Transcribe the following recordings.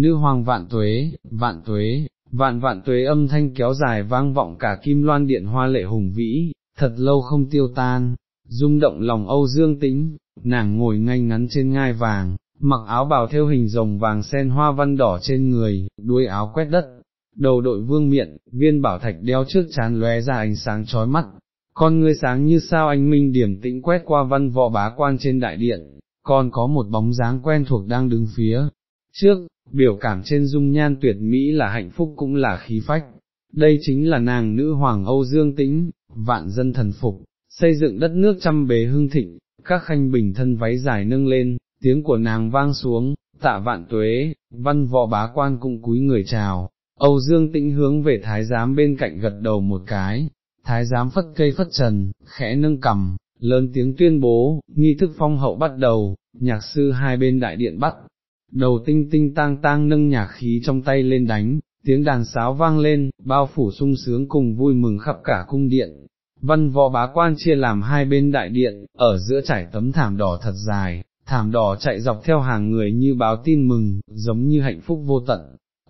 nữ hoàng vạn tuế, vạn tuế, vạn vạn tuế âm thanh kéo dài vang vọng cả kim loan điện hoa lệ hùng vĩ, thật lâu không tiêu tan, rung động lòng Âu Dương Tĩnh, nàng ngồi ngay ngắn trên ngai vàng, mặc áo bào theo hình rồng vàng sen hoa văn đỏ trên người, đuôi áo quét đất, đầu đội vương miện, viên bảo thạch đeo trước chán lóe ra ánh sáng chói mắt, con ngươi sáng như sao anh minh điểm tĩnh quét qua văn võ bá quan trên đại điện, còn có một bóng dáng quen thuộc đang đứng phía trước, biểu cảm trên dung nhan tuyệt mỹ là hạnh phúc cũng là khí phách. Đây chính là nàng nữ hoàng Âu Dương Tĩnh, vạn dân thần phục, xây dựng đất nước trăm bế hưng thịnh, các khanh bình thân váy dài nâng lên, tiếng của nàng vang xuống, tạ vạn tuế, văn võ bá quan cũng cúi người chào, Âu Dương Tĩnh hướng về thái giám bên cạnh gật đầu một cái, thái giám phất cây phất trần, khẽ nâng cầm, lớn tiếng tuyên bố, nghi thức phong hậu bắt đầu, nhạc sư hai bên đại điện bắt, đầu tinh tinh tang tang nâng nhạc khí trong tay lên đánh, tiếng đàn sáo vang lên, bao phủ sung sướng cùng vui mừng khắp cả cung điện. Văn võ bá quan chia làm hai bên đại điện, ở giữa trải tấm thảm đỏ thật dài, thảm đỏ chạy dọc theo hàng người như báo tin mừng, giống như hạnh phúc vô tận.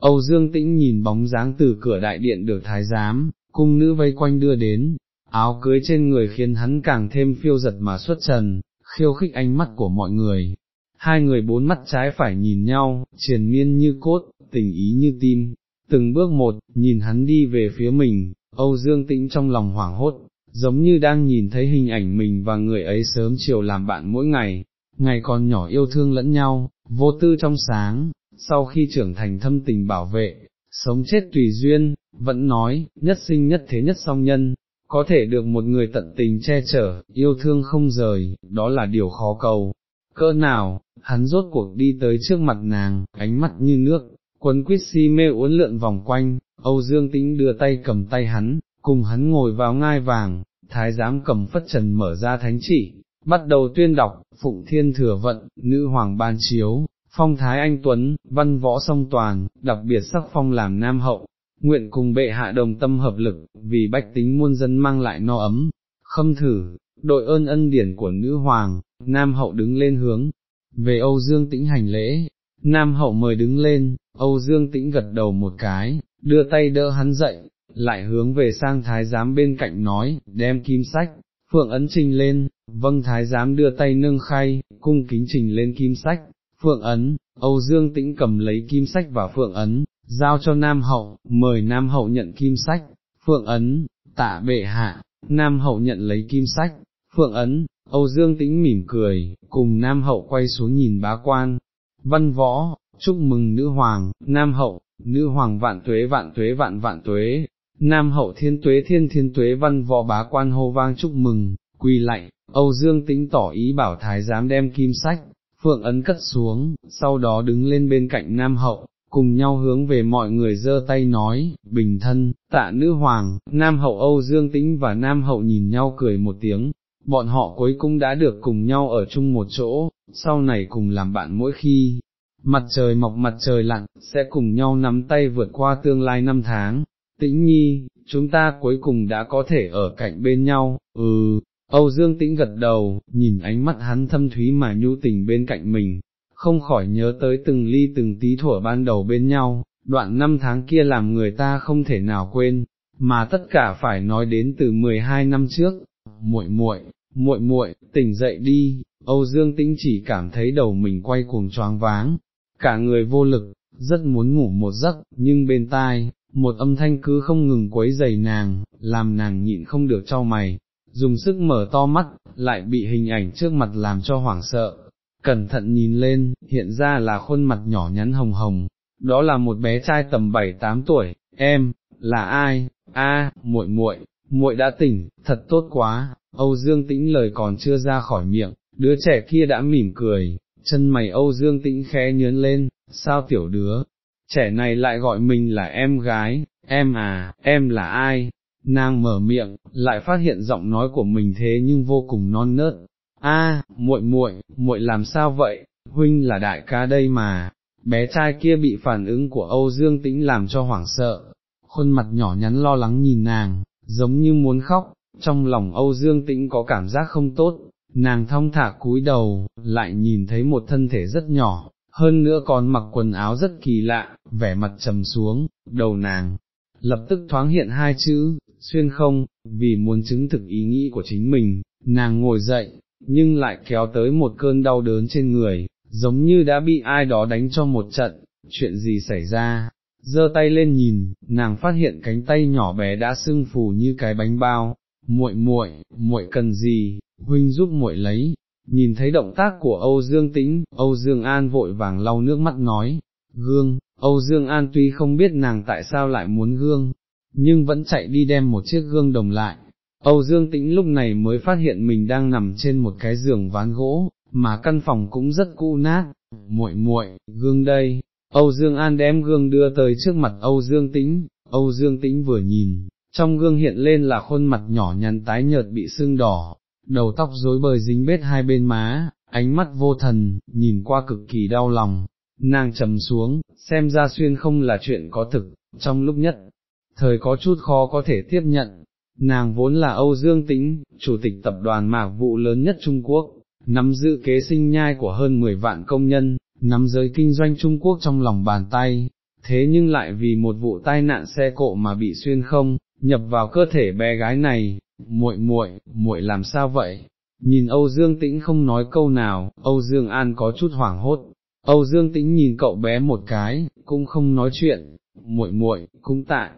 Âu Dương Tĩnh nhìn bóng dáng từ cửa đại điện được thái giám, cung nữ vây quanh đưa đến, áo cưới trên người khiến hắn càng thêm phiêu giật mà xuất trần, khiêu khích ánh mắt của mọi người. Hai người bốn mắt trái phải nhìn nhau, triền miên như cốt, tình ý như tim, từng bước một, nhìn hắn đi về phía mình, Âu Dương Tĩnh trong lòng hoảng hốt, giống như đang nhìn thấy hình ảnh mình và người ấy sớm chiều làm bạn mỗi ngày, ngày còn nhỏ yêu thương lẫn nhau, vô tư trong sáng, sau khi trưởng thành thâm tình bảo vệ, sống chết tùy duyên, vẫn nói, nhất sinh nhất thế nhất song nhân, có thể được một người tận tình che chở, yêu thương không rời, đó là điều khó cầu. Cỡ nào, hắn rốt cuộc đi tới trước mặt nàng, ánh mắt như nước, quấn quýt si mê uốn lượn vòng quanh, Âu Dương Tĩnh đưa tay cầm tay hắn, cùng hắn ngồi vào ngai vàng, thái giám cầm phất trần mở ra thánh chỉ, bắt đầu tuyên đọc, Phụng Thiên Thừa Vận, Nữ Hoàng Ban Chiếu, Phong Thái Anh Tuấn, Văn Võ Song Toàn, đặc biệt sắc phong làm Nam Hậu, nguyện cùng bệ hạ đồng tâm hợp lực, vì bách tính muôn dân mang lại no ấm, khâm thử, đội ơn ân điển của nữ hoàng, Nam Hậu đứng lên hướng, về Âu Dương Tĩnh hành lễ, Nam Hậu mời đứng lên, Âu Dương Tĩnh gật đầu một cái, đưa tay đỡ hắn dậy, lại hướng về sang thái giám bên cạnh nói, đem kim sách, phượng ấn trình lên, vâng thái giám đưa tay nâng khay, cung kính trình lên kim sách, phượng ấn, Âu Dương Tĩnh cầm lấy kim sách và phượng ấn, giao cho Nam Hậu, mời Nam Hậu nhận kim sách, phượng ấn, tạ bệ hạ, Nam Hậu nhận lấy kim sách, phượng ấn, Âu Dương Tĩnh mỉm cười, cùng Nam Hậu quay xuống nhìn bá quan, văn võ, chúc mừng nữ hoàng, Nam Hậu, nữ hoàng vạn tuế vạn tuế vạn vạn tuế, Nam Hậu thiên tuế thiên thiên tuế. Văn võ bá quan hô vang chúc mừng, quỳ lạy, Âu Dương Tĩnh tỏ ý bảo thái giám đem kim sách, phượng ấn cất xuống, sau đó đứng lên bên cạnh Nam Hậu, cùng nhau hướng về mọi người giơ tay nói, bình thân, tạ nữ hoàng, Nam Hậu Âu Dương Tĩnh và Nam Hậu nhìn nhau cười một tiếng, bọn họ cuối cùng đã được cùng nhau ở chung một chỗ, sau này cùng làm bạn mỗi khi, mặt trời mọc mặt trời lặn, sẽ cùng nhau nắm tay vượt qua tương lai năm tháng. Tĩnh nhi, chúng ta cuối cùng đã có thể ở cạnh bên nhau, ừ, Âu Dương Tĩnh gật đầu, nhìn ánh mắt hắn thâm thúy mà nhu tình bên cạnh mình, không khỏi nhớ tới từng ly từng tí thuở ban đầu bên nhau, đoạn năm tháng kia làm người ta không thể nào quên, mà tất cả phải nói đến từ 12 năm trước, muội muội, muội muội, tỉnh dậy đi, Âu Dương Tĩnh chỉ cảm thấy đầu mình quay cuồng choáng váng, cả người vô lực, rất muốn ngủ một giấc, nhưng bên tai, một âm thanh cứ không ngừng quấy dày nàng, làm nàng nhịn không được cho mày, dùng sức mở to mắt, lại bị hình ảnh trước mặt làm cho hoảng sợ, cẩn thận nhìn lên, hiện ra là khuôn mặt nhỏ nhắn hồng hồng, đó là một bé trai tầm 7-8 tuổi, em, là ai, a, muội muội, muội đã tỉnh, thật tốt quá, Âu Dương Tĩnh lời còn chưa ra khỏi miệng, đứa trẻ kia đã mỉm cười, chân mày Âu Dương Tĩnh khẽ nhớn lên, sao tiểu đứa, trẻ này lại gọi mình là em gái, em à, em là ai, nàng mở miệng, lại phát hiện giọng nói của mình thế nhưng vô cùng non nớt, a, muội muội, muội làm sao vậy, huynh là đại ca đây mà, bé trai kia bị phản ứng của Âu Dương Tĩnh làm cho hoảng sợ, khuôn mặt nhỏ nhắn lo lắng nhìn nàng, giống như muốn khóc, trong lòng Âu Dương Tĩnh có cảm giác không tốt, nàng thong thả cúi đầu, lại nhìn thấy một thân thể rất nhỏ, hơn nữa còn mặc quần áo rất kỳ lạ, vẻ mặt trầm xuống, đầu nàng, lập tức thoáng hiện hai chữ, xuyên không, vì muốn chứng thực ý nghĩ của chính mình, nàng ngồi dậy, nhưng lại kéo tới một cơn đau đớn trên người, giống như đã bị ai đó đánh cho một trận, chuyện gì xảy ra, giơ tay lên nhìn, nàng phát hiện cánh tay nhỏ bé đã sưng phù như cái bánh bao, muội muội, muội cần gì, huynh giúp muội lấy. Nhìn thấy động tác của Âu Dương Tĩnh, Âu Dương An vội vàng lau nước mắt nói, gương, Âu Dương An tuy không biết nàng tại sao lại muốn gương, nhưng vẫn chạy đi đem một chiếc gương đồng lại. Âu Dương Tĩnh lúc này mới phát hiện mình đang nằm trên một cái giường ván gỗ, mà căn phòng cũng rất cũ nát, muội muội, gương đây, Âu Dương An đem gương đưa tới trước mặt Âu Dương Tĩnh, Âu Dương Tĩnh vừa nhìn, trong gương hiện lên là khuôn mặt nhỏ nhắn tái nhợt bị sưng đỏ, đầu tóc rối bời dính bết hai bên má, ánh mắt vô thần, nhìn qua cực kỳ đau lòng, nàng trầm xuống, xem ra xuyên không là chuyện có thực, trong lúc nhất, thời có chút khó có thể tiếp nhận, nàng vốn là Âu Dương Tĩnh, chủ tịch tập đoàn mạc vụ lớn nhất Trung Quốc, nắm giữ kế sinh nhai của hơn 10 vạn công nhân, nắm giới kinh doanh Trung Quốc trong lòng bàn tay, thế nhưng lại vì một vụ tai nạn xe cộ mà bị xuyên không, nhập vào cơ thể bé gái này, muội muội, muội làm sao vậy? Nhìn Âu Dương Tĩnh không nói câu nào, Âu Dương An có chút hoảng hốt. Âu Dương Tĩnh nhìn cậu bé một cái, cũng không nói chuyện, muội muội, cũng tại,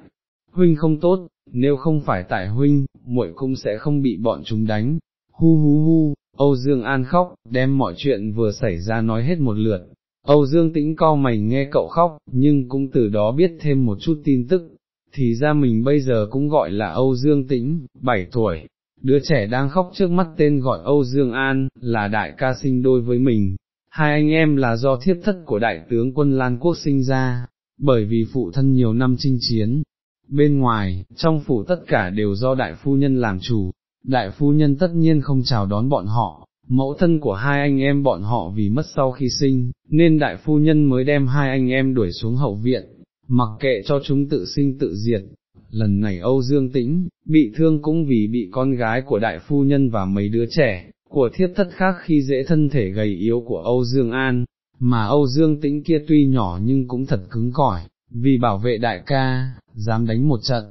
huynh không tốt, nếu không phải tại huynh, muội cũng sẽ không bị bọn chúng đánh. Hu hu hu, Âu Dương An khóc, đem mọi chuyện vừa xảy ra nói hết một lượt. Âu Dương tĩnh co mày nghe cậu khóc, nhưng cũng từ đó biết thêm một chút tin tức, thì ra mình bây giờ cũng gọi là Âu Dương tĩnh, 7 tuổi, đứa trẻ đang khóc trước mắt tên gọi Âu Dương An, là đại ca sinh đôi với mình, hai anh em là do thiếp thất của đại tướng quân Lan Quốc sinh ra, bởi vì phụ thân nhiều năm chinh chiến. Bên ngoài, trong phủ tất cả đều do đại phu nhân làm chủ, đại phu nhân tất nhiên không chào đón bọn họ, mẫu thân của hai anh em bọn họ vì mất sau khi sinh, nên đại phu nhân mới đem hai anh em đuổi xuống hậu viện, mặc kệ cho chúng tự sinh tự diệt. Lần này Âu Dương Tĩnh, bị thương cũng vì bị con gái của đại phu nhân và mấy đứa trẻ, của thiết thất khác khi dễ thân thể gầy yếu của Âu Dương An, mà Âu Dương Tĩnh kia tuy nhỏ nhưng cũng thật cứng cỏi, vì bảo vệ đại ca, dám đánh một trận.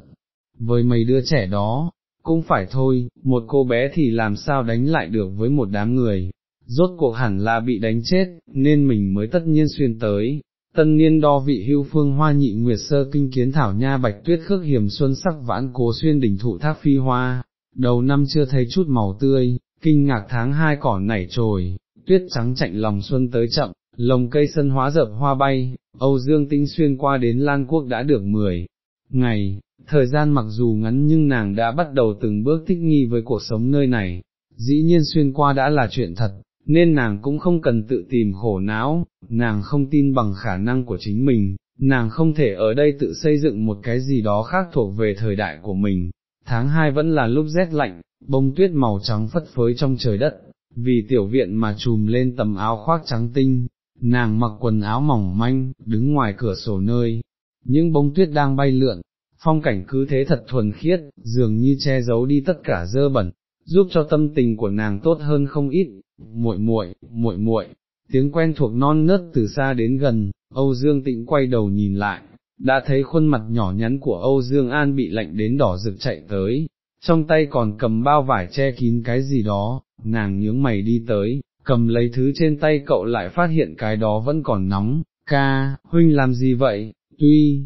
Với mấy đứa trẻ đó, cũng phải thôi, một cô bé thì làm sao đánh lại được với một đám người, rốt cuộc hẳn là bị đánh chết, nên mình mới tất nhiên xuyên tới. Tân niên đo vị hưu phương hoa nhị nguyệt sơ kinh kiến thảo nha bạch tuyết khước hiểm xuân sắc vãn cố xuyên đỉnh thụ thác phi hoa, đầu năm chưa thấy chút màu tươi, kinh ngạc tháng hai cỏ nảy trồi, tuyết trắng chạnh lòng xuân tới chậm, lồng cây sân hóa dập hoa bay, Âu Dương Tinh xuyên qua đến Lan Quốc đã được 10 ngày, thời gian mặc dù ngắn nhưng nàng đã bắt đầu từng bước thích nghi với cuộc sống nơi này, dĩ nhiên xuyên qua đã là chuyện thật, nên nàng cũng không cần tự tìm khổ não, nàng không tin bằng khả năng của chính mình, nàng không thể ở đây tự xây dựng một cái gì đó khác thuộc về thời đại của mình. Tháng 2 vẫn là lúc rét lạnh, bông tuyết màu trắng phất phới trong trời đất, vì tiểu viện mà trùm lên tầm áo khoác trắng tinh, nàng mặc quần áo mỏng manh, đứng ngoài cửa sổ nơi, những bông tuyết đang bay lượn, phong cảnh cứ thế thật thuần khiết, dường như che giấu đi tất cả dơ bẩn, giúp cho tâm tình của nàng tốt hơn không ít, muội muội, muội muội, tiếng quen thuộc non nớt từ xa đến gần, Âu Dương Tịnh quay đầu nhìn lại, đã thấy khuôn mặt nhỏ nhắn của Âu Dương An bị lạnh đến đỏ rực chạy tới, trong tay còn cầm bao vải che kín cái gì đó, nàng nhướng mày đi tới, cầm lấy thứ trên tay cậu lại phát hiện cái đó vẫn còn nóng, ca, huynh làm gì vậy, tuy,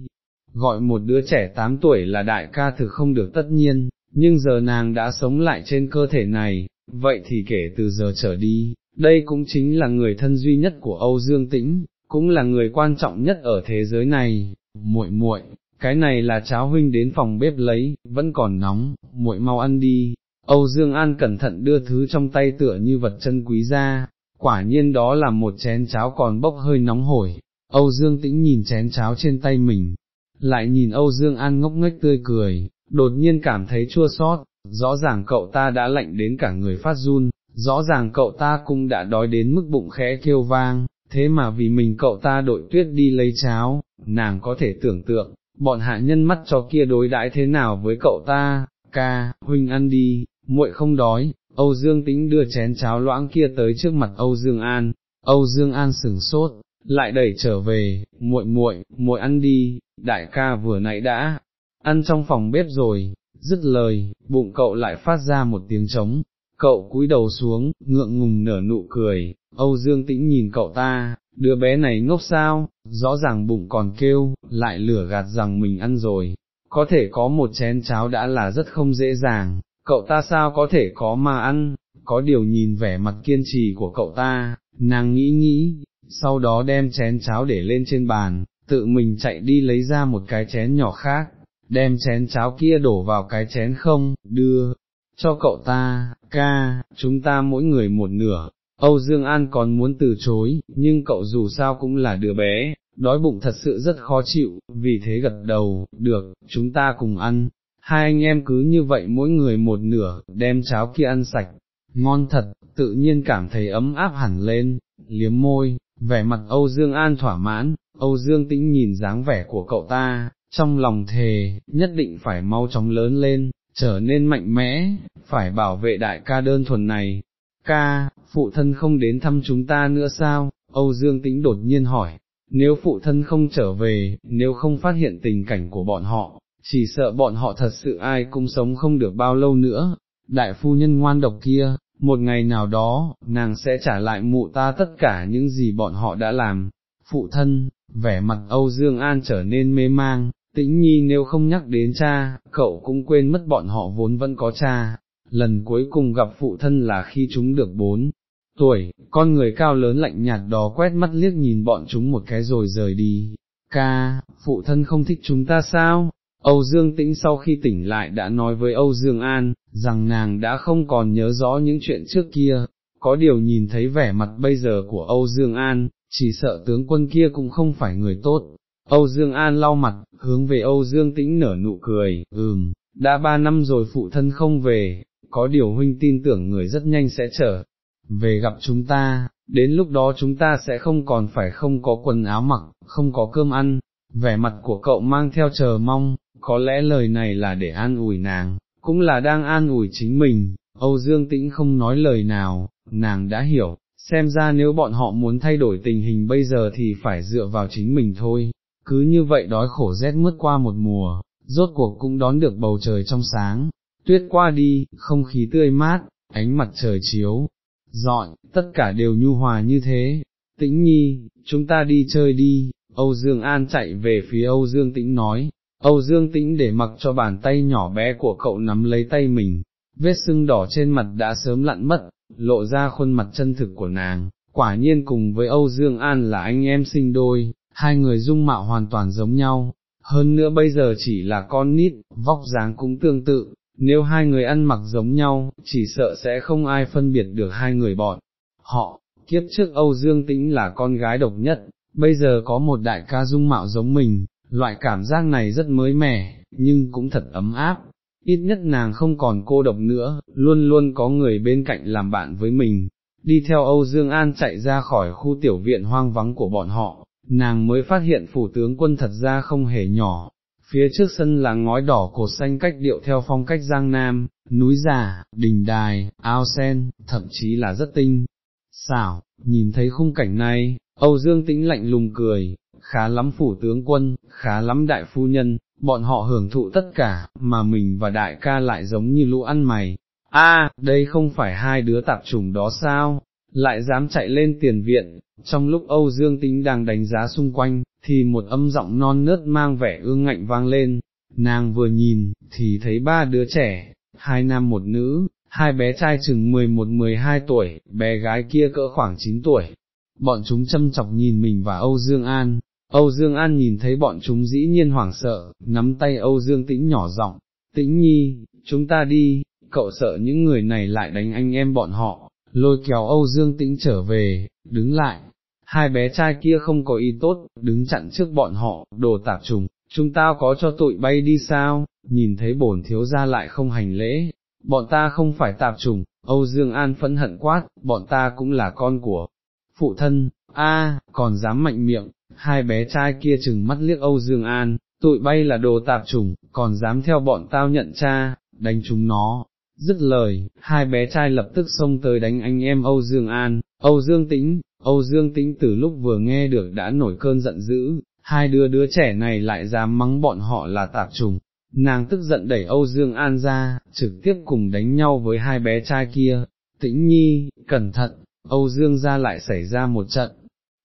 gọi một đứa trẻ 8 tuổi là đại ca thực không được tất nhiên, nhưng giờ nàng đã sống lại trên cơ thể này, vậy thì kể từ giờ trở đi, đây cũng chính là người thân duy nhất của Âu Dương Tĩnh, cũng là người quan trọng nhất ở thế giới này, muội muội, cái này là cháo huynh đến phòng bếp lấy, vẫn còn nóng, muội mau ăn đi. Âu Dương An cẩn thận đưa thứ trong tay tựa như vật chân quý ra, quả nhiên đó là một chén cháo còn bốc hơi nóng hổi, Âu Dương Tĩnh nhìn chén cháo trên tay mình, lại nhìn Âu Dương An ngốc nghếch tươi cười, đột nhiên cảm thấy chua xót, rõ ràng cậu ta đã lạnh đến cả người phát run, rõ ràng cậu ta cũng đã đói đến mức bụng khẽ kêu vang, thế mà vì mình cậu ta đội tuyết đi lấy cháo, nàng có thể tưởng tượng, bọn hạ nhân mắt cho kia đối đãi thế nào với cậu ta, ca, huynh ăn đi, muội không đói, Âu Dương Tĩnh đưa chén cháo loãng kia tới trước mặt Âu Dương An, Âu Dương An sừng sốt, lại đẩy trở về, muội muội, muội ăn đi, đại ca vừa nãy đã, ăn trong phòng bếp rồi, dứt lời, bụng cậu lại phát ra một tiếng trống, cậu cúi đầu xuống, ngượng ngùng nở nụ cười, Âu Dương Tĩnh nhìn cậu ta, đứa bé này ngốc sao, rõ ràng bụng còn kêu, lại lửa gạt rằng mình ăn rồi, có thể có một chén cháo đã là rất không dễ dàng, cậu ta sao có thể có mà ăn, có điều nhìn vẻ mặt kiên trì của cậu ta, nàng nghĩ nghĩ, sau đó đem chén cháo để lên trên bàn, tự mình chạy đi lấy ra một cái chén nhỏ khác, đem chén cháo kia đổ vào cái chén không, đưa, cho cậu ta, ca, chúng ta mỗi người một nửa. Âu Dương An còn muốn từ chối, nhưng cậu dù sao cũng là đứa bé, đói bụng thật sự rất khó chịu, vì thế gật đầu, được, chúng ta cùng ăn. Hai anh em cứ như vậy mỗi người một nửa, đem cháo kia ăn sạch, ngon thật, tự nhiên cảm thấy ấm áp hẳn lên, liếm môi, vẻ mặt Âu Dương An thỏa mãn, Âu Dương Tĩnh nhìn dáng vẻ của cậu ta, trong lòng thề, nhất định phải mau chóng lớn lên, trở nên mạnh mẽ, phải bảo vệ đại ca đơn thuần này. Ca, phụ thân không đến thăm chúng ta nữa sao? Âu Dương Tĩnh đột nhiên hỏi, nếu phụ thân không trở về, nếu không phát hiện tình cảnh của bọn họ, chỉ sợ bọn họ thật sự ai cũng sống không được bao lâu nữa. Đại phu nhân ngoan độc kia, một ngày nào đó, nàng sẽ trả lại mụ ta tất cả những gì bọn họ đã làm. Phụ thân, vẻ mặt Âu Dương An trở nên mê mang, tĩnh nhi nếu không nhắc đến cha, cậu cũng quên mất bọn họ vốn vẫn có cha. Lần cuối cùng gặp phụ thân là khi chúng được bốn tuổi, con người cao lớn lạnh nhạt đó quét mắt liếc nhìn bọn chúng một cái rồi rời đi. Ca, phụ thân không thích chúng ta sao? Âu Dương Tĩnh sau khi tỉnh lại đã nói với Âu Dương An, rằng nàng đã không còn nhớ rõ những chuyện trước kia, có điều nhìn thấy vẻ mặt bây giờ của Âu Dương An, chỉ sợ tướng quân kia cũng không phải người tốt. Âu Dương An lau mặt, hướng về Âu Dương Tĩnh nở nụ cười, ừm, đã ba năm rồi phụ thân không về, có điều huynh tin tưởng người rất nhanh sẽ trở về gặp chúng ta, đến lúc đó chúng ta sẽ không còn phải không có quần áo mặc, không có cơm ăn, vẻ mặt của cậu mang theo chờ mong, có lẽ lời này là để an ủi nàng, cũng là đang an ủi chính mình, Âu Dương Tĩnh không nói lời nào, nàng đã hiểu, xem ra nếu bọn họ muốn thay đổi tình hình bây giờ thì phải dựa vào chính mình thôi, cứ như vậy đói khổ rét mướt qua một mùa, rốt cuộc cũng đón được bầu trời trong sáng, tuyết qua đi, không khí tươi mát, ánh mặt trời chiếu, dọi, tất cả đều nhu hòa như thế, tĩnh nhi, chúng ta đi chơi đi, Âu Dương An chạy về phía Âu Dương Tĩnh nói, Âu Dương Tĩnh để mặc cho bàn tay nhỏ bé của cậu nắm lấy tay mình, vết sưng đỏ trên mặt đã sớm lặn mất, lộ ra khuôn mặt chân thực của nàng, quả nhiên cùng với Âu Dương An là anh em sinh đôi, hai người dung mạo hoàn toàn giống nhau, hơn nữa bây giờ chỉ là con nít, vóc dáng cũng tương tự, nếu hai người ăn mặc giống nhau, chỉ sợ sẽ không ai phân biệt được hai người bọn. Họ, kiếp trước Âu Dương Tĩnh là con gái độc nhất, bây giờ có một đại ca dung mạo giống mình, loại cảm giác này rất mới mẻ, nhưng cũng thật ấm áp, ít nhất nàng không còn cô độc nữa, luôn luôn có người bên cạnh làm bạn với mình. Đi theo Âu Dương An chạy ra khỏi khu tiểu viện hoang vắng của bọn họ, nàng mới phát hiện phủ tướng quân thật ra không hề nhỏ, phía trước sân là ngói đỏ cột xanh cách điệu theo phong cách Giang Nam, núi giả, đình đài, ao sen, thậm chí là rất tinh, xảo, nhìn thấy khung cảnh này, Âu Dương tĩnh lạnh lùng cười, khá lắm phủ tướng quân, khá lắm đại phu nhân, bọn họ hưởng thụ tất cả, mà mình và đại ca lại giống như lũ ăn mày. A, đây không phải hai đứa tạp trùng đó sao, lại dám chạy lên tiền viện, trong lúc Âu Dương Tính đang đánh giá xung quanh, thì một âm giọng non nớt mang vẻ ương ngạnh vang lên, nàng vừa nhìn, thì thấy ba đứa trẻ, hai nam một nữ, hai bé trai chừng 11-12 tuổi, bé gái kia cỡ khoảng 9 tuổi. Bọn chúng châm chọc nhìn mình và Âu Dương An, Âu Dương An nhìn thấy bọn chúng dĩ nhiên hoảng sợ, nắm tay Âu Dương Tĩnh nhỏ giọng, Tĩnh Nhi, chúng ta đi, cậu sợ những người này lại đánh anh em bọn họ, lôi kéo Âu Dương Tĩnh trở về, đứng lại, hai bé trai kia không có ý tốt, đứng chặn trước bọn họ, đồ tạp trùng, chúng ta có cho tụi bay đi sao, nhìn thấy bổn thiếu ra lại không hành lễ, bọn ta không phải tạp trùng, Âu Dương An phẫn hận quát, bọn ta cũng là con của phụ thân, a còn dám mạnh miệng, hai bé trai kia chừng mắt liếc Âu Dương An, tụi bay là đồ tạp trùng, còn dám theo bọn tao nhận cha, đánh chúng nó. Dứt lời, hai bé trai lập tức xông tới đánh anh em Âu Dương An, Âu Dương Tĩnh, Âu Dương Tĩnh từ lúc vừa nghe được đã nổi cơn giận dữ, hai đứa đứa trẻ này lại dám mắng bọn họ là tạp trùng. Nàng tức giận đẩy Âu Dương An ra, trực tiếp cùng đánh nhau với hai bé trai kia, tĩnh nhi, cẩn thận, Âu Dương ra lại xảy ra một trận,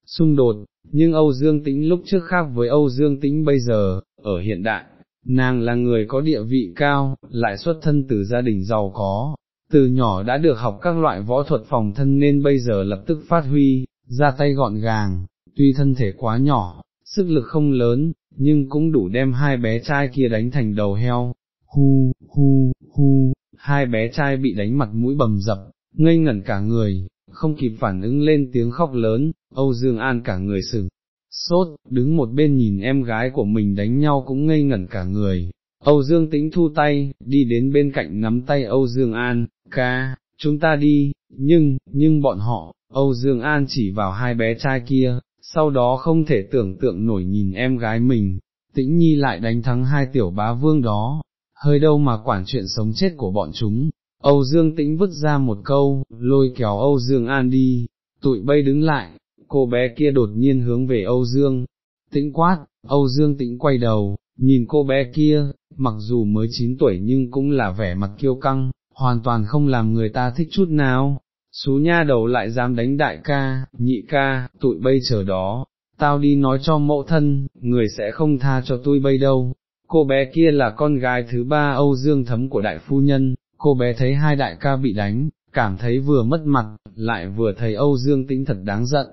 xung đột, nhưng Âu Dương Tĩnh lúc trước khác với Âu Dương Tĩnh bây giờ, ở hiện đại, nàng là người có địa vị cao, lại xuất thân từ gia đình giàu có, từ nhỏ đã được học các loại võ thuật phòng thân nên bây giờ lập tức phát huy, ra tay gọn gàng, tuy thân thể quá nhỏ, sức lực không lớn, nhưng cũng đủ đem hai bé trai kia đánh thành đầu heo, hu, hu, hu, hai bé trai bị đánh mặt mũi bầm dập, ngây ngẩn cả người, không kịp phản ứng lên tiếng khóc lớn, Âu Dương An cả người sừng, sốt, đứng một bên nhìn em gái của mình đánh nhau cũng ngây ngẩn cả người. Âu Dương tĩnh thu tay, đi đến bên cạnh nắm tay Âu Dương An, ca, chúng ta đi, nhưng, nhưng bọn họ, Âu Dương An chỉ vào hai bé trai kia, sau đó không thể tưởng tượng nổi nhìn em gái mình, tĩnh nhi lại đánh thắng hai tiểu bá vương đó, hơi đâu mà quản chuyện sống chết của bọn chúng. Âu Dương Tĩnh vứt ra một câu, lôi kéo Âu Dương An đi, tụi bay đứng lại, cô bé kia đột nhiên hướng về Âu Dương, tĩnh quát, Âu Dương tĩnh quay đầu, nhìn cô bé kia, mặc dù mới 9 tuổi nhưng cũng là vẻ mặt kiêu căng, hoàn toàn không làm người ta thích chút nào, xú nha đầu lại dám đánh đại ca, nhị ca, tụi bây chờ đó, tao đi nói cho mẫu thân, người sẽ không tha cho tôi bây đâu. Cô bé kia là con gái thứ ba Âu Dương Thấm của đại phu nhân, cô bé thấy hai đại ca bị đánh, cảm thấy vừa mất mặt, lại vừa thấy Âu Dương Tĩnh thật đáng giận,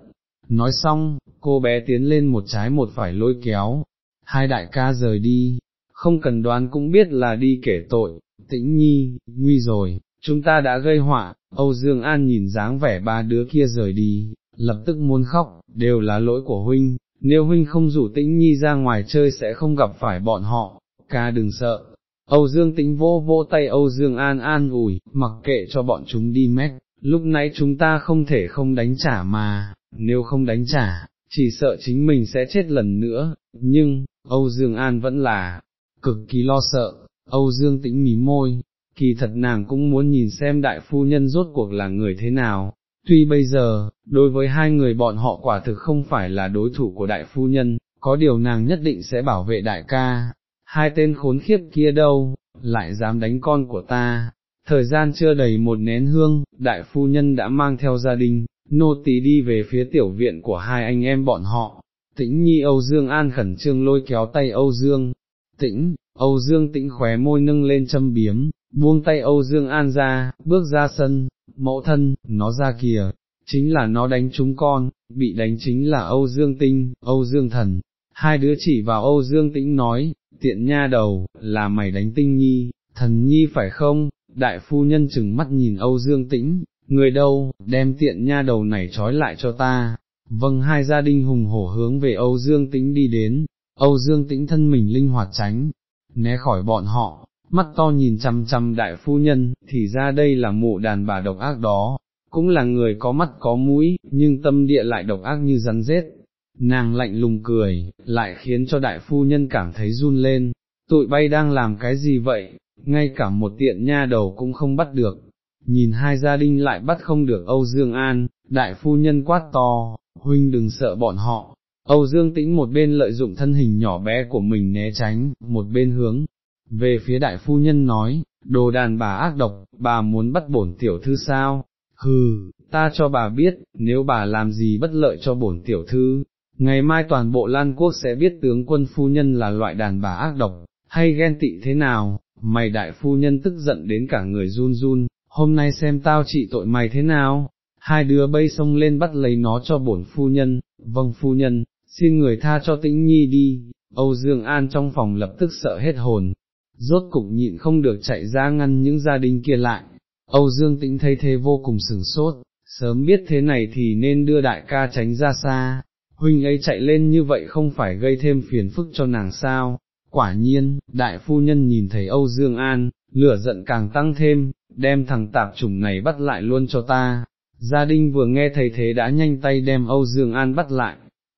Nói xong, cô bé tiến lên một trái một phải lôi kéo, hai đại ca rời đi, không cần đoán cũng biết là đi kể tội, tĩnh nhi, nguy rồi, chúng ta đã gây họa, Âu Dương An nhìn dáng vẻ ba đứa kia rời đi, lập tức muốn khóc, đều là lỗi của huynh, nếu huynh không rủ tĩnh nhi ra ngoài chơi sẽ không gặp phải bọn họ, ca đừng sợ. Âu Dương tĩnh vô vô tay Âu Dương An an ủi, mặc kệ cho bọn chúng đi mét, lúc nãy chúng ta không thể không đánh trả mà, nếu không đánh trả, chỉ sợ chính mình sẽ chết lần nữa, nhưng, Âu Dương An vẫn là, cực kỳ lo sợ, Âu Dương tĩnh mí môi, kỳ thật nàng cũng muốn nhìn xem đại phu nhân rốt cuộc là người thế nào, tuy bây giờ, đối với hai người bọn họ quả thực không phải là đối thủ của đại phu nhân, có điều nàng nhất định sẽ bảo vệ đại ca, hai tên khốn khiếp kia đâu, lại dám đánh con của ta. Thời gian chưa đầy một nén hương, đại phu nhân đã mang theo gia đình, nô tỳ đi về phía tiểu viện của hai anh em bọn họ, tĩnh nhi Âu Dương An khẩn trương lôi kéo tay Âu Dương, tĩnh, Âu Dương tĩnh khóe môi nâng lên châm biếm, buông tay Âu Dương An ra, bước ra sân, mẫu thân, nó ra kìa, chính là nó đánh chúng con, bị đánh chính là Âu Dương Tinh, Âu Dương Thần, hai đứa chỉ vào Âu Dương Tĩnh nói, tiện nha đầu, là mày đánh Tinh Nhi, thần Nhi phải không, đại phu nhân chừng mắt nhìn Âu Dương Tĩnh, người đâu, đem tiện nha đầu này trói lại cho ta, vâng hai gia đình hùng hổ hướng về Âu Dương Tĩnh đi đến, Âu Dương Tĩnh thân mình linh hoạt tránh, né khỏi bọn họ, mắt to nhìn chăm chăm đại phu nhân, thì ra đây là mụ đàn bà độc ác đó, cũng là người có mắt có mũi, nhưng tâm địa lại độc ác như rắn rết. Nàng lạnh lùng cười, lại khiến cho đại phu nhân cảm thấy run lên, tụi bay đang làm cái gì vậy, ngay cả một tiện nha đầu cũng không bắt được, nhìn hai gia đình lại bắt không được Âu Dương An, đại phu nhân quát to, huynh đừng sợ bọn họ. Âu Dương tĩnh một bên lợi dụng thân hình nhỏ bé của mình né tránh, một bên hướng, về phía đại phu nhân nói, đồ đàn bà ác độc, bà muốn bắt bổn tiểu thư sao, hừ, ta cho bà biết, nếu bà làm gì bất lợi cho bổn tiểu thư, ngày mai toàn bộ Lan Quốc sẽ biết tướng quân phu nhân là loại đàn bà ác độc, hay ghen tị thế nào, mày đại phu nhân tức giận đến cả người run run, hôm nay xem tao trị tội mày thế nào, hai đứa bay xông lên bắt lấy nó cho bổn phu nhân, vâng phu nhân, xin người tha cho tĩnh nhi đi, Âu Dương An trong phòng lập tức sợ hết hồn, rốt cục nhịn không được chạy ra ngăn những gia đình kia lại, Âu Dương tĩnh thấy thế vô cùng sừng sốt, sớm biết thế này thì nên đưa đại ca tránh ra xa, huynh ấy chạy lên như vậy không phải gây thêm phiền phức cho nàng sao, quả nhiên, đại phu nhân nhìn thấy Âu Dương An, lửa giận càng tăng thêm, đem thằng tạp chủng này bắt lại luôn cho ta. Gia đình vừa nghe thấy thế đã nhanh tay đem Âu Dương An bắt lại,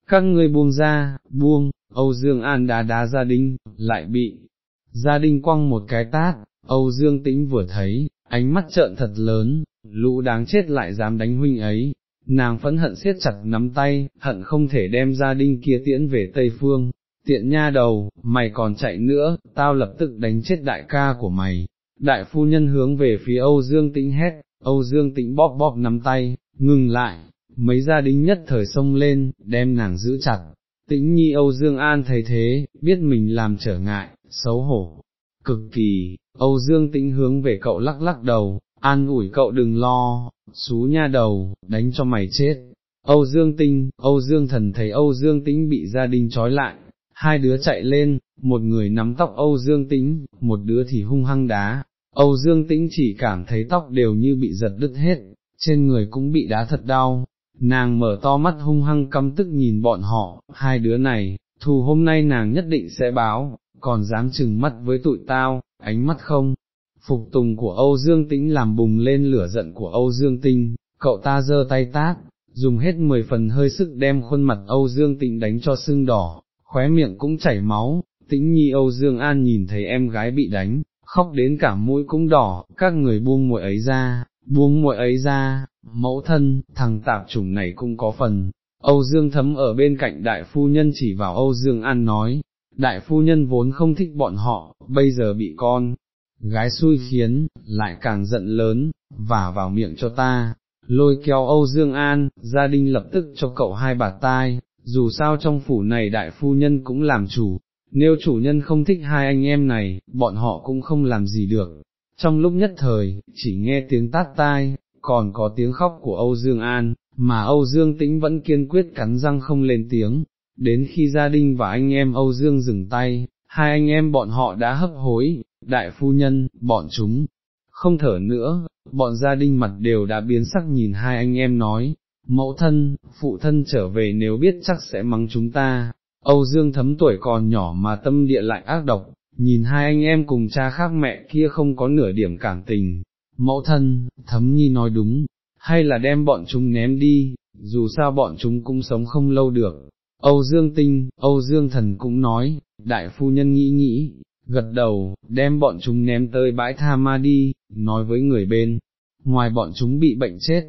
các ngươi buông ra, buông, Âu Dương An đá đá gia đình, lại bị, gia đình quăng một cái tát, Âu Dương Tĩnh vừa thấy, ánh mắt trợn thật lớn, lũ đáng chết lại dám đánh huynh ấy, nàng phẫn hận siết chặt nắm tay, hận không thể đem gia đình kia tiễn về Tây Phương, tiện nha đầu, mày còn chạy nữa, tao lập tức đánh chết đại ca của mày. Đại phu nhân hướng về phía Âu Dương Tĩnh hét, Âu Dương Tĩnh bóp bóp nắm tay, ngừng lại, mấy gia đình nhất thời sông lên, đem nàng giữ chặt. Tĩnh nhi Âu Dương An thấy thế, biết mình làm trở ngại, xấu hổ, cực kỳ, Âu Dương Tĩnh hướng về cậu lắc lắc đầu, an ủi cậu đừng lo, xú nha đầu, đánh cho mày chết. Âu Dương Tinh, Âu Dương Thần thấy Âu Dương Tĩnh bị gia đình trói lại, hai đứa chạy lên, một người nắm tóc Âu Dương Tĩnh, một đứa thì hung hăng đá, Âu Dương Tĩnh chỉ cảm thấy tóc đều như bị giật đứt hết, trên người cũng bị đá thật đau, nàng mở to mắt hung hăng căm tức nhìn bọn họ, hai đứa này, thù hôm nay nàng nhất định sẽ báo, còn dám chừng mắt với tụi tao, ánh mắt không. Phục tùng của Âu Dương Tĩnh làm bùng lên lửa giận của Âu Dương Tinh, cậu ta giơ tay tác, dùng hết mười phần hơi sức đem khuôn mặt Âu Dương Tĩnh đánh cho sưng đỏ, khóe miệng cũng chảy máu, tĩnh nhi Âu Dương An nhìn thấy em gái bị đánh, khóc đến cả mũi cũng đỏ, các người buông muội ấy ra, buông muội ấy ra, mẫu thân, thằng tạp chủng này cũng có phần. Âu Dương thấm ở bên cạnh đại phu nhân chỉ vào Âu Dương An nói, đại phu nhân vốn không thích bọn họ, bây giờ bị con, gái xui khiến, lại càng giận lớn, vả vào miệng cho ta, lôi kéo Âu Dương An, gia đình lập tức cho cậu hai bà tai, dù sao trong phủ này đại phu nhân cũng làm chủ, nếu chủ nhân không thích hai anh em này, bọn họ cũng không làm gì được. Trong lúc nhất thời, chỉ nghe tiếng tát tai, còn có tiếng khóc của Âu Dương An, mà Âu Dương Tĩnh vẫn kiên quyết cắn răng không lên tiếng, đến khi gia đình và anh em Âu Dương dừng tay, hai anh em bọn họ đã hấp hối, đại phu nhân, bọn chúng, không thở nữa, bọn gia đình mặt đều đã biến sắc nhìn hai anh em nói, mẫu thân, phụ thân trở về nếu biết chắc sẽ mắng chúng ta, Âu Dương thấm tuổi còn nhỏ mà tâm địa lại ác độc, nhìn hai anh em cùng cha khác mẹ kia không có nửa điểm cảm tình, mẫu thân, thấm nhi nói đúng, hay là đem bọn chúng ném đi, dù sao bọn chúng cũng sống không lâu được. Âu Dương Tinh, Âu Dương Thần cũng nói, đại phu nhân nghĩ nghĩ, gật đầu, đem bọn chúng ném tới bãi tha ma đi, nói với người bên, ngoài bọn chúng bị bệnh chết.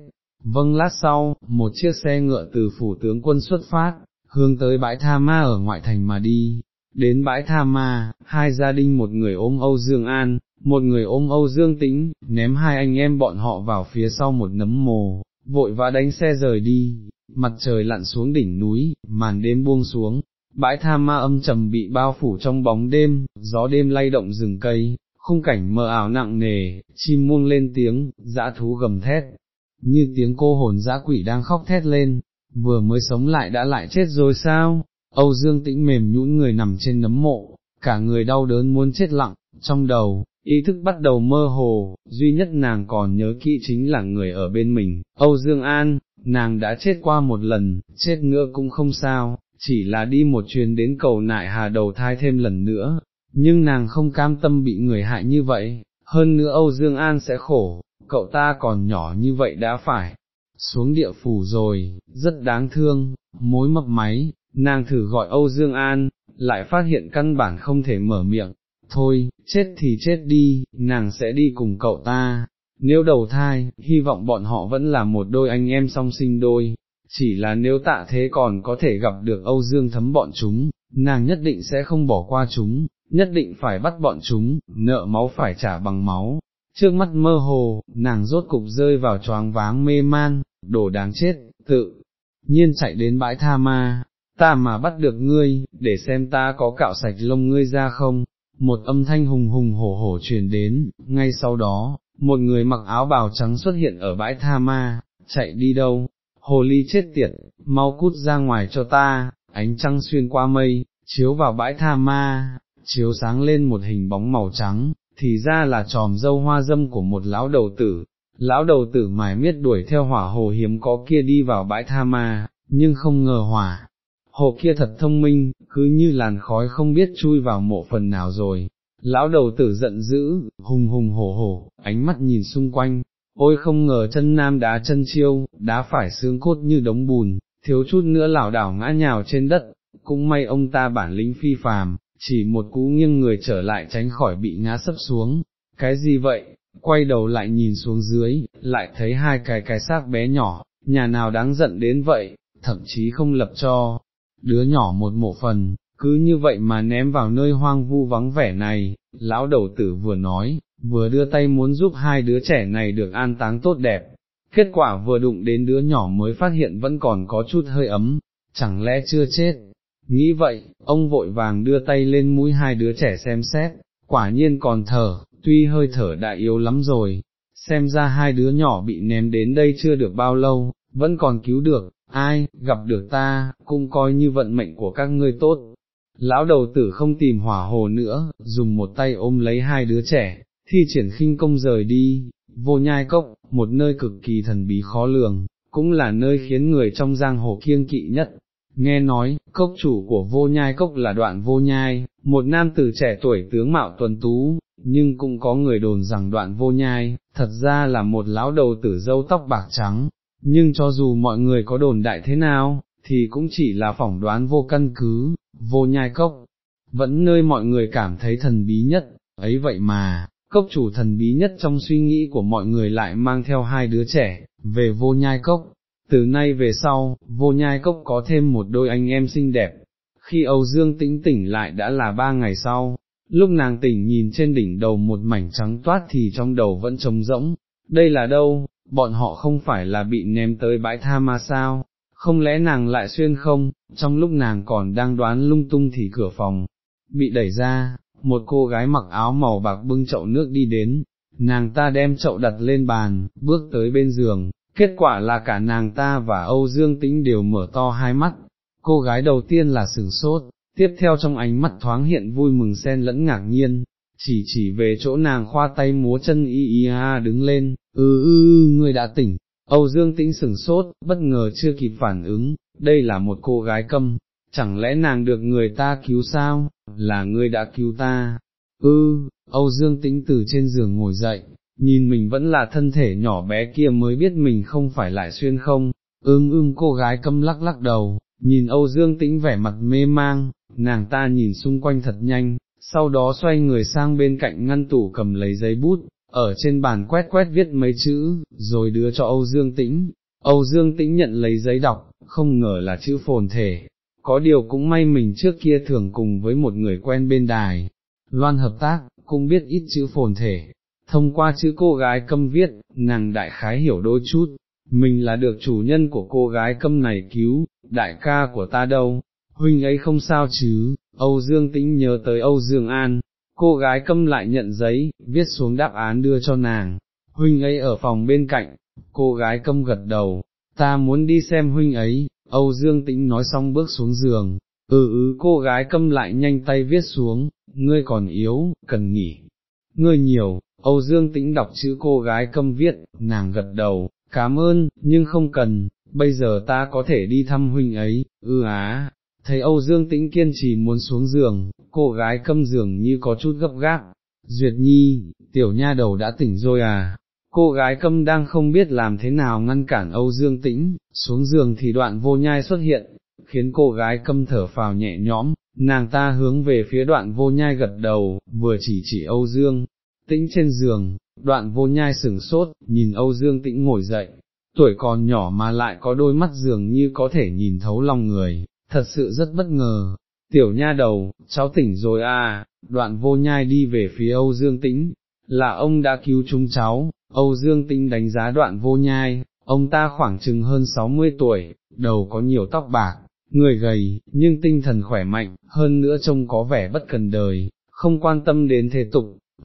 Vâng lát sau, một chiếc xe ngựa từ phủ tướng quân xuất phát, hướng tới bãi tha ma ở ngoại thành mà đi. Đến bãi tha ma, hai gia đình một người ôm Âu Dương An, một người ôm Âu Dương Tĩnh, ném hai anh em bọn họ vào phía sau một nấm mồ, vội vã đánh xe rời đi, mặt trời lặn xuống đỉnh núi, màn đêm buông xuống, bãi tha ma âm trầm bị bao phủ trong bóng đêm, gió đêm lay động rừng cây, khung cảnh mờ ảo nặng nề, chim muông lên tiếng, dã thú gầm thét, như tiếng cô hồn dã quỷ đang khóc thét lên, vừa mới sống lại đã lại chết rồi sao, Âu Dương tĩnh mềm nhũn người nằm trên nấm mộ, cả người đau đớn muốn chết lặng, trong đầu, ý thức bắt đầu mơ hồ, duy nhất nàng còn nhớ kỹ chính là người ở bên mình, Âu Dương An, nàng đã chết qua một lần, chết nữa cũng không sao, chỉ là đi một chuyến đến cầu nại hà đầu thai thêm lần nữa, nhưng nàng không cam tâm bị người hại như vậy, hơn nữa Âu Dương An sẽ khổ, cậu ta còn nhỏ như vậy đã phải, xuống địa phủ rồi, rất đáng thương, mối mập máy, nàng thử gọi Âu Dương An, lại phát hiện căn bản không thể mở miệng, thôi, chết thì chết đi, nàng sẽ đi cùng cậu ta, nếu đầu thai, hy vọng bọn họ vẫn là một đôi anh em song sinh đôi, chỉ là nếu tạ thế còn có thể gặp được Âu Dương thấm bọn chúng, nàng nhất định sẽ không bỏ qua chúng, nhất định phải bắt bọn chúng, nợ máu phải trả bằng máu. Trước mắt mơ hồ, nàng rốt cục rơi vào choáng váng mê man, đổ đáng chết, tự nhiên chạy đến bãi tha ma, ta mà bắt được ngươi, để xem ta có cạo sạch lông ngươi ra không, một âm thanh hùng hùng hổ hổ truyền đến, ngay sau đó, một người mặc áo bào trắng xuất hiện ở bãi tha ma, chạy đi đâu, hồ ly chết tiệt, mau cút ra ngoài cho ta, ánh trăng xuyên qua mây, chiếu vào bãi tha ma, chiếu sáng lên một hình bóng màu trắng, thì ra là tròm dâu hoa dâm của một lão đầu tử, lão đầu tử mải miết đuổi theo hỏa hồ hiếm có kia đi vào bãi tha ma, nhưng không ngờ hỏa, hồ kia thật thông minh, cứ như làn khói không biết chui vào mộ phần nào rồi. Lão đầu tử giận dữ, hùng hùng hổ hổ, ánh mắt nhìn xung quanh, ôi không ngờ chân nam đá chân chiêu, đá phải xương cốt như đống bùn, thiếu chút nữa lảo đảo ngã nhào trên đất, cũng may ông ta bản lĩnh phi phàm, chỉ một cú nghiêng người trở lại tránh khỏi bị ngã sấp xuống, cái gì vậy, quay đầu lại nhìn xuống dưới, lại thấy hai cái cái xác bé nhỏ, nhà nào đáng giận đến vậy, thậm chí không lập cho, đứa nhỏ một mộ phần, cứ như vậy mà ném vào nơi hoang vu vắng vẻ này, lão đầu tử vừa nói, vừa đưa tay muốn giúp hai đứa trẻ này được an táng tốt đẹp, kết quả vừa đụng đến đứa nhỏ mới phát hiện vẫn còn có chút hơi ấm, chẳng lẽ chưa chết. Nghĩ vậy, ông vội vàng đưa tay lên mũi hai đứa trẻ xem xét, quả nhiên còn thở, tuy hơi thở đã yếu lắm rồi, xem ra hai đứa nhỏ bị ném đến đây chưa được bao lâu, vẫn còn cứu được, ai, gặp được ta, cũng coi như vận mệnh của các ngươi tốt. Lão đầu tử không tìm hỏa hồ nữa, dùng một tay ôm lấy hai đứa trẻ, thi triển khinh công rời đi, vô nhai cốc, một nơi cực kỳ thần bí khó lường, cũng là nơi khiến người trong giang hồ kiêng kỵ nhất. Nghe nói, cốc chủ của vô nhai cốc là đoạn vô nhai, một nam tử trẻ tuổi tướng mạo tuần tú, nhưng cũng có người đồn rằng đoạn vô nhai, thật ra là một lão đầu tử dâu tóc bạc trắng, nhưng cho dù mọi người có đồn đại thế nào, thì cũng chỉ là phỏng đoán vô căn cứ, vô nhai cốc, vẫn nơi mọi người cảm thấy thần bí nhất, ấy vậy mà, cốc chủ thần bí nhất trong suy nghĩ của mọi người lại mang theo hai đứa trẻ, về vô nhai cốc. Từ nay về sau, vô nhai cốc có thêm một đôi anh em xinh đẹp. Khi Âu Dương tĩnh tỉnh lại đã là ba ngày sau, lúc nàng tỉnh nhìn trên đỉnh đầu một mảnh trắng toát thì trong đầu vẫn trống rỗng. Đây là đâu, bọn họ không phải là bị ném tới bãi tha mà sao, không lẽ nàng lại xuyên không, trong lúc nàng còn đang đoán lung tung thì cửa phòng, bị đẩy ra, một cô gái mặc áo màu bạc bưng chậu nước đi đến, nàng ta đem chậu đặt lên bàn, bước tới bên giường, kết quả là cả nàng ta và Âu Dương Tĩnh đều mở to hai mắt, cô gái đầu tiên là sừng sốt, tiếp theo trong ánh mắt thoáng hiện vui mừng xen lẫn ngạc nhiên, chỉ chỉ về chỗ nàng khoa tay múa chân y y ha đứng lên, ư ư ư người đã tỉnh, Âu Dương Tĩnh sừng sốt, bất ngờ chưa kịp phản ứng, đây là một cô gái câm, chẳng lẽ nàng được người ta cứu sao, là ngươi đã cứu ta, ư, Âu Dương Tĩnh từ trên giường ngồi dậy, nhìn mình vẫn là thân thể nhỏ bé kia mới biết mình không phải lại xuyên không, ưm ưm cô gái câm lắc lắc đầu, nhìn Âu Dương Tĩnh vẻ mặt mê mang, nàng ta nhìn xung quanh thật nhanh, sau đó xoay người sang bên cạnh ngăn tủ cầm lấy giấy bút, ở trên bàn quét quét viết mấy chữ, rồi đưa cho Âu Dương Tĩnh. Âu Dương Tĩnh nhận lấy giấy đọc, không ngờ là chữ phồn thể, có điều cũng may mình trước kia thường cùng với một người quen bên đài, loan hợp tác, cũng biết ít chữ phồn thể, thông qua chữ cô gái câm viết, nàng đại khái hiểu đôi chút, mình là được chủ nhân của cô gái câm này cứu, đại ca của ta đâu, huynh ấy không sao chứ, Âu Dương Tĩnh nhớ tới Âu Dương An, cô gái câm lại nhận giấy, viết xuống đáp án đưa cho nàng, huynh ấy ở phòng bên cạnh, cô gái câm gật đầu, ta muốn đi xem huynh ấy, Âu Dương Tĩnh nói xong bước xuống giường, ừ ừ cô gái câm lại nhanh tay viết xuống, ngươi còn yếu, cần nghỉ, ngươi nhiều, Âu Dương Tĩnh đọc chữ cô gái câm viết, nàng gật đầu, cảm ơn, nhưng không cần, bây giờ ta có thể đi thăm huynh ấy, ư á, thấy Âu Dương Tĩnh kiên trì muốn xuống giường, cô gái câm giường như có chút gấp gáp, Duyệt Nhi, tiểu nha đầu đã tỉnh rồi à, cô gái câm đang không biết làm thế nào ngăn cản Âu Dương Tĩnh, xuống giường thì đoạn vô nhai xuất hiện, khiến cô gái câm thở phào nhẹ nhõm, nàng ta hướng về phía đoạn vô nhai gật đầu, vừa chỉ chỉ Âu Dương, tĩnh trên giường, đoạn vô nhai sừng sốt, nhìn Âu Dương tĩnh ngồi dậy, tuổi còn nhỏ mà lại có đôi mắt dường như có thể nhìn thấu lòng người, thật sự rất bất ngờ. Tiểu nha đầu, cháu tỉnh rồi à, đoạn vô nhai đi về phía Âu Dương Tĩnh, là ông đã cứu chúng cháu, Âu Dương Tĩnh đánh giá đoạn vô nhai, ông ta khoảng chừng hơn 60 tuổi, đầu có nhiều tóc bạc, người gầy, nhưng tinh thần khỏe mạnh, hơn nữa trông có vẻ bất cần đời, không quan tâm đến thế tục,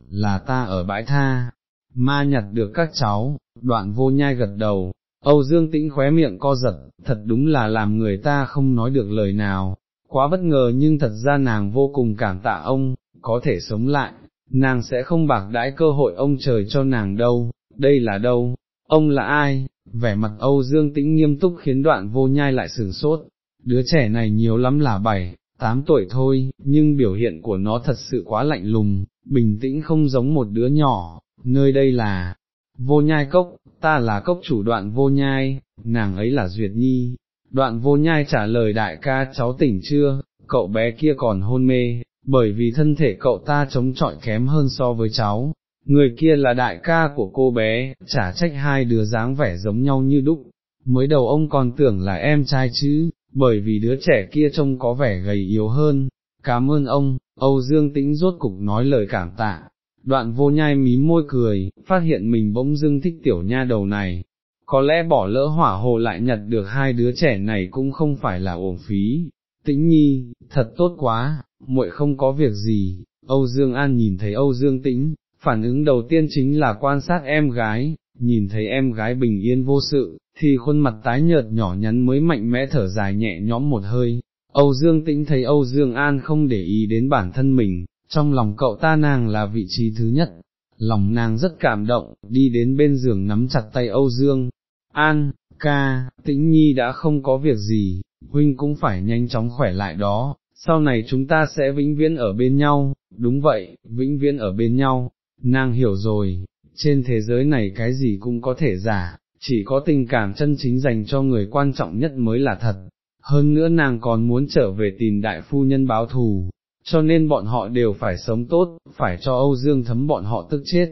là ta ở bãi tha, ma nhặt được các cháu, đoạn vô nhai gật đầu, Âu Dương Tĩnh khóe miệng co giật, thật đúng là làm người ta không nói được lời nào, quá bất ngờ nhưng thật ra nàng vô cùng cảm tạ ông, có thể sống lại, nàng sẽ không bạc đãi cơ hội ông trời cho nàng đâu, đây là đâu, ông là ai, vẻ mặt Âu Dương Tĩnh nghiêm túc khiến đoạn vô nhai lại sửng sốt, đứa trẻ này nhiều lắm là bảy, tám tuổi thôi, nhưng biểu hiện của nó thật sự quá lạnh lùng, bình tĩnh không giống một đứa nhỏ, nơi đây là, vô nhai cốc, ta là cốc chủ đoạn vô nhai, nàng ấy là Duyệt Nhi. Đoạn vô nhai trả lời đại ca cháu tỉnh chưa, cậu bé kia còn hôn mê, bởi vì thân thể cậu ta chống chọi kém hơn so với cháu, người kia là đại ca của cô bé, chả trách hai đứa dáng vẻ giống nhau như đúc, mới đầu ông còn tưởng là em trai chứ, bởi vì đứa trẻ kia trông có vẻ gầy yếu hơn, cảm ơn ông, Âu Dương Tĩnh rốt cục nói lời cảm tạ, đoạn vô nhai mí môi cười, phát hiện mình bỗng dưng thích tiểu nha đầu này, có lẽ bỏ lỡ hỏa hồ lại nhặt được hai đứa trẻ này cũng không phải là uổng phí. Tĩnh nhi, thật tốt quá, muội không có việc gì, Âu Dương An nhìn thấy Âu Dương Tĩnh, phản ứng đầu tiên chính là quan sát em gái, nhìn thấy em gái bình yên vô sự, thì khuôn mặt tái nhợt nhỏ nhắn mới mạnh mẽ thở dài nhẹ nhõm một hơi. Âu Dương Tĩnh thấy Âu Dương An không để ý đến bản thân mình, trong lòng cậu ta nàng là vị trí thứ nhất, lòng nàng rất cảm động, đi đến bên giường nắm chặt tay Âu Dương, An, ca, tĩnh nhi đã không có việc gì, huynh cũng phải nhanh chóng khỏe lại đó, sau này chúng ta sẽ vĩnh viễn ở bên nhau, đúng vậy, vĩnh viễn ở bên nhau, nàng hiểu rồi, trên thế giới này cái gì cũng có thể giả, chỉ có tình cảm chân chính dành cho người quan trọng nhất mới là thật, hơn nữa nàng còn muốn trở về tìm đại phu nhân báo thù, cho nên bọn họ đều phải sống tốt, phải cho Âu Dương thấm bọn họ tức chết.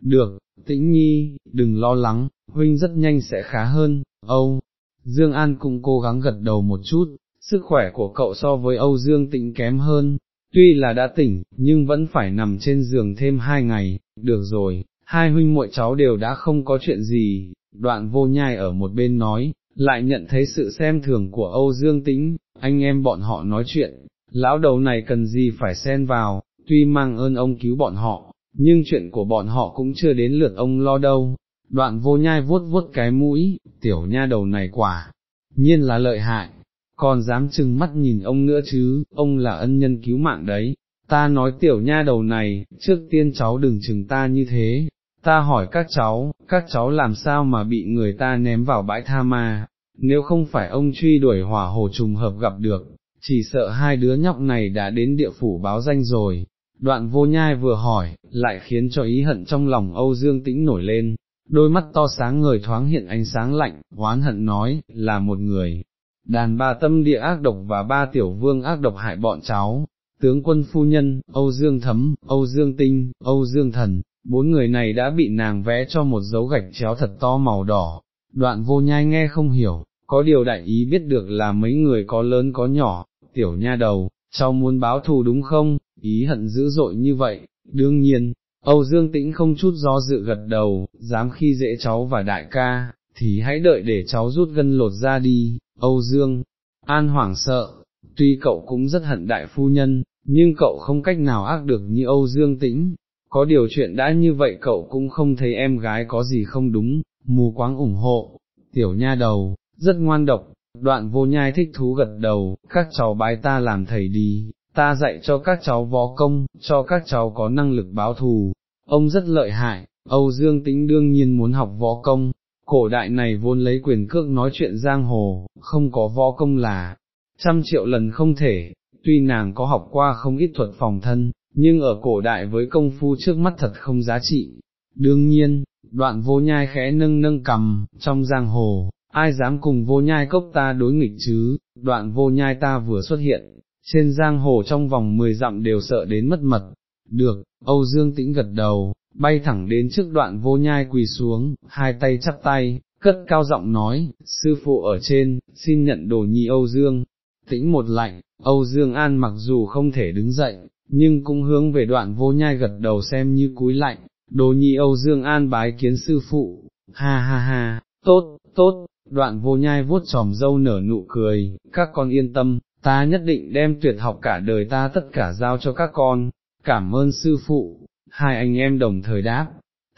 Được, tĩnh nhi, đừng lo lắng, huynh rất nhanh sẽ khá hơn, Âu. Dương An cũng cố gắng gật đầu một chút, sức khỏe của cậu so với Âu Dương tĩnh kém hơn, tuy là đã tỉnh, nhưng vẫn phải nằm trên giường thêm hai ngày, được rồi, hai huynh muội cháu đều đã không có chuyện gì, đoạn vô nhai ở một bên nói, lại nhận thấy sự xem thường của Âu Dương Tĩnh, anh em bọn họ nói chuyện, lão đầu này cần gì phải xen vào, tuy mang ơn ông cứu bọn họ, nhưng chuyện của bọn họ cũng chưa đến lượt ông lo đâu. Đoạn vô nhai vuốt vuốt cái mũi, tiểu nha đầu này quả, nhiên là lợi hại, còn dám chừng mắt nhìn ông nữa chứ, ông là ân nhân cứu mạng đấy, ta nói tiểu nha đầu này, trước tiên cháu đừng chừng ta như thế, ta hỏi các cháu, các cháu làm sao mà bị người ta ném vào bãi tha ma, nếu không phải ông truy đuổi hỏa hồ trùng hợp gặp được, chỉ sợ hai đứa nhóc này đã đến địa phủ báo danh rồi. Đoạn vô nhai vừa hỏi, lại khiến cho ý hận trong lòng Âu Dương Tĩnh nổi lên, đôi mắt to sáng ngời thoáng hiện ánh sáng lạnh, oán hận nói, là một người, đàn bà tâm địa ác độc và ba tiểu vương ác độc hại bọn cháu, tướng quân phu nhân, Âu Dương Thấm, Âu Dương Tinh, Âu Dương Thần, bốn người này đã bị nàng vẽ cho một dấu gạch chéo thật to màu đỏ, đoạn vô nhai nghe không hiểu, có điều đại ý biết được là mấy người có lớn có nhỏ, tiểu nha đầu, cháu muốn báo thù đúng không, ý hận dữ dội như vậy, đương nhiên, Âu Dương Tĩnh không chút do dự gật đầu, dám khi dễ cháu và đại ca, thì hãy đợi để cháu rút gân lột ra đi, Âu Dương, an hoảng sợ, tuy cậu cũng rất hận đại phu nhân, nhưng cậu không cách nào ác được như Âu Dương Tĩnh, có điều chuyện đã như vậy cậu cũng không thấy em gái có gì không đúng, mù quáng ủng hộ, tiểu nha đầu, rất ngoan độc, đoạn vô nhai thích thú gật đầu, các cháu bái ta làm thầy đi, ta dạy cho các cháu võ công, cho các cháu có năng lực báo thù, ông rất lợi hại, Âu Dương Tĩnh đương nhiên muốn học võ công, cổ đại này vốn lấy quyền cước nói chuyện giang hồ, không có võ công là, trăm triệu lần không thể, tuy nàng có học qua không ít thuật phòng thân, nhưng ở cổ đại với công phu trước mắt thật không giá trị. Đương nhiên, đoạn vô nhai khẽ nâng nâng cầm, trong giang hồ, ai dám cùng vô nhai cốc ta đối nghịch chứ, đoạn vô nhai ta vừa xuất hiện, trên giang hồ trong vòng 10 dặm đều sợ đến mất mật. Được, Âu Dương tĩnh gật đầu, bay thẳng đến trước đoạn vô nhai quỳ xuống, hai tay chắp tay, cất cao giọng nói, sư phụ ở trên, xin nhận đồ nhi Âu Dương. Tĩnh một lạnh, Âu Dương An mặc dù không thể đứng dậy, nhưng cũng hướng về đoạn vô nhai gật đầu xem như cúi lạnh, đồ nhi Âu Dương An bái kiến sư phụ, ha ha ha, tốt, tốt, đoạn vô nhai vuốt tròm dâu nở nụ cười, các con yên tâm, ta nhất định đem tuyệt học cả đời ta tất cả giao cho các con, cảm ơn sư phụ, hai anh em đồng thời đáp.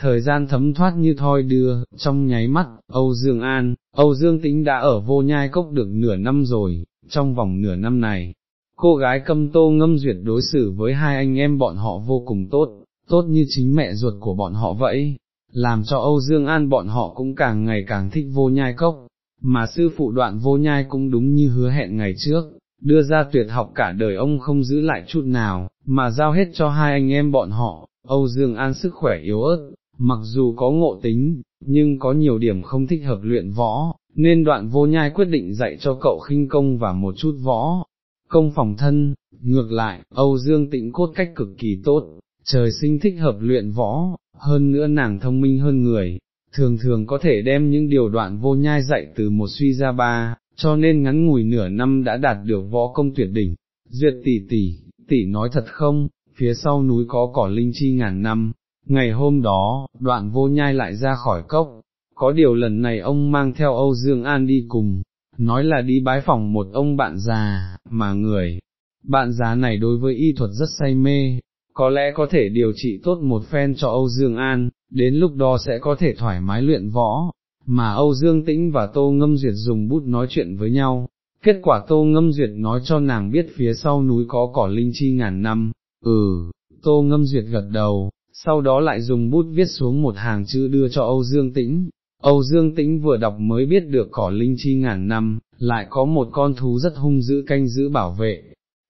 Thời gian thấm thoát như thoi đưa, trong nháy mắt, Âu Dương An, Âu Dương Tĩnh đã ở vô nhai cốc được nửa năm rồi, trong vòng nửa năm này, cô gái câm tô ngâm duyệt đối xử với hai anh em bọn họ vô cùng tốt, tốt như chính mẹ ruột của bọn họ vậy, làm cho Âu Dương An bọn họ cũng càng ngày càng thích vô nhai cốc, mà sư phụ đoạn vô nhai cũng đúng như hứa hẹn ngày trước, đưa ra tuyệt học cả đời ông không giữ lại chút nào, mà giao hết cho hai anh em bọn họ, Âu Dương An sức khỏe yếu ớt, mặc dù có ngộ tính, nhưng có nhiều điểm không thích hợp luyện võ, nên đoạn vô nhai quyết định dạy cho cậu khinh công và một chút võ, công phòng thân, ngược lại, Âu Dương tĩnh cốt cách cực kỳ tốt, trời sinh thích hợp luyện võ, hơn nữa nàng thông minh hơn người, thường thường có thể đem những điều đoạn vô nhai dạy từ một suy ra ba, cho nên ngắn ngủi nửa năm đã đạt được võ công tuyệt đỉnh. Duyệt tỷ tỷ, tỷ nói thật không, phía sau núi có cỏ linh chi ngàn năm, ngày hôm đó, đoạn vô nhai lại ra khỏi cốc, có điều lần này ông mang theo Âu Dương An đi cùng, nói là đi bái phòng một ông bạn già, mà người, bạn già này đối với y thuật rất say mê, có lẽ có thể điều trị tốt một phen cho Âu Dương An, đến lúc đó sẽ có thể thoải mái luyện võ, mà Âu Dương Tĩnh và Tô Ngâm Duyệt dùng bút nói chuyện với nhau, kết quả Tô Ngâm Duyệt nói cho nàng biết phía sau núi có cỏ linh chi ngàn năm, ừ, Tô Ngâm Duyệt gật đầu, sau đó lại dùng bút viết xuống một hàng chữ đưa cho Âu Dương Tĩnh. Âu Dương Tĩnh vừa đọc mới biết được cỏ linh chi ngàn năm, lại có một con thú rất hung dữ canh giữ bảo vệ,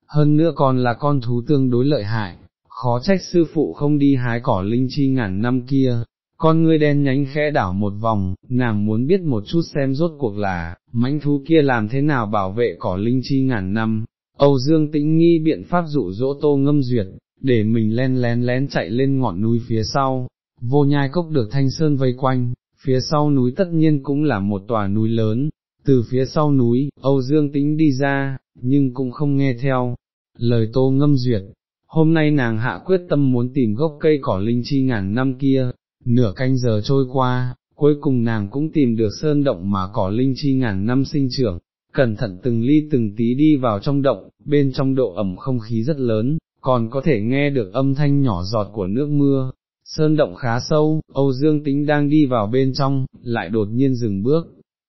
hơn nữa còn là con thú tương đối lợi hại, khó trách sư phụ không đi hái cỏ linh chi ngàn năm kia, con ngươi đen nhánh khẽ đảo một vòng, nàng muốn biết một chút xem rốt cuộc là, mãnh thú kia làm thế nào bảo vệ cỏ linh chi ngàn năm, Âu Dương tĩnh nghi biện pháp dụ dỗ tô ngâm duyệt, để mình len lén lén chạy lên ngọn núi phía sau, vô nhai cốc được thanh sơn vây quanh, phía sau núi tất nhiên cũng là một tòa núi lớn, từ phía sau núi, Âu Dương tĩnh đi ra, nhưng cũng không nghe theo, lời tô ngâm duyệt, hôm nay nàng hạ quyết tâm muốn tìm gốc cây cỏ linh chi ngàn năm kia, nửa canh giờ trôi qua, cuối cùng nàng cũng tìm được sơn động mà cỏ linh chi ngàn năm sinh trưởng, cẩn thận từng ly từng tí đi vào trong động, bên trong độ ẩm không khí rất lớn, còn có thể nghe được âm thanh nhỏ giọt của nước mưa. Sơn động khá sâu, Âu Dương Tính đang đi vào bên trong, lại đột nhiên dừng bước,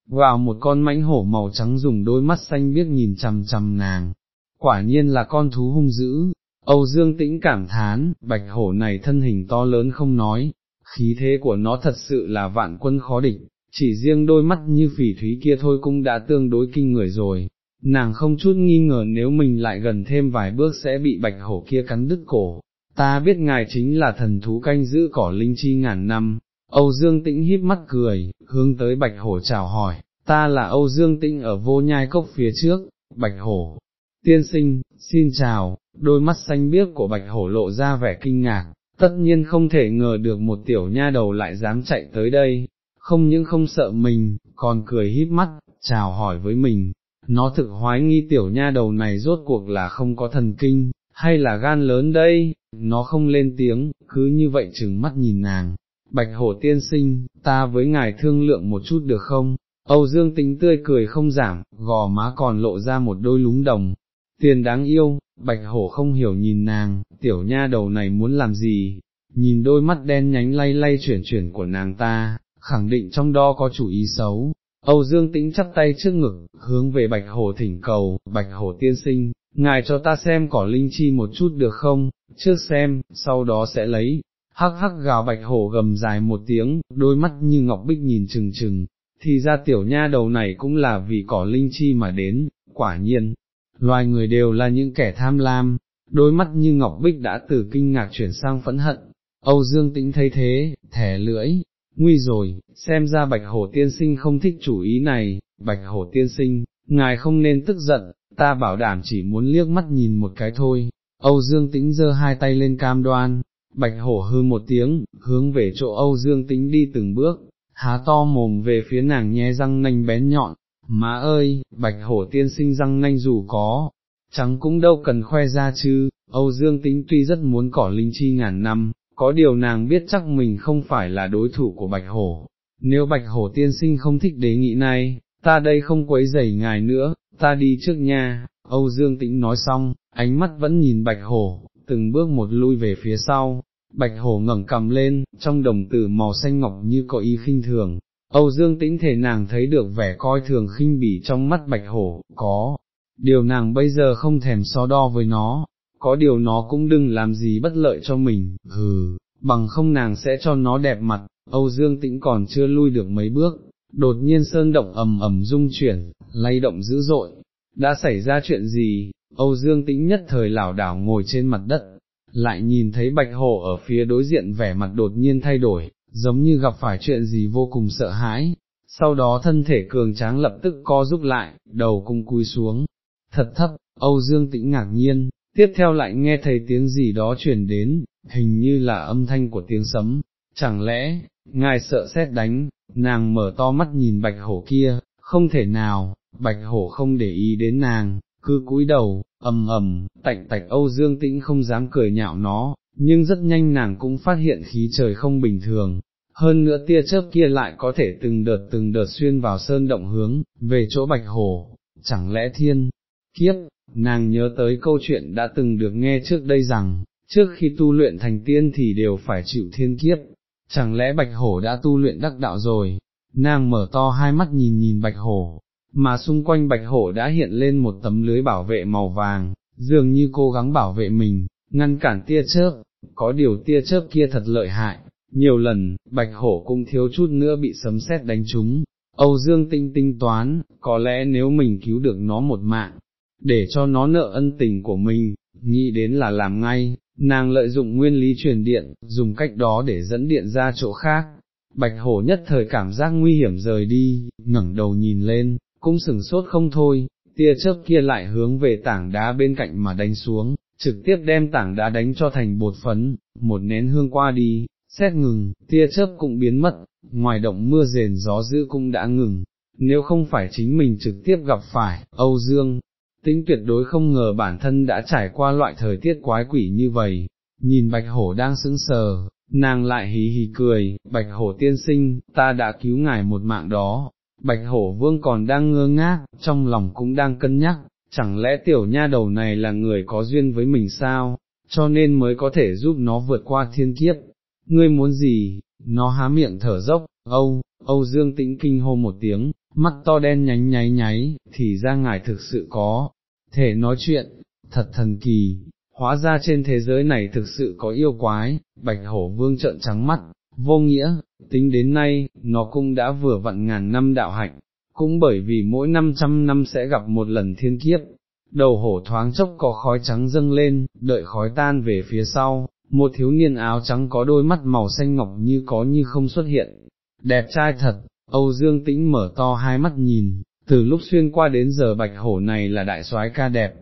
vào một con mãnh hổ màu trắng dùng đôi mắt xanh biếc nhìn chằm chằm nàng, quả nhiên là con thú hung dữ, Âu Dương Tĩnh cảm thán, bạch hổ này thân hình to lớn không nói, khí thế của nó thật sự là vạn quân khó địch, chỉ riêng đôi mắt như phỉ thúy kia thôi cũng đã tương đối kinh người rồi, nàng không chút nghi ngờ nếu mình lại gần thêm vài bước sẽ bị bạch hổ kia cắn đứt cổ, ta biết ngài chính là thần thú canh giữ cỏ linh chi ngàn năm, Âu Dương Tĩnh híp mắt cười, hướng tới bạch hổ chào hỏi, ta là Âu Dương Tĩnh ở vô nhai cốc phía trước, bạch hổ, tiên sinh, xin chào, đôi mắt xanh biếc của bạch hổ lộ ra vẻ kinh ngạc, tất nhiên không thể ngờ được một tiểu nha đầu lại dám chạy tới đây, không những không sợ mình, còn cười híp mắt, chào hỏi với mình, nó thực hoái nghi tiểu nha đầu này rốt cuộc là không có thần kinh, hay là gan lớn đây, nó không lên tiếng, cứ như vậy chừng mắt nhìn nàng, bạch hổ tiên sinh, ta với ngài thương lượng một chút được không? Âu Dương tính tươi cười không giảm, gò má còn lộ ra một đôi lúng đồng, tiền đáng yêu, bạch hổ không hiểu nhìn nàng, tiểu nha đầu này muốn làm gì, nhìn đôi mắt đen nhánh lay lay chuyển chuyển của nàng ta, khẳng định trong đó có chủ ý xấu. Âu Dương Tĩnh chắp tay trước ngực, hướng về bạch hổ thỉnh cầu, bạch hổ tiên sinh, ngài cho ta xem cỏ linh chi một chút được không, trước xem, sau đó sẽ lấy, hắc hắc gào bạch hổ gầm dài một tiếng, đôi mắt như ngọc bích nhìn chừng chừng, thì ra tiểu nha đầu này cũng là vì cỏ linh chi mà đến, quả nhiên, loài người đều là những kẻ tham lam, đôi mắt như ngọc bích đã từ kinh ngạc chuyển sang phẫn hận, Âu Dương Tĩnh thấy thế, thẻ lưỡi, nguy rồi, xem ra bạch hổ tiên sinh không thích chủ ý này, bạch hổ tiên sinh, ngài không nên tức giận, ta bảo đảm chỉ muốn liếc mắt nhìn một cái thôi, Âu Dương Tĩnh giơ hai tay lên cam đoan, bạch hổ hư một tiếng, hướng về chỗ Âu Dương Tĩnh đi từng bước, há to mồm về phía nàng nhe răng nanh bén nhọn, má ơi, bạch hổ tiên sinh răng nanh dù có, trắng cũng đâu cần khoe ra chứ, Âu Dương Tĩnh tuy rất muốn cỏ linh chi ngàn năm, có điều nàng biết chắc mình không phải là đối thủ của bạch hổ, nếu bạch hổ tiên sinh không thích đề nghị này, ta đây không quấy rầy ngài nữa, ta đi trước nha, Âu Dương Tĩnh nói xong, ánh mắt vẫn nhìn bạch hổ, từng bước một lui về phía sau, bạch hổ ngẩng cầm lên, trong đồng tử màu xanh ngọc như có ý khinh thường, Âu Dương tĩnh thể nàng thấy được vẻ coi thường khinh bỉ trong mắt bạch hổ, có, điều nàng bây giờ không thèm so đo với nó, có điều nó cũng đừng làm gì bất lợi cho mình, hừ, bằng không nàng sẽ cho nó đẹp mặt, Âu Dương tĩnh còn chưa lui được mấy bước, đột nhiên sơn động ầm ầm rung chuyển, lay động dữ dội, đã xảy ra chuyện gì, Âu Dương tĩnh nhất thời lảo đảo ngồi trên mặt đất, lại nhìn thấy bạch hổ ở phía đối diện vẻ mặt đột nhiên thay đổi, giống như gặp phải chuyện gì vô cùng sợ hãi, sau đó thân thể cường tráng lập tức co rút lại, đầu cung cúi xuống, thật thấp, Âu Dương tĩnh ngạc nhiên, tiếp theo lại nghe thấy tiếng gì đó truyền đến, hình như là âm thanh của tiếng sấm, chẳng lẽ, ngài sợ xét đánh, nàng mở to mắt nhìn bạch hổ kia, không thể nào, bạch hổ không để ý đến nàng, cứ cúi đầu, ầm ầm, tạnh tạch Âu Dương Tĩnh không dám cười nhạo nó, nhưng rất nhanh nàng cũng phát hiện khí trời không bình thường, hơn nữa tia chớp kia lại có thể từng đợt từng đợt xuyên vào sơn động hướng, về chỗ bạch hồ. chẳng lẽ thiên, kiếp, nàng nhớ tới câu chuyện đã từng được nghe trước đây rằng, trước khi tu luyện thành tiên thì đều phải chịu thiên kiếp, chẳng lẽ bạch hổ đã tu luyện đắc đạo rồi, nàng mở to hai mắt nhìn nhìn bạch hổ, mà xung quanh bạch hổ đã hiện lên một tấm lưới bảo vệ màu vàng, dường như cố gắng bảo vệ mình, ngăn cản tia chớp, có điều tia chớp kia thật lợi hại, nhiều lần, bạch hổ cũng thiếu chút nữa bị sấm sét đánh trúng, Âu Dương tinh tinh toán, có lẽ nếu mình cứu được nó một mạng, để cho nó nợ ân tình của mình, nghĩ đến là làm ngay, nàng lợi dụng nguyên lý truyền điện, dùng cách đó để dẫn điện ra chỗ khác. Bạch hổ nhất thời cảm giác nguy hiểm rời đi, ngẩng đầu nhìn lên, cũng sừng sốt không thôi, tia chớp kia lại hướng về tảng đá bên cạnh mà đánh xuống, trực tiếp đem tảng đá đánh cho thành bột phấn, một nén hương qua đi, xét ngừng, tia chớp cũng biến mất, ngoài động mưa rền gió dữ cũng đã ngừng, nếu không phải chính mình trực tiếp gặp phải, Âu Dương, tính tuyệt đối không ngờ bản thân đã trải qua loại thời tiết quái quỷ như vậy, nhìn bạch hổ đang sững sờ, nàng lại hí hí cười, bạch hổ tiên sinh, ta đã cứu ngài một mạng đó, bạch hổ vương còn đang ngơ ngác, trong lòng cũng đang cân nhắc, chẳng lẽ tiểu nha đầu này là người có duyên với mình sao, cho nên mới có thể giúp nó vượt qua thiên kiếp, ngươi muốn gì, nó há miệng thở dốc, Âu, Âu Dương tĩnh kinh hô một tiếng, mắt to đen nhánh nháy nháy, thì ra ngài thực sự có, thể nói chuyện, thật thần kỳ, hóa ra trên thế giới này thực sự có yêu quái, bạch hổ vương trợn trắng mắt, vô nghĩa, tính đến nay, nó cũng đã vừa vặn ngàn năm đạo hạnh, cũng bởi vì mỗi năm trăm năm sẽ gặp một lần thiên kiếp, đầu hổ thoáng chốc có khói trắng dâng lên, đợi khói tan về phía sau, một thiếu niên áo trắng có đôi mắt màu xanh ngọc như có như không xuất hiện, đẹp trai thật, Âu Dương Tĩnh mở to hai mắt nhìn, từ lúc xuyên qua đến giờ bạch hổ này là đại soái ca đẹp,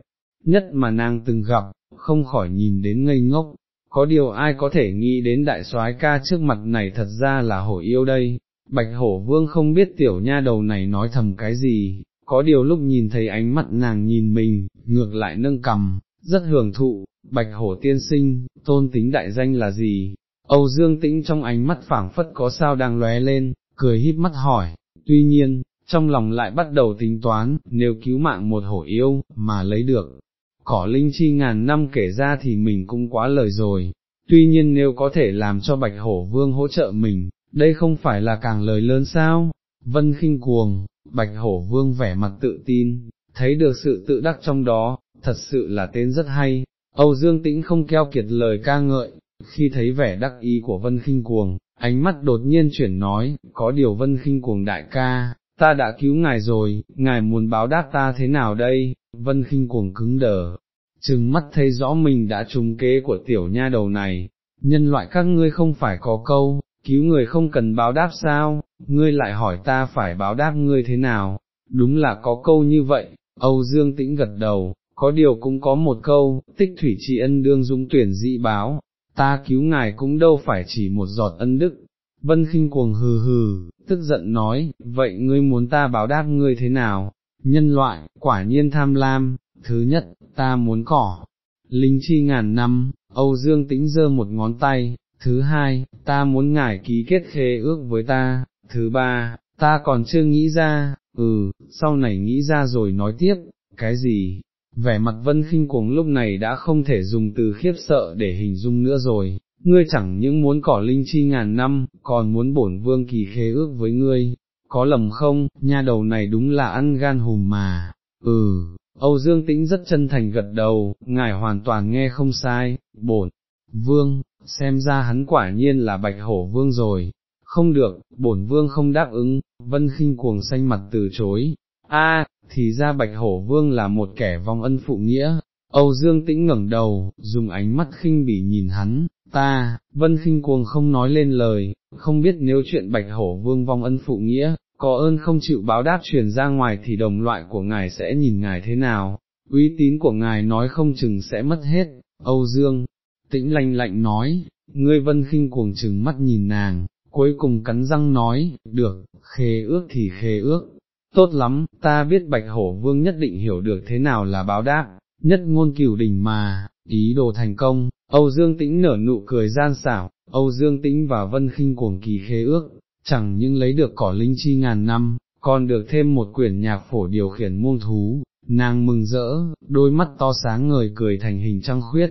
nhất mà nàng từng gặp, không khỏi nhìn đến ngây ngốc, có điều ai có thể nghĩ đến đại soái ca trước mặt này thật ra là hổ yêu đây, bạch hổ vương không biết tiểu nha đầu này nói thầm cái gì, có điều lúc nhìn thấy ánh mắt nàng nhìn mình, ngược lại nâng cầm, rất hưởng thụ, bạch hổ tiên sinh, tôn tính đại danh là gì? Âu Dương Tĩnh trong ánh mắt phảng phất có sao đang lóe lên, cười híp mắt hỏi, tuy nhiên, trong lòng lại bắt đầu tính toán, nếu cứu mạng một hổ yêu, mà lấy được, cỏ linh chi ngàn năm kể ra thì mình cũng quá lời rồi, tuy nhiên nếu có thể làm cho bạch hổ vương hỗ trợ mình, đây không phải là càng lời lớn sao, vân khinh cuồng, bạch hổ vương vẻ mặt tự tin, thấy được sự tự đắc trong đó, thật sự là tên rất hay, Âu Dương Tĩnh không keo kiệt lời ca ngợi, khi thấy vẻ đắc ý của Vân Khinh Cuồng, ánh mắt đột nhiên chuyển nói, có điều Vân Khinh Cuồng đại ca, ta đã cứu ngài rồi, ngài muốn báo đáp ta thế nào đây, Vân Khinh Cuồng cứng đờ, chừng mắt thấy rõ mình đã trúng kế của tiểu nha đầu này, nhân loại các ngươi không phải có câu, cứu người không cần báo đáp sao, ngươi lại hỏi ta phải báo đáp ngươi thế nào, đúng là có câu như vậy, Âu Dương Tĩnh gật đầu, có điều cũng có một câu, tích thủy tri ân đương dũng tuyển dị báo, ta cứu ngài cũng đâu phải chỉ một giọt ân đức. Vân khinh cuồng hừ hừ, tức giận nói, vậy ngươi muốn ta báo đáp ngươi thế nào? Nhân loại, quả nhiên tham lam, thứ nhất, ta muốn cỏ. Linh chi ngàn năm, Âu Dương tĩnh giơ một ngón tay, thứ hai, ta muốn ngài ký kết khế ước với ta, thứ ba, ta còn chưa nghĩ ra, ừ, sau này nghĩ ra rồi nói tiếp, cái gì, vẻ mặt vân khinh cuồng lúc này đã không thể dùng từ khiếp sợ để hình dung nữa rồi, ngươi chẳng những muốn cỏ linh chi ngàn năm, còn muốn bổn vương kỳ khế ước với ngươi, có lầm không, nha đầu này đúng là ăn gan hùm mà, ừ, Âu Dương Tĩnh rất chân thành gật đầu, ngài hoàn toàn nghe không sai, bổn, vương, xem ra hắn quả nhiên là bạch hổ vương rồi, không được, bổn vương không đáp ứng, vân khinh cuồng xanh mặt từ chối, a thì ra bạch hổ vương là một kẻ vong ân phụ nghĩa, Âu Dương tĩnh ngẩng đầu, dùng ánh mắt khinh bỉ nhìn hắn, ta, vân khinh cuồng không nói lên lời, không biết nếu chuyện bạch hổ vương vong ân phụ nghĩa, có ơn không chịu báo đáp truyền ra ngoài thì đồng loại của ngài sẽ nhìn ngài thế nào, uy tín của ngài nói không chừng sẽ mất hết, Âu Dương, tĩnh lanh lạnh nói, ngươi vân khinh cuồng chừng mắt nhìn nàng, cuối cùng cắn răng nói, được, khế ước thì khế ước, tốt lắm, ta biết bạch hổ vương nhất định hiểu được thế nào là báo đáp, nhất ngôn cửu đỉnh mà, ý đồ thành công, Âu Dương Tĩnh nở nụ cười gian xảo, Âu Dương Tĩnh và Vân khinh cuồng kỳ khế ước, chẳng những lấy được cỏ linh chi ngàn năm, còn được thêm một quyển nhạc phổ điều khiển muông thú, nàng mừng rỡ, đôi mắt to sáng ngời cười thành hình trăng khuyết,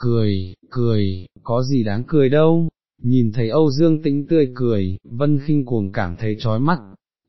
cười, cười, có gì đáng cười đâu, nhìn thấy Âu Dương Tĩnh tươi cười, Vân khinh cuồng cảm thấy chói mắt,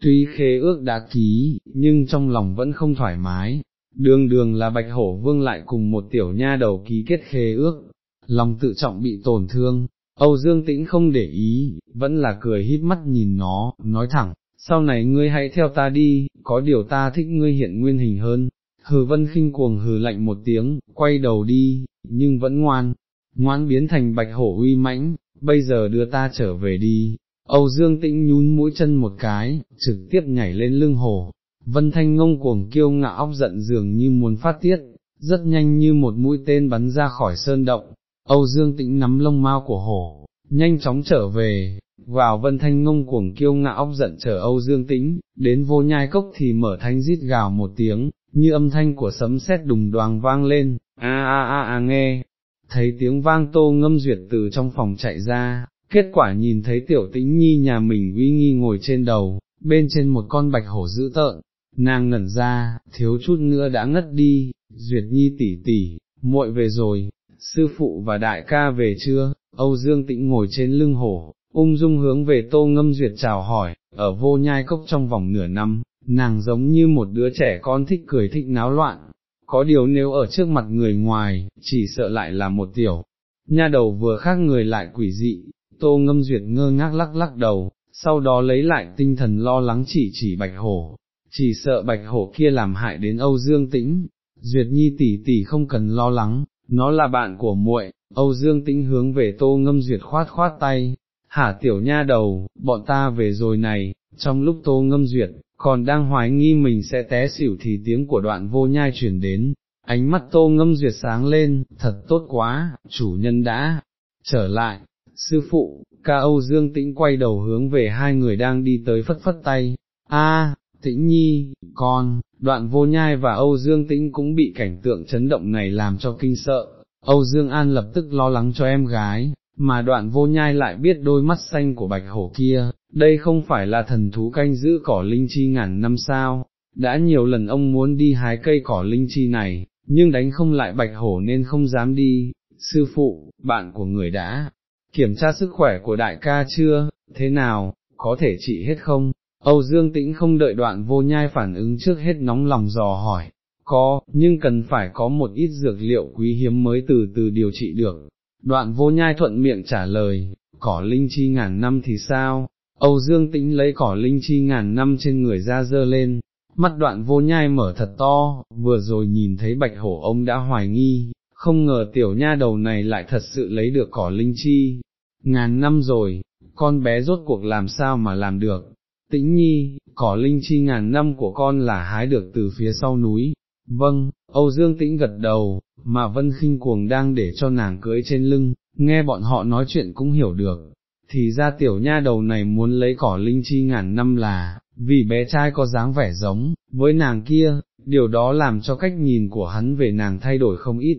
tuy khế ước đã ký, nhưng trong lòng vẫn không thoải mái, đường đường là bạch hổ vương lại cùng một tiểu nha đầu ký kết khế ước, lòng tự trọng bị tổn thương, Âu Dương Tĩnh không để ý, vẫn là cười híp mắt nhìn nó, nói thẳng, sau này ngươi hãy theo ta đi, có điều ta thích ngươi hiện nguyên hình hơn. Hừ vân khinh cuồng hừ lạnh một tiếng, quay đầu đi, nhưng vẫn ngoan, ngoan biến thành bạch hổ uy mãnh, bây giờ đưa ta trở về đi. Âu Dương Tĩnh nhún mũi chân một cái, trực tiếp nhảy lên lưng hổ, vân thanh ngông cuồng kiêu ngạo óc giận dường như muốn phát tiết, rất nhanh như một mũi tên bắn ra khỏi sơn động, Âu Dương Tĩnh nắm lông mao của hổ, nhanh chóng trở về, vào vân thanh ngông cuồng kiêu ngạo óc giận chờ Âu Dương Tĩnh, đến vô nhai cốc thì mở thanh rít gào một tiếng, như âm thanh của sấm sét đùng đoàng vang lên, a a a a nghe, thấy tiếng vang tô ngâm duyệt từ trong phòng chạy ra, kết quả nhìn thấy tiểu tĩnh nhi nhà mình uy nghi ngồi trên đầu, bên trên một con bạch hổ dữ tợn, nàng ngẩn ra, thiếu chút nữa đã ngất đi, duyệt nhi tỷ tỷ, muội về rồi, sư phụ và đại ca về chưa, Âu Dương Tĩnh ngồi trên lưng hổ, ung dung hướng về tô ngâm duyệt chào hỏi, ở vô nhai cốc trong vòng nửa năm, nàng giống như một đứa trẻ con thích cười thích náo loạn, có điều nếu ở trước mặt người ngoài, chỉ sợ lại là một tiểu, nha đầu vừa khác người lại quỷ dị, tô ngâm duyệt ngơ ngác lắc lắc đầu, sau đó lấy lại tinh thần lo lắng chỉ chỉ bạch hổ, chỉ sợ bạch hổ kia làm hại đến Âu Dương Tĩnh, duyệt nhi tỷ tỷ không cần lo lắng, nó là bạn của muội. Âu Dương Tĩnh hướng về tô ngâm duyệt khoát khoát tay, hả tiểu nha đầu, bọn ta về rồi này, trong lúc tô ngâm duyệt, còn đang hoài nghi mình sẽ té xỉu thì tiếng của đoạn vô nhai chuyển đến, ánh mắt tô ngâm duyệt sáng lên, thật tốt quá, chủ nhân đã trở lại, sư phụ, ca Âu Dương Tĩnh quay đầu hướng về hai người đang đi tới phất phất tay, a Tĩnh Nhi, con, đoạn vô nhai và Âu Dương Tĩnh cũng bị cảnh tượng chấn động này làm cho kinh sợ, Âu Dương An lập tức lo lắng cho em gái, mà đoạn vô nhai lại biết đôi mắt xanh của bạch hổ kia, đây không phải là thần thú canh giữ cỏ linh chi ngàn năm sao, đã nhiều lần ông muốn đi hái cây cỏ linh chi này, nhưng đánh không lại bạch hổ nên không dám đi, sư phụ, bạn của người đã kiểm tra sức khỏe của đại ca chưa, thế nào, có thể trị hết không? Âu Dương Tĩnh không đợi đoạn vô nhai phản ứng trước hết nóng lòng dò hỏi, có, nhưng cần phải có một ít dược liệu quý hiếm mới từ từ điều trị được. Đoạn vô nhai thuận miệng trả lời, cỏ linh chi ngàn năm thì sao? Âu Dương Tĩnh lấy cỏ linh chi ngàn năm trên người ra dơ lên, mắt đoạn vô nhai mở thật to, vừa rồi nhìn thấy bạch hổ ông đã hoài nghi, không ngờ tiểu nha đầu này lại thật sự lấy được cỏ linh chi. Ngàn năm rồi, con bé rốt cuộc làm sao mà làm được, tĩnh nhi, cỏ linh chi ngàn năm của con là hái được từ phía sau núi, vâng, Âu Dương tĩnh gật đầu, mà Vân khinh cuồng đang để cho nàng cưới trên lưng, nghe bọn họ nói chuyện cũng hiểu được, thì ra tiểu nha đầu này muốn lấy cỏ linh chi ngàn năm là, vì bé trai có dáng vẻ giống, với nàng kia, điều đó làm cho cách nhìn của hắn về nàng thay đổi không ít.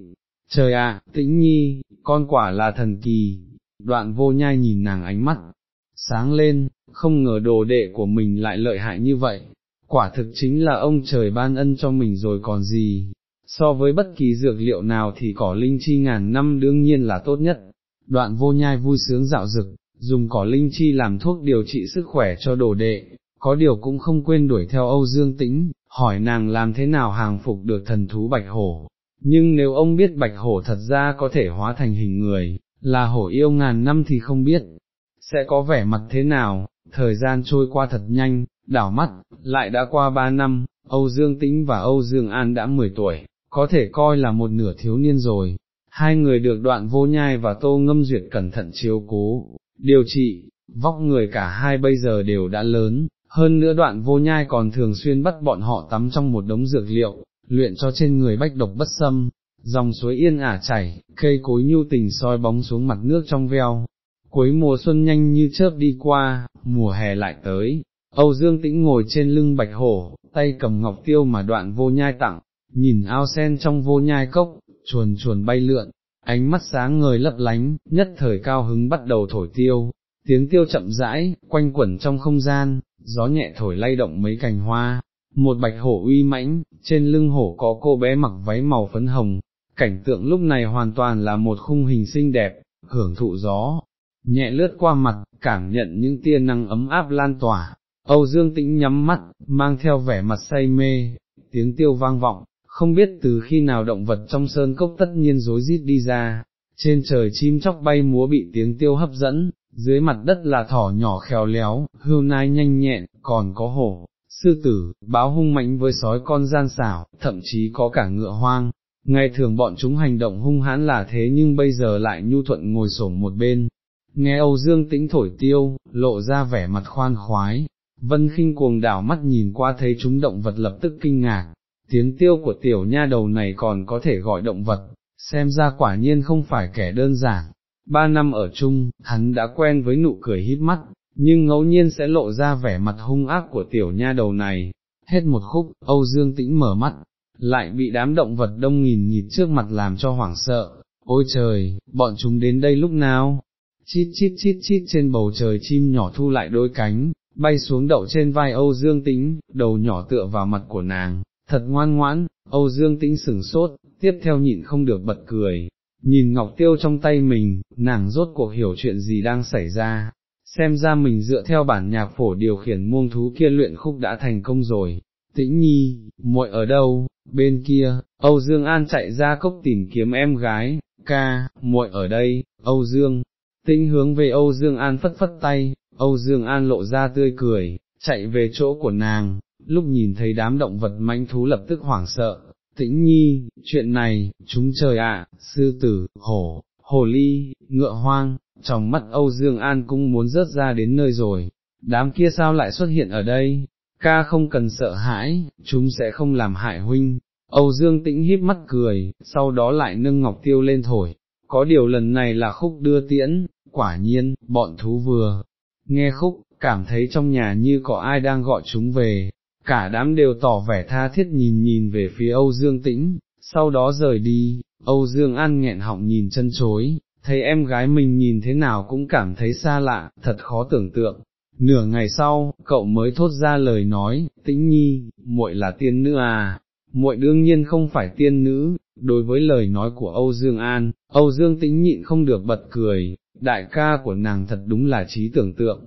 Trời ạ, tĩnh nhi, con quả là thần kỳ, đoạn vô nhai nhìn nàng ánh mắt, sáng lên, không ngờ đồ đệ của mình lại lợi hại như vậy, quả thực chính là ông trời ban ân cho mình rồi còn gì, so với bất kỳ dược liệu nào thì cỏ linh chi ngàn năm đương nhiên là tốt nhất, đoạn vô nhai vui sướng dạo dực, dùng cỏ linh chi làm thuốc điều trị sức khỏe cho đồ đệ, có điều cũng không quên đuổi theo Âu Dương Tĩnh, hỏi nàng làm thế nào hàng phục được thần thú bạch hổ, nhưng nếu ông biết bạch hổ thật ra có thể hóa thành hình người, là hổ yêu ngàn năm thì không biết, sẽ có vẻ mặt thế nào, thời gian trôi qua thật nhanh, đảo mắt, lại đã qua ba năm, Âu Dương Tĩnh và Âu Dương An đã 10 tuổi, có thể coi là một nửa thiếu niên rồi. Hai người được đoạn vô nhai và tô ngâm duyệt cẩn thận chiếu cố, điều trị, vóc người cả hai bây giờ đều đã lớn, hơn nữa đoạn vô nhai còn thường xuyên bắt bọn họ tắm trong một đống dược liệu, luyện cho trên người bách độc bất xâm, dòng suối yên ả chảy, cây cối nhu tình soi bóng xuống mặt nước trong veo, cuối mùa xuân nhanh như chớp đi qua, mùa hè lại tới, Âu Dương Tĩnh ngồi trên lưng bạch hổ, tay cầm ngọc tiêu mà đoạn vô nhai tặng, nhìn ao sen trong vô nhai cốc, chuồn chuồn bay lượn, ánh mắt sáng ngời lấp lánh, nhất thời cao hứng bắt đầu thổi tiêu, tiếng tiêu chậm rãi, quanh quẩn trong không gian, gió nhẹ thổi lay động mấy cành hoa, một bạch hổ uy mãnh, trên lưng hổ có cô bé mặc váy màu phấn hồng, cảnh tượng lúc này hoàn toàn là một khung hình xinh đẹp, hưởng thụ gió, nhẹ lướt qua mặt, cảm nhận những tia năng ấm áp lan tỏa, Âu Dương Tĩnh nhắm mắt, mang theo vẻ mặt say mê, tiếng tiêu vang vọng, không biết từ khi nào động vật trong sơn cốc tất nhiên rối rít đi ra, trên trời chim chóc bay múa bị tiếng tiêu hấp dẫn, dưới mặt đất là thỏ nhỏ khéo léo, hươu nai nhanh nhẹn, còn có hổ, sư tử, báo hung mạnh với sói con gian xảo, thậm chí có cả ngựa hoang. Ngày thường bọn chúng hành động hung hãn là thế nhưng bây giờ lại nhu thuận ngồi sổm một bên. Nghe Âu Dương tĩnh thổi tiêu, lộ ra vẻ mặt khoan khoái, Vân khinh cuồng đảo mắt nhìn qua thấy chúng động vật lập tức kinh ngạc, tiếng tiêu của tiểu nha đầu này còn có thể gọi động vật, xem ra quả nhiên không phải kẻ đơn giản. Ba năm ở chung, hắn đã quen với nụ cười híp mắt, nhưng ngẫu nhiên sẽ lộ ra vẻ mặt hung ác của tiểu nha đầu này. Hết một khúc, Âu Dương Tĩnh mở mắt, lại bị đám động vật đông nghìn nhịt trước mặt làm cho hoảng sợ. Ôi trời, bọn chúng đến đây lúc nào? Chít chít chít chít trên bầu trời chim nhỏ thu lại đôi cánh, bay xuống đậu trên vai Âu Dương Tĩnh, đầu nhỏ tựa vào mặt của nàng, thật ngoan ngoãn, Âu Dương Tĩnh sửng sốt, tiếp theo nhịn không được bật cười, nhìn ngọc tiêu trong tay mình, nàng rốt cuộc hiểu chuyện gì đang xảy ra, xem ra mình dựa theo bản nhạc phổ điều khiển muông thú kia luyện khúc đã thành công rồi. Tĩnh nhi, muội ở đâu, bên kia, Âu Dương An chạy ra cốc tìm kiếm em gái, ca, muội ở đây, Âu Dương, tĩnh hướng về Âu Dương An phất phất tay, Âu Dương An lộ ra tươi cười, chạy về chỗ của nàng, lúc nhìn thấy đám động vật manh thú lập tức hoảng sợ, tĩnh nhi, chuyện này, chúng trời ạ, sư tử, hổ, hồ ly, ngựa hoang, trong mắt Âu Dương An cũng muốn rớt ra đến nơi rồi, đám kia sao lại xuất hiện ở đây, ca không cần sợ hãi, chúng sẽ không làm hại huynh. Âu Dương tĩnh híp mắt cười, sau đó lại nâng ngọc tiêu lên thổi, có điều lần này là khúc đưa tiễn, quả nhiên, bọn thú vừa, nghe khúc, cảm thấy trong nhà như có ai đang gọi chúng về, cả đám đều tỏ vẻ tha thiết nhìn nhìn về phía Âu Dương Tĩnh, sau đó rời đi, Âu Dương An nghẹn họng nhìn chân chối, thấy em gái mình nhìn thế nào cũng cảm thấy xa lạ, thật khó tưởng tượng. Nửa ngày sau, cậu mới thốt ra lời nói, tĩnh nhi, muội là tiên nữ à, muội đương nhiên không phải tiên nữ, đối với lời nói của Âu Dương An, Âu Dương tĩnh nhịn không được bật cười, đại ca của nàng thật đúng là trí tưởng tượng,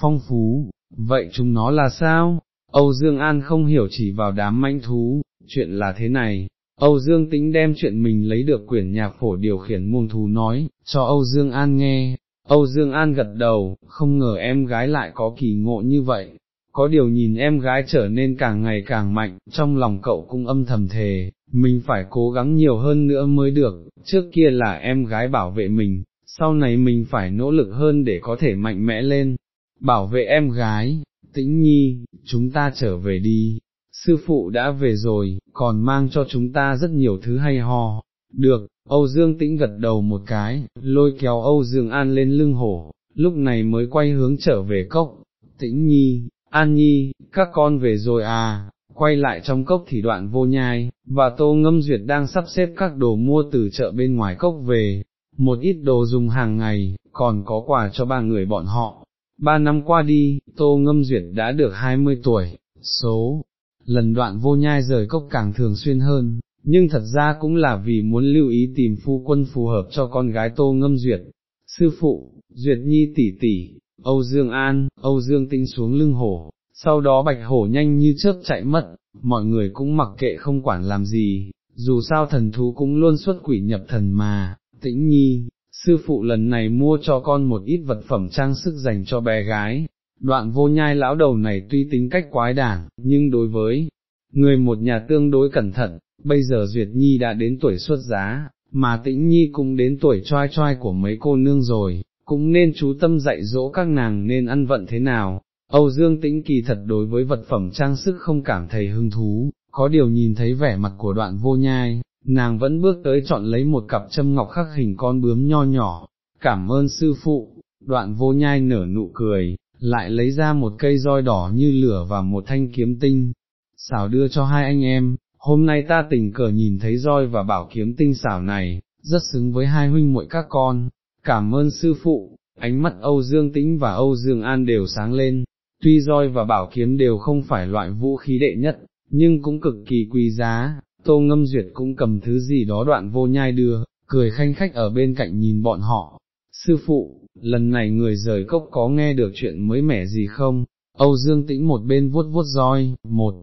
phong phú, vậy chúng nó là sao? Âu Dương An không hiểu chỉ vào đám manh thú, chuyện là thế này, Âu Dương tính đem chuyện mình lấy được quyển nhạc phổ điều khiển muông thú nói, cho Âu Dương An nghe, Âu Dương An gật đầu, không ngờ em gái lại có kỳ ngộ như vậy, có điều nhìn em gái trở nên càng ngày càng mạnh, trong lòng cậu cũng âm thầm thề, mình phải cố gắng nhiều hơn nữa mới được, trước kia là em gái bảo vệ mình, sau này mình phải nỗ lực hơn để có thể mạnh mẽ lên, bảo vệ em gái, tĩnh nhi, chúng ta trở về đi, sư phụ đã về rồi, còn mang cho chúng ta rất nhiều thứ hay ho, được, Âu Dương tĩnh gật đầu một cái, lôi kéo Âu Dương An lên lưng hổ, lúc này mới quay hướng trở về cốc, tĩnh nhi, An nhi, các con về rồi à, quay lại trong cốc thì đoạn vô nhai, và tô ngâm duyệt đang sắp xếp các đồ mua từ chợ bên ngoài cốc về, một ít đồ dùng hàng ngày, còn có quà cho ba người bọn họ. Ba năm qua đi, Tô Ngâm Duyệt đã được 20 tuổi, số, lần đoạn vô nhai rời cốc càng thường xuyên hơn, nhưng thật ra cũng là vì muốn lưu ý tìm phu quân phù hợp cho con gái Tô Ngâm Duyệt. Sư phụ, Duyệt Nhi tỷ tỷ, Âu Dương An, Âu Dương tinh xuống lưng hổ, sau đó bạch hổ nhanh như chớp chạy mất, mọi người cũng mặc kệ không quản làm gì, dù sao thần thú cũng luôn xuất quỷ nhập thần mà, tĩnh nhi, sư phụ lần này mua cho con một ít vật phẩm trang sức dành cho bé gái, đoạn vô nhai lão đầu này tuy tính cách quái đản, nhưng đối với người một nhà tương đối cẩn thận, bây giờ Duyệt Nhi đã đến tuổi xuất giá, mà tĩnh Nhi cũng đến tuổi choai choai của mấy cô nương rồi, cũng nên chú tâm dạy dỗ các nàng nên ăn vận thế nào. Âu Dương tĩnh kỳ thật đối với vật phẩm trang sức không cảm thấy hứng thú, có điều nhìn thấy vẻ mặt của đoạn vô nhai, nàng vẫn bước tới chọn lấy một cặp châm ngọc khắc hình con bướm nho nhỏ, cảm ơn sư phụ, đoạn vô nhai nở nụ cười, lại lấy ra một cây roi đỏ như lửa và một thanh kiếm tinh, xảo đưa cho hai anh em, hôm nay ta tình cờ nhìn thấy roi và bảo kiếm tinh xảo này, rất xứng với hai huynh muội các con, cảm ơn sư phụ, ánh mắt Âu Dương Tĩnh và Âu Dương An đều sáng lên, tuy roi và bảo kiếm đều không phải loại vũ khí đệ nhất, nhưng cũng cực kỳ quý giá, Tô Ngâm Duyệt cũng cầm thứ gì đó đoạn vô nhai đưa, cười khanh khách ở bên cạnh nhìn bọn họ, sư phụ, lần này người rời cốc có nghe được chuyện mới mẻ gì không? Âu Dương Tĩnh một bên vuốt vuốt roi, một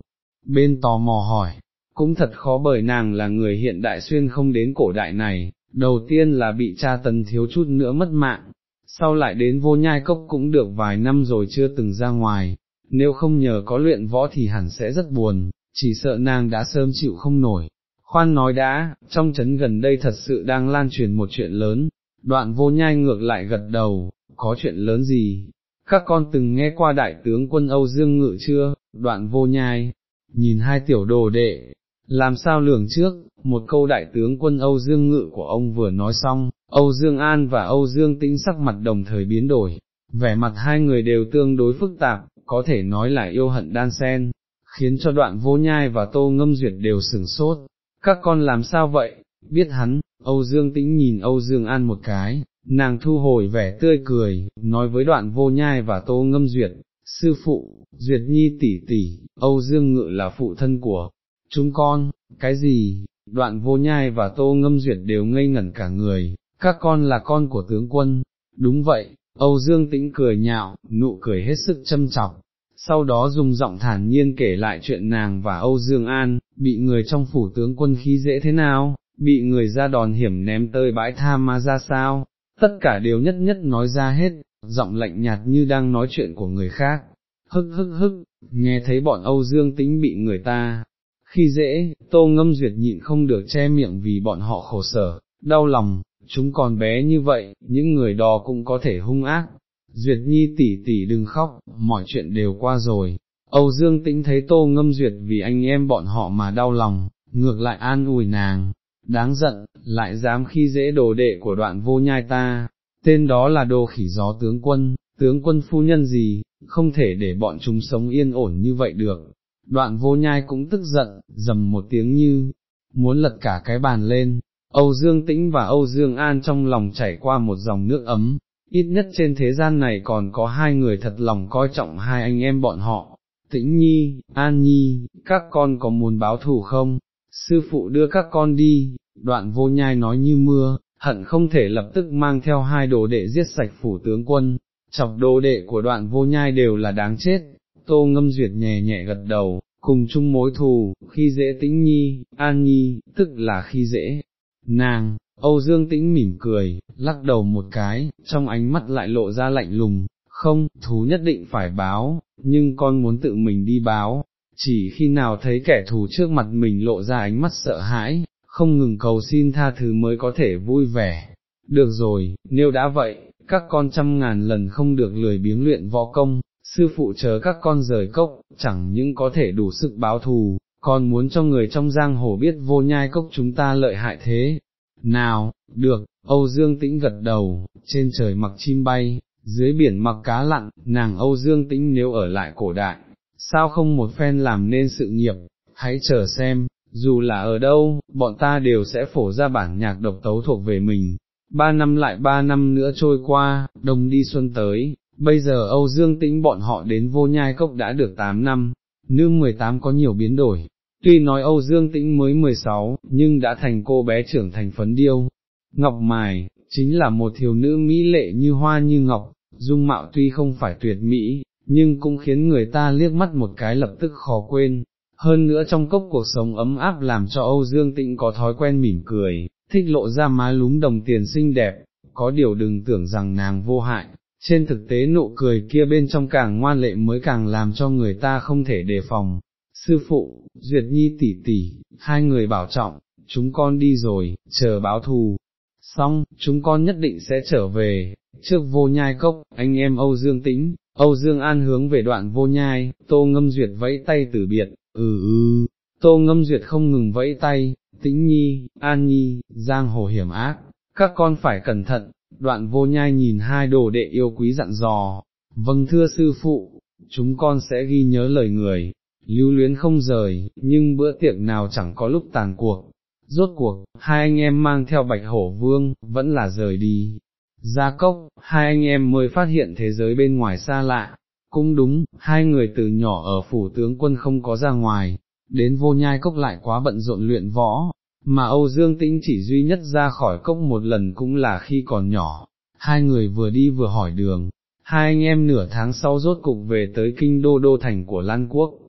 bên tò mò hỏi, cũng thật khó bởi nàng là người hiện đại xuyên không đến cổ đại này, đầu tiên là bị cha tần thiếu chút nữa mất mạng, sau lại đến vô nhai cốc cũng được vài năm rồi chưa từng ra ngoài, nếu không nhờ có luyện võ thì hẳn sẽ rất buồn, chỉ sợ nàng đã sớm chịu không nổi. Khoan nói đã, trong chấn gần đây thật sự đang lan truyền một chuyện lớn, đoạn vô nhai ngược lại gật đầu, có chuyện lớn gì? Các con từng nghe qua đại tướng quân Âu Dương Ngự chưa, đoạn vô nhai, nhìn hai tiểu đồ đệ, làm sao lường trước, một câu đại tướng quân Âu Dương Ngự của ông vừa nói xong, Âu Dương An và Âu Dương Tĩnh sắc mặt đồng thời biến đổi, vẻ mặt hai người đều tương đối phức tạp, có thể nói là yêu hận đan sen, khiến cho đoạn vô nhai và tô ngâm duyệt đều sửng sốt, các con làm sao vậy, biết hắn, Âu Dương Tĩnh nhìn Âu Dương An một cái, nàng thu hồi vẻ tươi cười, nói với đoạn vô nhai và tô ngâm duyệt, sư phụ, duyệt nhi tỷ tỷ, Âu Dương Ngự là phụ thân của chúng con, cái gì, đoạn vô nhai và tô ngâm duyệt đều ngây ngẩn cả người, các con là con của tướng quân, đúng vậy, Âu Dương Tĩnh cười nhạo, nụ cười hết sức châm chọc, sau đó dùng giọng thản nhiên kể lại chuyện nàng và Âu Dương An, bị người trong phủ tướng quân khí dễ thế nào, bị người ra đòn hiểm ném tơi bãi tha ma ra sao, tất cả đều nhất nhất nói ra hết, giọng lạnh nhạt như đang nói chuyện của người khác, hức hức hức, nghe thấy bọn Âu Dương Tĩnh bị người ta, khi dễ, tô ngâm duyệt nhịn không được che miệng vì bọn họ khổ sở, đau lòng, chúng còn bé như vậy, những người đó cũng có thể hung ác. Duyệt nhi tỷ tỷ đừng khóc, mọi chuyện đều qua rồi. Âu Dương Tĩnh thấy tô ngâm duyệt vì anh em bọn họ mà đau lòng, ngược lại an ủi nàng, đáng giận, lại dám khi dễ đồ đệ của đoạn vô nhai ta, tên đó là đồ khỉ gió tướng quân, tướng quân phu nhân gì, không thể để bọn chúng sống yên ổn như vậy được. Đoạn vô nhai cũng tức giận, dầm một tiếng như, muốn lật cả cái bàn lên, Âu Dương Tĩnh và Âu Dương An trong lòng chảy qua một dòng nước ấm, ít nhất trên thế gian này còn có hai người thật lòng coi trọng hai anh em bọn họ, Tĩnh Nhi, An Nhi, các con có muốn báo thù không? Sư phụ đưa các con đi, đoạn vô nhai nói như mưa, hận không thể lập tức mang theo hai đồ đệ giết sạch phủ tướng quân, chọc đồ đệ của đoạn vô nhai đều là đáng chết, tô ngâm duyệt nhẹ nhẹ gật đầu, cùng chung mối thù, khi dễ tĩnh nhi, an nhi, tức là khi dễ, nàng, Âu Dương tĩnh mỉm cười, lắc đầu một cái, trong ánh mắt lại lộ ra lạnh lùng, không, thú nhất định phải báo, nhưng con muốn tự mình đi báo, chỉ khi nào thấy kẻ thù trước mặt mình lộ ra ánh mắt sợ hãi, không ngừng cầu xin tha thứ mới có thể vui vẻ. Được rồi, nếu đã vậy, các con trăm ngàn lần không được lười biếng luyện võ công, sư phụ chờ các con rời cốc, chẳng những có thể đủ sức báo thù, còn muốn cho người trong giang hồ biết vô nhai cốc chúng ta lợi hại thế. Nào, được, Âu Dương Tĩnh gật đầu, trên trời mặc chim bay, dưới biển mặc cá lặn, nàng Âu Dương Tĩnh nếu ở lại cổ đại, sao không một phen làm nên sự nghiệp, hãy chờ xem, dù là ở đâu, bọn ta đều sẽ phổ ra bản nhạc độc tấu thuộc về mình. Ba năm lại ba năm nữa trôi qua, đông đi xuân tới, bây giờ Âu Dương Tĩnh bọn họ đến vô nhai cốc đã được 8 năm, nữ 18 có nhiều biến đổi, tuy nói Âu Dương Tĩnh mới 16, nhưng đã thành cô bé trưởng thành phấn điêu. Ngọc Mài, chính là một thiếu nữ mỹ lệ như hoa như ngọc, dung mạo tuy không phải tuyệt mỹ, nhưng cũng khiến người ta liếc mắt một cái lập tức khó quên. Hơn nữa trong cốc cuộc sống ấm áp làm cho Âu Dương Tĩnh có thói quen mỉm cười, thích lộ ra má lúm đồng tiền xinh đẹp, có điều đừng tưởng rằng nàng vô hại, trên thực tế nụ cười kia bên trong càng ngoan lệ mới càng làm cho người ta không thể đề phòng. Sư phụ, Duyệt Nhi tỷ tỷ, hai người bảo trọng, chúng con đi rồi, chờ báo thù. Xong, chúng con nhất định sẽ trở về, trước vô nhai cốc, anh em Âu Dương Tĩnh, Âu Dương An hướng về đoạn vô nhai, tô ngâm duyệt vẫy tay từ biệt, ừ ừ, tô ngâm duyệt không ngừng vẫy tay, Tĩnh Nhi, An Nhi, Giang Hồ hiểm ác, các con phải cẩn thận, đoạn vô nhai nhìn hai đồ đệ yêu quý dặn dò, vâng thưa sư phụ, chúng con sẽ ghi nhớ lời người, lưu luyến không rời, nhưng bữa tiệc nào chẳng có lúc tàn cuộc. Rốt cuộc, hai anh em mang theo bạch hổ vương, vẫn là rời đi. Ra cốc, hai anh em mới phát hiện thế giới bên ngoài xa lạ. Cũng đúng, hai người từ nhỏ ở phủ tướng quân không có ra ngoài, đến vô nhai cốc lại quá bận rộn luyện võ, mà Âu Dương Tĩnh chỉ duy nhất ra khỏi cốc một lần cũng là khi còn nhỏ. Hai người vừa đi vừa hỏi đường, hai anh em nửa tháng sau rốt cục về tới kinh đô đô thành của Lan Quốc.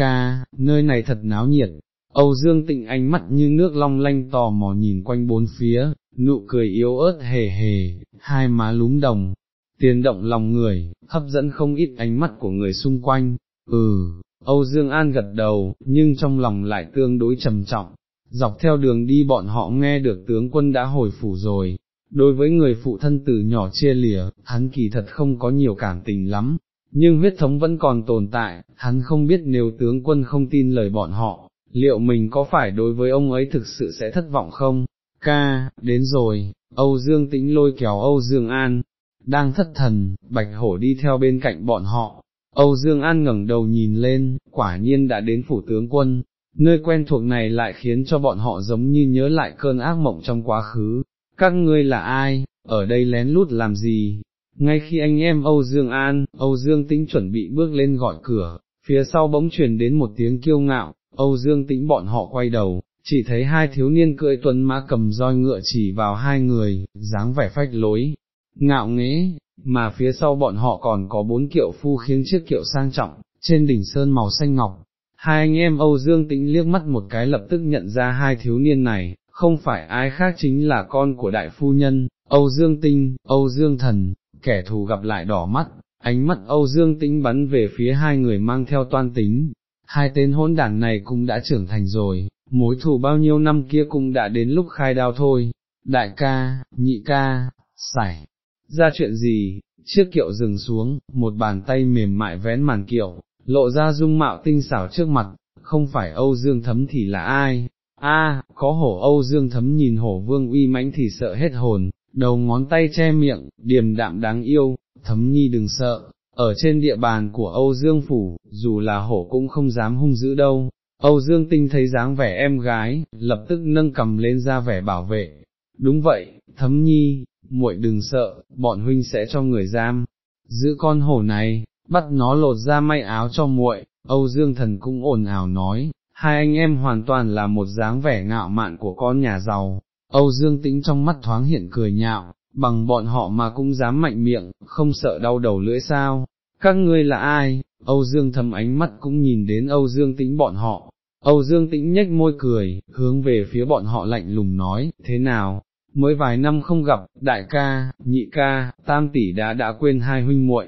Ca, nơi này thật náo nhiệt, Âu Dương Tịnh ánh mắt như nước long lanh tò mò nhìn quanh bốn phía, nụ cười yếu ớt hề hề, hai má lúm đồng, tiền động lòng người, hấp dẫn không ít ánh mắt của người xung quanh, ừ, Âu Dương An gật đầu, nhưng trong lòng lại tương đối trầm trọng, dọc theo đường đi bọn họ nghe được tướng quân đã hồi phủ rồi, đối với người phụ thân từ nhỏ chia lìa, hắn kỳ thật không có nhiều cảm tình lắm, nhưng huyết thống vẫn còn tồn tại, hắn không biết nếu tướng quân không tin lời bọn họ, liệu mình có phải đối với ông ấy thực sự sẽ thất vọng không? Ca, đến rồi, Âu Dương tĩnh lôi kéo Âu Dương An, đang thất thần, bạch hổ đi theo bên cạnh bọn họ. Âu Dương An ngẩng đầu nhìn lên, quả nhiên đã đến phủ tướng quân, nơi quen thuộc này lại khiến cho bọn họ giống như nhớ lại cơn ác mộng trong quá khứ. Các ngươi là ai, ở đây lén lút làm gì? Ngay khi anh em Âu Dương An, Âu Dương Tĩnh chuẩn bị bước lên gọi cửa, phía sau bỗng truyền đến một tiếng kiêu ngạo, Âu Dương Tĩnh bọn họ quay đầu, chỉ thấy hai thiếu niên cưỡi tuấn mã cầm roi ngựa chỉ vào hai người, dáng vẻ phách lối, ngạo nghễ, mà phía sau bọn họ còn có bốn kiệu phu khiến chiếc kiệu sang trọng, trên đỉnh sơn màu xanh ngọc. Hai anh em Âu Dương Tĩnh liếc mắt một cái lập tức nhận ra hai thiếu niên này, không phải ai khác chính là con của đại phu nhân, Âu Dương Tinh, Âu Dương Thần, kẻ thù gặp lại đỏ mắt, ánh mắt Âu Dương Tĩnh bắn về phía hai người mang theo toan tính, hai tên hỗn đảng này cũng đã trưởng thành rồi, mối thù bao nhiêu năm kia cũng đã đến lúc khai đao thôi, đại ca, nhị ca, sải, ra chuyện gì, chiếc kiệu dừng xuống, một bàn tay mềm mại vén màn kiệu, lộ ra dung mạo tinh xảo trước mặt, không phải Âu Dương Thấm thì là ai, a có hổ Âu Dương Thấm nhìn hổ vương uy mãnh thì sợ hết hồn, đầu ngón tay che miệng, điềm đạm đáng yêu, Thấm nhi đừng sợ, ở trên địa bàn của Âu Dương Phủ, dù là hổ cũng không dám hung dữ đâu. Âu Dương Tinh thấy dáng vẻ em gái, lập tức nâng cầm lên ra vẻ bảo vệ. Đúng vậy, thấm nhi, muội đừng sợ, bọn huynh sẽ cho người giam. Giữ con hổ này, bắt nó lột ra may áo cho muội. Âu Dương Thần cũng ồn ào nói, hai anh em hoàn toàn là một dáng vẻ ngạo mạn của con nhà giàu. Âu Dương Tĩnh trong mắt thoáng hiện cười nhạo, bằng bọn họ mà cũng dám mạnh miệng, không sợ đau đầu lưỡi sao, các ngươi là ai, Âu Dương thầm ánh mắt cũng nhìn đến Âu Dương tĩnh bọn họ, Âu Dương tĩnh nhếch môi cười, hướng về phía bọn họ lạnh lùng nói, thế nào, mới vài năm không gặp, đại ca, nhị ca, tam tỷ đã đã quên hai huynh muội,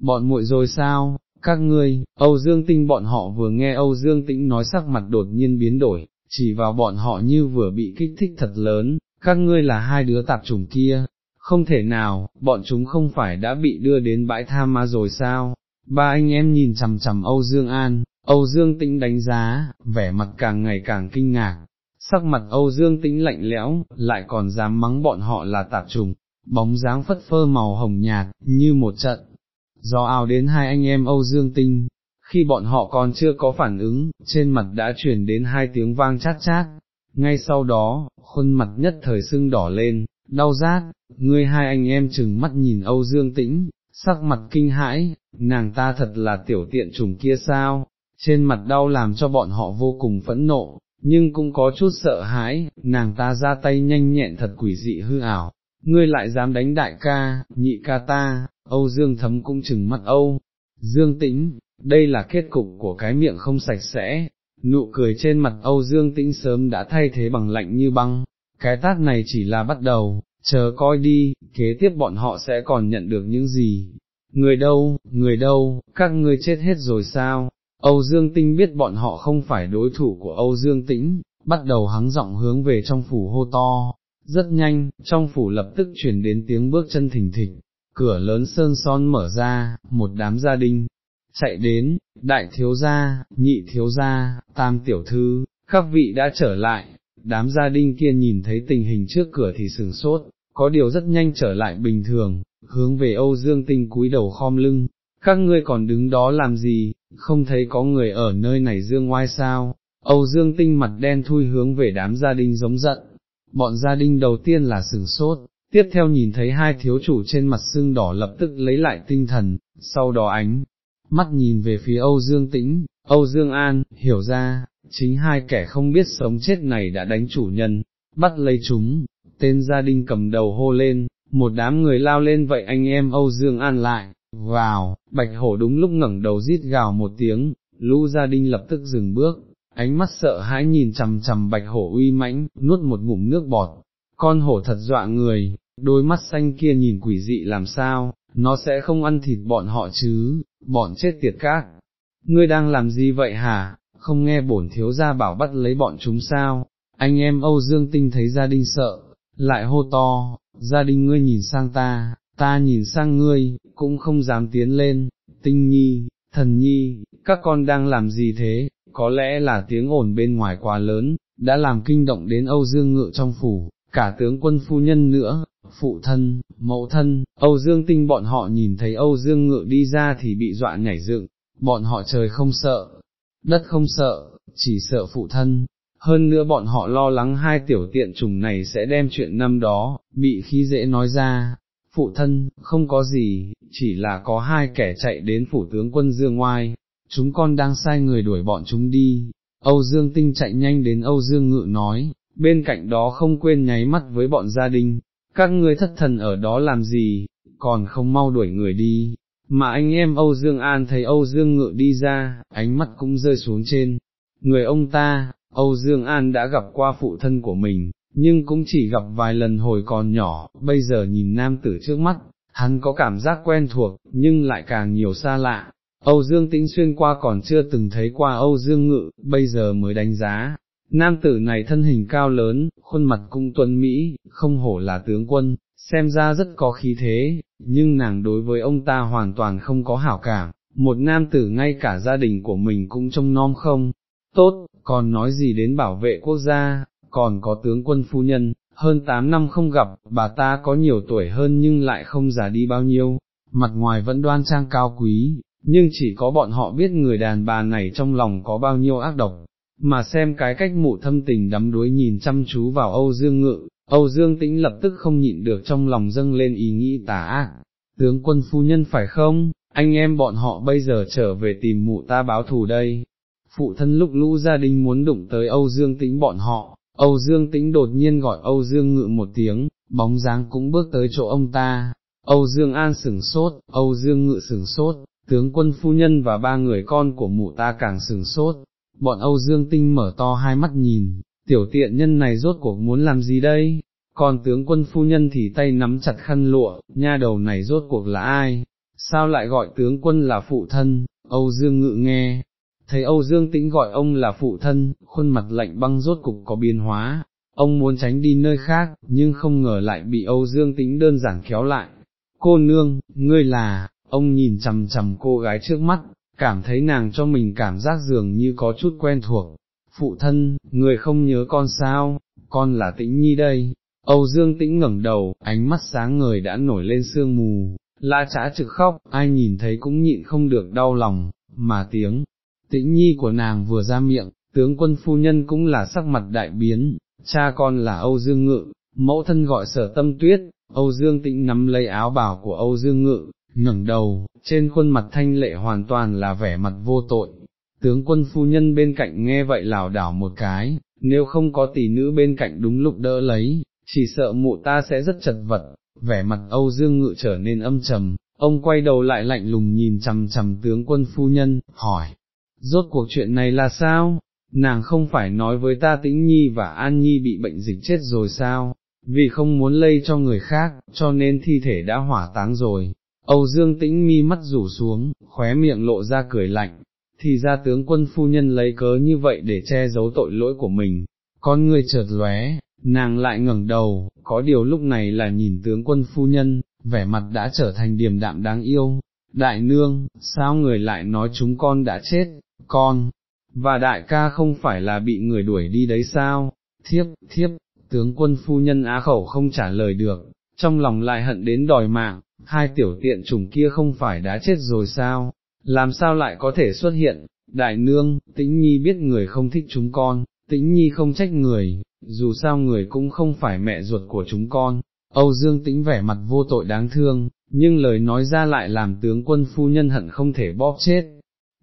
bọn muội rồi sao, các ngươi, Âu Dương Tinh bọn họ vừa nghe Âu Dương Tĩnh nói sắc mặt đột nhiên biến đổi, chỉ vào bọn họ như vừa bị kích thích thật lớn, các ngươi là hai đứa tạp chủng kia, không thể nào, bọn chúng không phải đã bị đưa đến bãi tha ma rồi sao, ba anh em nhìn chằm chằm Âu Dương An, Âu Dương Tĩnh đánh giá, vẻ mặt càng ngày càng kinh ngạc, sắc mặt Âu Dương Tĩnh lạnh lẽo, lại còn dám mắng bọn họ là tạp trùng, bóng dáng phất phơ màu hồng nhạt, như một trận, do ao đến hai anh em Âu Dương Tinh, khi bọn họ còn chưa có phản ứng, trên mặt đã truyền đến hai tiếng vang chát chát, ngay sau đó, khuôn mặt nhất thời sưng đỏ lên, đau rát, ngươi hai anh em chừng mắt nhìn Âu Dương Tĩnh, sắc mặt kinh hãi, nàng ta thật là tiểu tiện trùng kia sao, trên mặt đau làm cho bọn họ vô cùng phẫn nộ, nhưng cũng có chút sợ hãi, nàng ta ra tay nhanh nhẹn thật quỷ dị hư ảo, ngươi lại dám đánh đại ca, nhị ca ta, Âu Dương thấm cũng chừng mắt Âu, Dương Tĩnh, đây là kết cục của cái miệng không sạch sẽ, nụ cười trên mặt Âu Dương Tĩnh sớm đã thay thế bằng lạnh như băng, cái tát này chỉ là bắt đầu, chờ coi đi, kế tiếp bọn họ sẽ còn nhận được những gì. Người đâu, người đâu, các ngươi chết hết rồi sao? Âu Dương Tinh biết bọn họ không phải đối thủ của Âu Dương Tĩnh, bắt đầu hắng giọng hướng về trong phủ hô to. Rất nhanh, trong phủ lập tức chuyển đến tiếng bước chân thình thịch, cửa lớn sơn son mở ra, một đám gia đình, chạy đến, đại thiếu gia, nhị thiếu gia, tam tiểu thư, các vị đã trở lại, đám gia đình kia nhìn thấy tình hình trước cửa thì sừng sốt, có điều rất nhanh trở lại bình thường, hướng về Âu Dương Tinh cúi đầu khom lưng, các ngươi còn đứng đó làm gì, không thấy có người ở nơi này dương ngoai sao, Âu Dương Tinh mặt đen thui hướng về đám gia đình giống giận, bọn gia đình đầu tiên là sừng sốt, tiếp theo nhìn thấy hai thiếu chủ trên mặt xương đỏ lập tức lấy lại tinh thần, sau đó ánh, mắt nhìn về phía Âu Dương Tĩnh, Âu Dương An, hiểu ra, chính hai kẻ không biết sống chết này đã đánh chủ nhân, bắt lấy chúng, tên gia đình cầm đầu hô lên, một đám người lao lên vậy anh em Âu Dương An lại, vào, bạch hổ đúng lúc ngẩng đầu rít gào một tiếng, lũ gia đình lập tức dừng bước, ánh mắt sợ hãi nhìn chằm chằm bạch hổ uy mãnh, nuốt một ngụm nước bọt, con hổ thật dọa người, đôi mắt xanh kia nhìn quỷ dị làm sao, nó sẽ không ăn thịt bọn họ chứ, bọn chết tiệt các. Ngươi đang làm gì vậy hả, không nghe bổn thiếu gia bảo bắt lấy bọn chúng sao, anh em Âu Dương Tinh thấy gia đình sợ, lại hô to, gia đình ngươi nhìn sang ta, ta nhìn sang ngươi, cũng không dám tiến lên, tinh nhi, thần nhi, các con đang làm gì thế, có lẽ là tiếng ồn bên ngoài quá lớn, đã làm kinh động đến Âu Dương Ngự trong phủ, cả tướng quân phu nhân nữa, phụ thân, mẫu thân, Âu Dương Tinh bọn họ nhìn thấy Âu Dương Ngự đi ra thì bị dọa nhảy dựng, bọn họ trời không sợ, đất không sợ, chỉ sợ phụ thân, hơn nữa bọn họ lo lắng hai tiểu tiện trùng này sẽ đem chuyện năm đó, bị khí dễ nói ra, phụ thân, không có gì, chỉ là có hai kẻ chạy đến phủ tướng quân Dương Ngoai, chúng con đang sai người đuổi bọn chúng đi, Âu Dương Tinh chạy nhanh đến Âu Dương Ngự nói, bên cạnh đó không quên nháy mắt với bọn gia đình, các ngươi thất thần ở đó làm gì, còn không mau đuổi người đi, mà anh em Âu Dương An thấy Âu Dương Ngự đi ra, ánh mắt cũng rơi xuống trên, người ông ta, Âu Dương An đã gặp qua phụ thân của mình, nhưng cũng chỉ gặp vài lần hồi còn nhỏ, bây giờ nhìn nam tử trước mắt, hắn có cảm giác quen thuộc, nhưng lại càng nhiều xa lạ. Âu Dương Tĩnh xuyên qua còn chưa từng thấy qua Âu Dương Ngự, bây giờ mới đánh giá. Nam tử này thân hình cao lớn, khuôn mặt cung tuấn Mỹ, không hổ là tướng quân, xem ra rất có khí thế, nhưng nàng đối với ông ta hoàn toàn không có hảo cảm, một nam tử ngay cả gia đình của mình cũng trông nom không, tốt, còn nói gì đến bảo vệ quốc gia, còn có tướng quân phu nhân, hơn 8 năm không gặp, bà ta có nhiều tuổi hơn nhưng lại không già đi bao nhiêu, mặt ngoài vẫn đoan trang cao quý, nhưng chỉ có bọn họ biết người đàn bà này trong lòng có bao nhiêu ác độc, mà xem cái cách mụ thâm tình đắm đuối nhìn chăm chú vào Âu Dương Ngự, Âu Dương Tĩnh lập tức không nhịn được trong lòng dâng lên ý nghĩ tả. ác, tướng quân phu nhân phải không, anh em bọn họ bây giờ trở về tìm mụ ta báo thù đây. Phụ thân lúc lũ gia đình muốn đụng tới Âu Dương Tĩnh bọn họ, Âu Dương Tĩnh đột nhiên gọi Âu Dương Ngự một tiếng, bóng dáng cũng bước tới chỗ ông ta, Âu Dương An sửng sốt, Âu Dương Ngự sửng sốt, tướng quân phu nhân và ba người con của mụ ta càng sửng sốt, bọn Âu Dương Tinh mở to hai mắt nhìn, tiểu tiện nhân này rốt cuộc muốn làm gì đây, còn tướng quân phu nhân thì tay nắm chặt khăn lụa, nha đầu này rốt cuộc là ai, sao lại gọi tướng quân là phụ thân, Âu Dương Ngự nghe, thấy Âu Dương Tĩnh gọi ông là phụ thân, khuôn mặt lạnh băng rốt cục có biến hóa, ông muốn tránh đi nơi khác, nhưng không ngờ lại bị Âu Dương Tĩnh đơn giản kéo lại. Cô nương, ngươi là, ông nhìn chầm chầm cô gái trước mắt, cảm thấy nàng cho mình cảm giác dường như có chút quen thuộc. Phụ thân, người không nhớ con sao, con là Tĩnh Nhi đây. Âu Dương Tĩnh ngẩng đầu, ánh mắt sáng người đã nổi lên sương mù, la trá trực khóc, ai nhìn thấy cũng nhịn không được đau lòng, mà tiếng, tĩnh nhi của nàng vừa ra miệng, tướng quân phu nhân cũng là sắc mặt đại biến, cha con là Âu Dương Ngự, mẫu thân gọi sở tâm tuyết, Âu Dương tĩnh nắm lấy áo bảo của Âu Dương Ngự, ngẩng đầu, trên khuôn mặt thanh lệ hoàn toàn là vẻ mặt vô tội. Tướng quân phu nhân bên cạnh nghe vậy lảo đảo một cái, nếu không có tỷ nữ bên cạnh đúng lúc đỡ lấy, chỉ sợ mụ ta sẽ rất chật vật, vẻ mặt Âu Dương Ngự trở nên âm trầm, ông quay đầu lại lạnh lùng nhìn chằm chằm tướng quân phu nhân, hỏi, rốt cuộc chuyện này là sao, nàng không phải nói với ta tĩnh nhi và an nhi bị bệnh dịch chết rồi sao, vì không muốn lây cho người khác, cho nên thi thể đã hỏa táng rồi. Âu Dương tĩnh mi mắt rủ xuống, khóe miệng lộ ra cười lạnh, thì ra tướng quân phu nhân lấy cớ như vậy để che giấu tội lỗi của mình, con người chợt lóe, nàng lại ngẩng đầu, có điều lúc này là nhìn tướng quân phu nhân, vẻ mặt đã trở thành điềm đạm đáng yêu, đại nương, sao người lại nói chúng con đã chết, con, và đại ca không phải là bị người đuổi đi đấy sao, thiếp, thiếp, tướng quân phu nhân á khẩu không trả lời được, trong lòng lại hận đến đòi mạng, hai tiểu tiện chủng kia không phải đã chết rồi sao, làm sao lại có thể xuất hiện, đại nương, tĩnh nhi biết người không thích chúng con, tĩnh nhi không trách người, dù sao người cũng không phải mẹ ruột của chúng con, Âu Dương tĩnh vẻ mặt vô tội đáng thương, nhưng lời nói ra lại làm tướng quân phu nhân hận không thể bóp chết.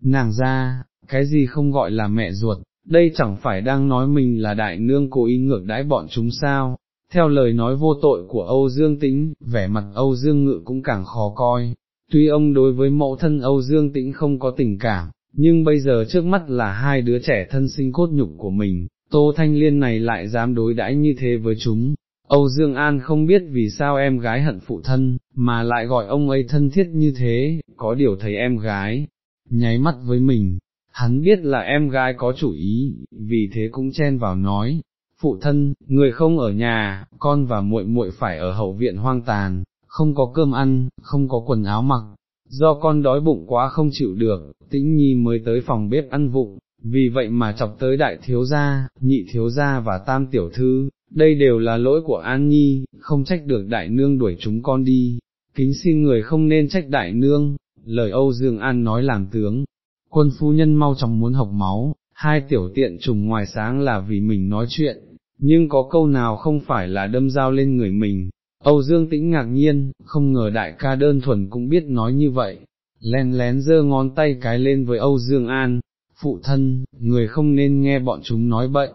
Nàng ra, cái gì không gọi là mẹ ruột, đây chẳng phải đang nói mình là đại nương cố ý ngược đãi bọn chúng sao. Theo lời nói vô tội của Âu Dương Tĩnh, vẻ mặt Âu Dương Ngự cũng càng khó coi. Tuy ông đối với mẫu thân Âu Dương Tĩnh không có tình cảm, nhưng bây giờ trước mắt là hai đứa trẻ thân sinh cốt nhục của mình, Tô Thanh Liên này lại dám đối đãi như thế với chúng, Âu Dương An không biết vì sao em gái hận phụ thân, mà lại gọi ông ấy thân thiết như thế, có điều thấy em gái, nháy mắt với mình, hắn biết là em gái có chủ ý, vì thế cũng chen vào nói, phụ thân, người không ở nhà, con và muội muội phải ở hậu viện hoang tàn, không có cơm ăn, không có quần áo mặc, do con đói bụng quá không chịu được, tĩnh nhi mới tới phòng bếp ăn vụng, vì vậy mà chọc tới đại thiếu gia, nhị thiếu gia và tam tiểu thư, đây đều là lỗi của An Nhi, không trách được đại nương đuổi chúng con đi, kính xin người không nên trách đại nương, lời Âu Dương An nói làm tướng, quân phu nhân mau chóng muốn học máu, hai tiểu tiện trùng ngoài sáng là vì mình nói chuyện, nhưng có câu nào không phải là đâm dao lên người mình. Âu Dương tĩnh ngạc nhiên, không ngờ đại ca đơn thuần cũng biết nói như vậy, len lén giơ ngón tay cái lên với Âu Dương An, phụ thân, người không nên nghe bọn chúng nói bậy.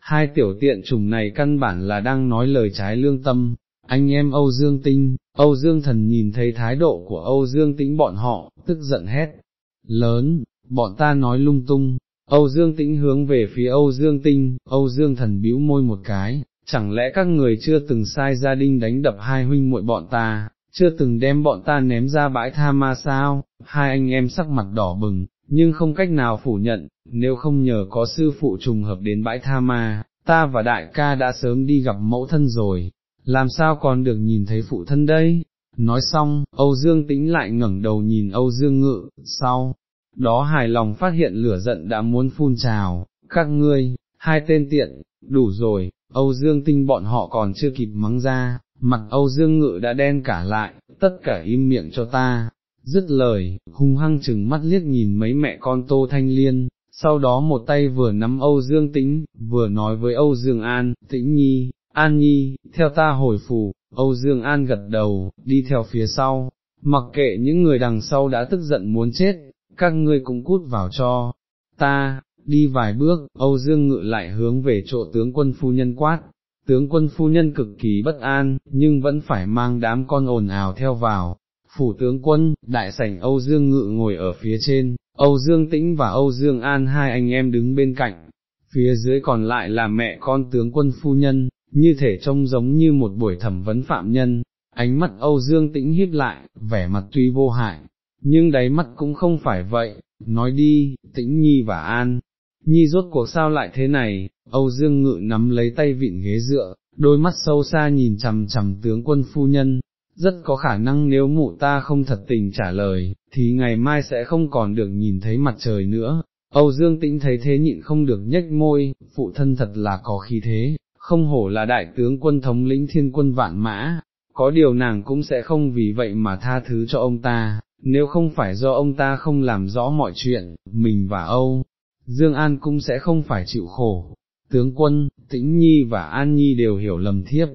hai tiểu tiện trùng này căn bản là đang nói lời trái lương tâm, anh em Âu Dương Tinh, Âu Dương Thần nhìn thấy thái độ của Âu Dương Tĩnh bọn họ, tức giận hét, lớn, bọn ta nói lung tung, Âu Dương Tĩnh hướng về phía Âu Dương Tinh, Âu Dương Thần bĩu môi một cái, chẳng lẽ các người chưa từng sai gia đình đánh đập hai huynh muội bọn ta, chưa từng đem bọn ta ném ra bãi tha ma sao, hai anh em sắc mặt đỏ bừng, nhưng không cách nào phủ nhận, nếu không nhờ có sư phụ trùng hợp đến bãi tha ma, ta và đại ca đã sớm đi gặp mẫu thân rồi, làm sao còn được nhìn thấy phụ thân đây? Nói xong, Âu Dương tĩnh lại ngẩng đầu nhìn Âu Dương ngự, sau, đó hài lòng phát hiện lửa giận đã muốn phun trào, các ngươi, hai tên tiện, đủ rồi, Âu Dương tinh bọn họ còn chưa kịp mắng ra, mặt Âu Dương ngự đã đen cả lại, tất cả im miệng cho ta, dứt lời, hung hăng chừng mắt liếc nhìn mấy mẹ con Tô Thanh Liên, sau đó một tay vừa nắm Âu Dương Tĩnh, vừa nói với Âu Dương An, Tĩnh Nhi, An Nhi, theo ta hồi phủ, Âu Dương An gật đầu, đi theo phía sau, mặc kệ những người đằng sau đã tức giận muốn chết, các ngươi cũng cút vào cho, ta, đi vài bước, Âu Dương ngự lại hướng về chỗ tướng quân phu nhân quát, tướng quân phu nhân cực kỳ bất an, nhưng vẫn phải mang đám con ồn ào theo vào, phủ tướng quân, đại sảnh Âu Dương Ngự ngồi ở phía trên, Âu Dương Tĩnh và Âu Dương An hai anh em đứng bên cạnh, phía dưới còn lại là mẹ con tướng quân phu nhân, như thể trông giống như một buổi thẩm vấn phạm nhân, ánh mắt Âu Dương Tĩnh híp lại, vẻ mặt tuy vô hại, nhưng đáy mắt cũng không phải vậy, nói đi, Tĩnh Nhi và An. Nhi rốt cuộc sao lại thế này, Âu Dương Ngự nắm lấy tay vịn ghế dựa, đôi mắt sâu xa nhìn chằm chằm tướng quân phu nhân, rất có khả năng nếu mụ ta không thật tình trả lời, thì ngày mai sẽ không còn được nhìn thấy mặt trời nữa. Âu Dương Tĩnh thấy thế nhịn không được nhếch môi, phụ thân thật là có khí thế, không hổ là đại tướng quân thống lĩnh thiên quân vạn mã, có điều nàng cũng sẽ không vì vậy mà tha thứ cho ông ta, nếu không phải do ông ta không làm rõ mọi chuyện, mình và Âu, Dương An cũng sẽ không phải chịu khổ. Tướng quân, Tĩnh Nhi và An Nhi đều hiểu lầm thiếp,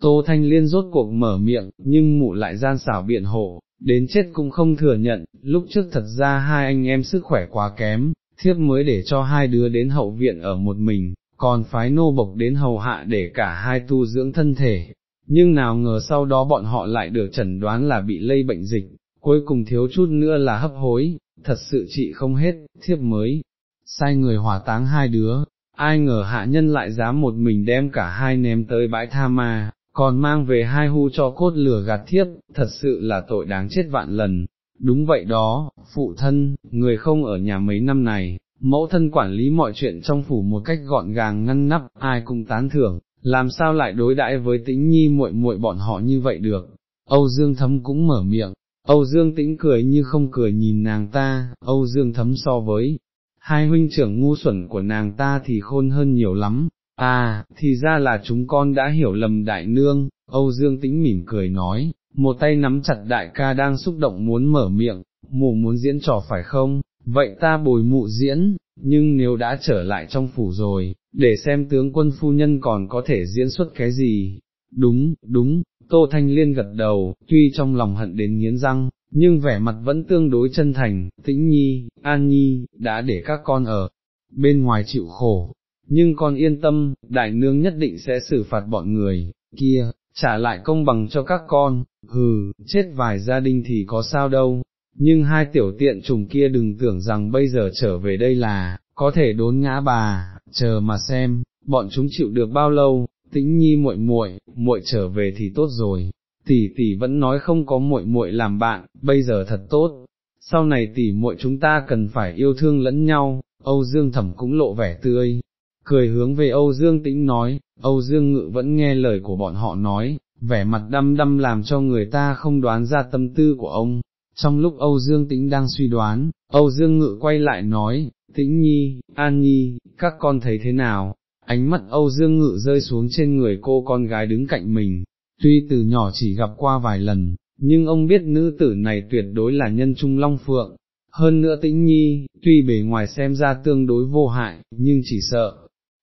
Tô Thanh Liên rốt cuộc mở miệng, nhưng mụ lại gian xảo biện hộ, đến chết cũng không thừa nhận, lúc trước thật ra hai anh em sức khỏe quá kém, thiếp mới để cho hai đứa đến hậu viện ở một mình, còn phái nô bộc đến hầu hạ để cả hai tu dưỡng thân thể. Nhưng nào ngờ sau đó bọn họ lại được chẩn đoán là bị lây bệnh dịch, cuối cùng thiếu chút nữa là hấp hối, thật sự trị không hết, thiếp mới, sai người hỏa táng hai đứa, ai ngờ hạ nhân lại dám một mình đem cả hai ném tới bãi tha ma, còn mang về hai hu cho cốt lửa gạt thiếp, thật sự là tội đáng chết vạn lần. Đúng vậy đó, phụ thân, người không ở nhà mấy năm này, mẫu thân quản lý mọi chuyện trong phủ một cách gọn gàng ngăn nắp, ai cũng tán thưởng, làm sao lại đối đãi với tĩnh nhi muội muội bọn họ như vậy được. Âu Dương Thấm cũng mở miệng, Âu Dương tĩnh cười như không cười nhìn nàng ta, Âu Dương Thấm so với hai huynh trưởng ngu xuẩn của nàng ta thì khôn hơn nhiều lắm, À, thì ra là chúng con đã hiểu lầm đại nương, Âu Dương Tĩnh mỉm cười nói, một tay nắm chặt đại ca đang xúc động muốn mở miệng, mù muốn diễn trò phải không, vậy ta bồi mụ diễn, nhưng nếu đã trở lại trong phủ rồi, để xem tướng quân phu nhân còn có thể diễn xuất cái gì. Đúng, đúng, Tô Thanh Liên gật đầu, tuy trong lòng hận đến nghiến răng, nhưng vẻ mặt vẫn tương đối chân thành, tĩnh nhi, an nhi, đã để các con ở bên ngoài chịu khổ, nhưng con yên tâm, đại nương nhất định sẽ xử phạt bọn người, kia, trả lại công bằng cho các con, hừ, chết vài gia đình thì có sao đâu, nhưng hai tiểu tiện trùng kia đừng tưởng rằng bây giờ trở về đây là, có thể đốn ngã bà, chờ mà xem, bọn chúng chịu được bao lâu, tĩnh nhi muội muội, muội trở về thì tốt rồi, tỷ tỷ vẫn nói không có muội muội làm bạn, bây giờ thật tốt, sau này tỷ muội chúng ta cần phải yêu thương lẫn nhau, Âu Dương Thẩm cũng lộ vẻ tươi, cười hướng về Âu Dương Tĩnh nói, Âu Dương Ngự vẫn nghe lời của bọn họ nói, vẻ mặt đăm đăm làm cho người ta không đoán ra tâm tư của ông. Trong lúc Âu Dương Tĩnh đang suy đoán, Âu Dương Ngự quay lại nói, Tĩnh Nhi, An Nhi, các con thấy thế nào? Ánh mắt Âu Dương Ngự rơi xuống trên người cô con gái đứng cạnh mình, tuy từ nhỏ chỉ gặp qua vài lần, nhưng ông biết nữ tử này tuyệt đối là nhân trung long phượng. Hơn nữa tĩnh nhi, tuy bề ngoài xem ra tương đối vô hại, nhưng chỉ sợ,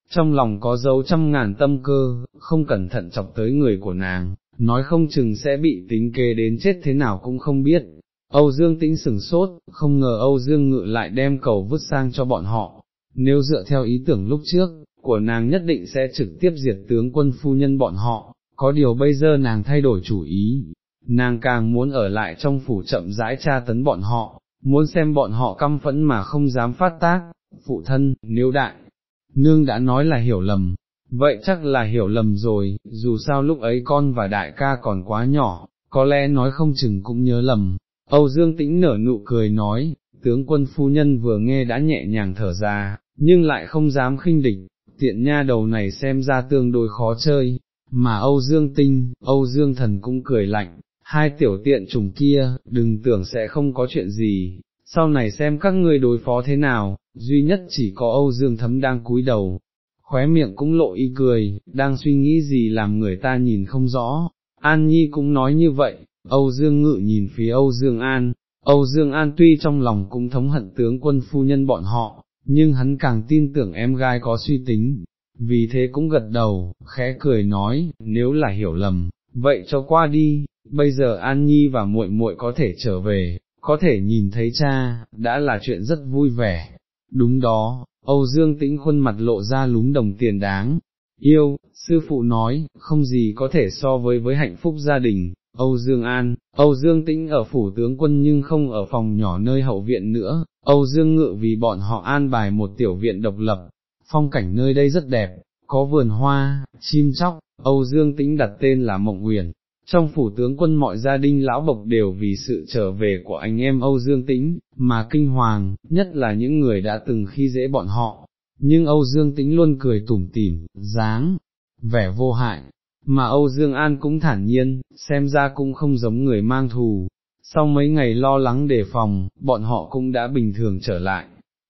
trong lòng có dấu trăm ngàn tâm cơ, không cẩn thận chọc tới người của nàng, nói không chừng sẽ bị tính kế đến chết thế nào cũng không biết. Âu Dương tĩnh sừng sốt, không ngờ Âu Dương ngự lại đem cầu vứt sang cho bọn họ, nếu dựa theo ý tưởng lúc trước, của nàng nhất định sẽ trực tiếp diệt tướng quân phu nhân bọn họ, có điều bây giờ nàng thay đổi chủ ý, nàng càng muốn ở lại trong phủ chậm rãi tra tấn bọn họ, muốn xem bọn họ căm phẫn mà không dám phát tác, phụ thân, nếu đại, nương đã nói là hiểu lầm, vậy chắc là hiểu lầm rồi, dù sao lúc ấy con và đại ca còn quá nhỏ, có lẽ nói không chừng cũng nhớ lầm. Âu Dương Tĩnh nở nụ cười nói, tướng quân phu nhân vừa nghe đã nhẹ nhàng thở ra, nhưng lại không dám khinh địch, tiện nha đầu này xem ra tương đối khó chơi, mà Âu Dương Tinh, Âu Dương Thần cũng cười lạnh, hai tiểu tiện trùng kia, đừng tưởng sẽ không có chuyện gì, sau này xem các ngươi đối phó thế nào, duy nhất chỉ có Âu Dương Thấm đang cúi đầu, khóe miệng cũng lộ y cười, đang suy nghĩ gì làm người ta nhìn không rõ, An Nhi cũng nói như vậy, Âu Dương Ngự nhìn phía Âu Dương An, Âu Dương An tuy trong lòng cũng thống hận tướng quân phu nhân bọn họ, nhưng hắn càng tin tưởng em gái có suy tính, vì thế cũng gật đầu, khẽ cười nói, nếu là hiểu lầm, vậy cho qua đi, bây giờ An Nhi và muội muội có thể trở về, có thể nhìn thấy cha, đã là chuyện rất vui vẻ. Đúng đó, Âu Dương Tĩnh khuôn mặt lộ ra lúng đồng tiền đáng. Yêu, sư phụ nói, không gì có thể so với với hạnh phúc gia đình, Âu Dương An, Âu Dương Tĩnh ở phủ tướng quân nhưng không ở phòng nhỏ nơi hậu viện nữa, Âu Dương Ngự vì bọn họ an bài một tiểu viện độc lập, phong cảnh nơi đây rất đẹp, có vườn hoa, chim chóc, Âu Dương Tĩnh đặt tên là Mộng Uyển. Trong phủ tướng quân mọi gia đình lão bộc đều vì sự trở về của anh em Âu Dương Tĩnh, mà kinh hoàng, nhất là những người đã từng khi dễ bọn họ, nhưng Âu Dương Tĩnh luôn cười tủm tỉm, dáng, vẻ vô hại, mà Âu Dương An cũng thản nhiên, xem ra cũng không giống người mang thù. Sau mấy ngày lo lắng đề phòng, bọn họ cũng đã bình thường trở lại.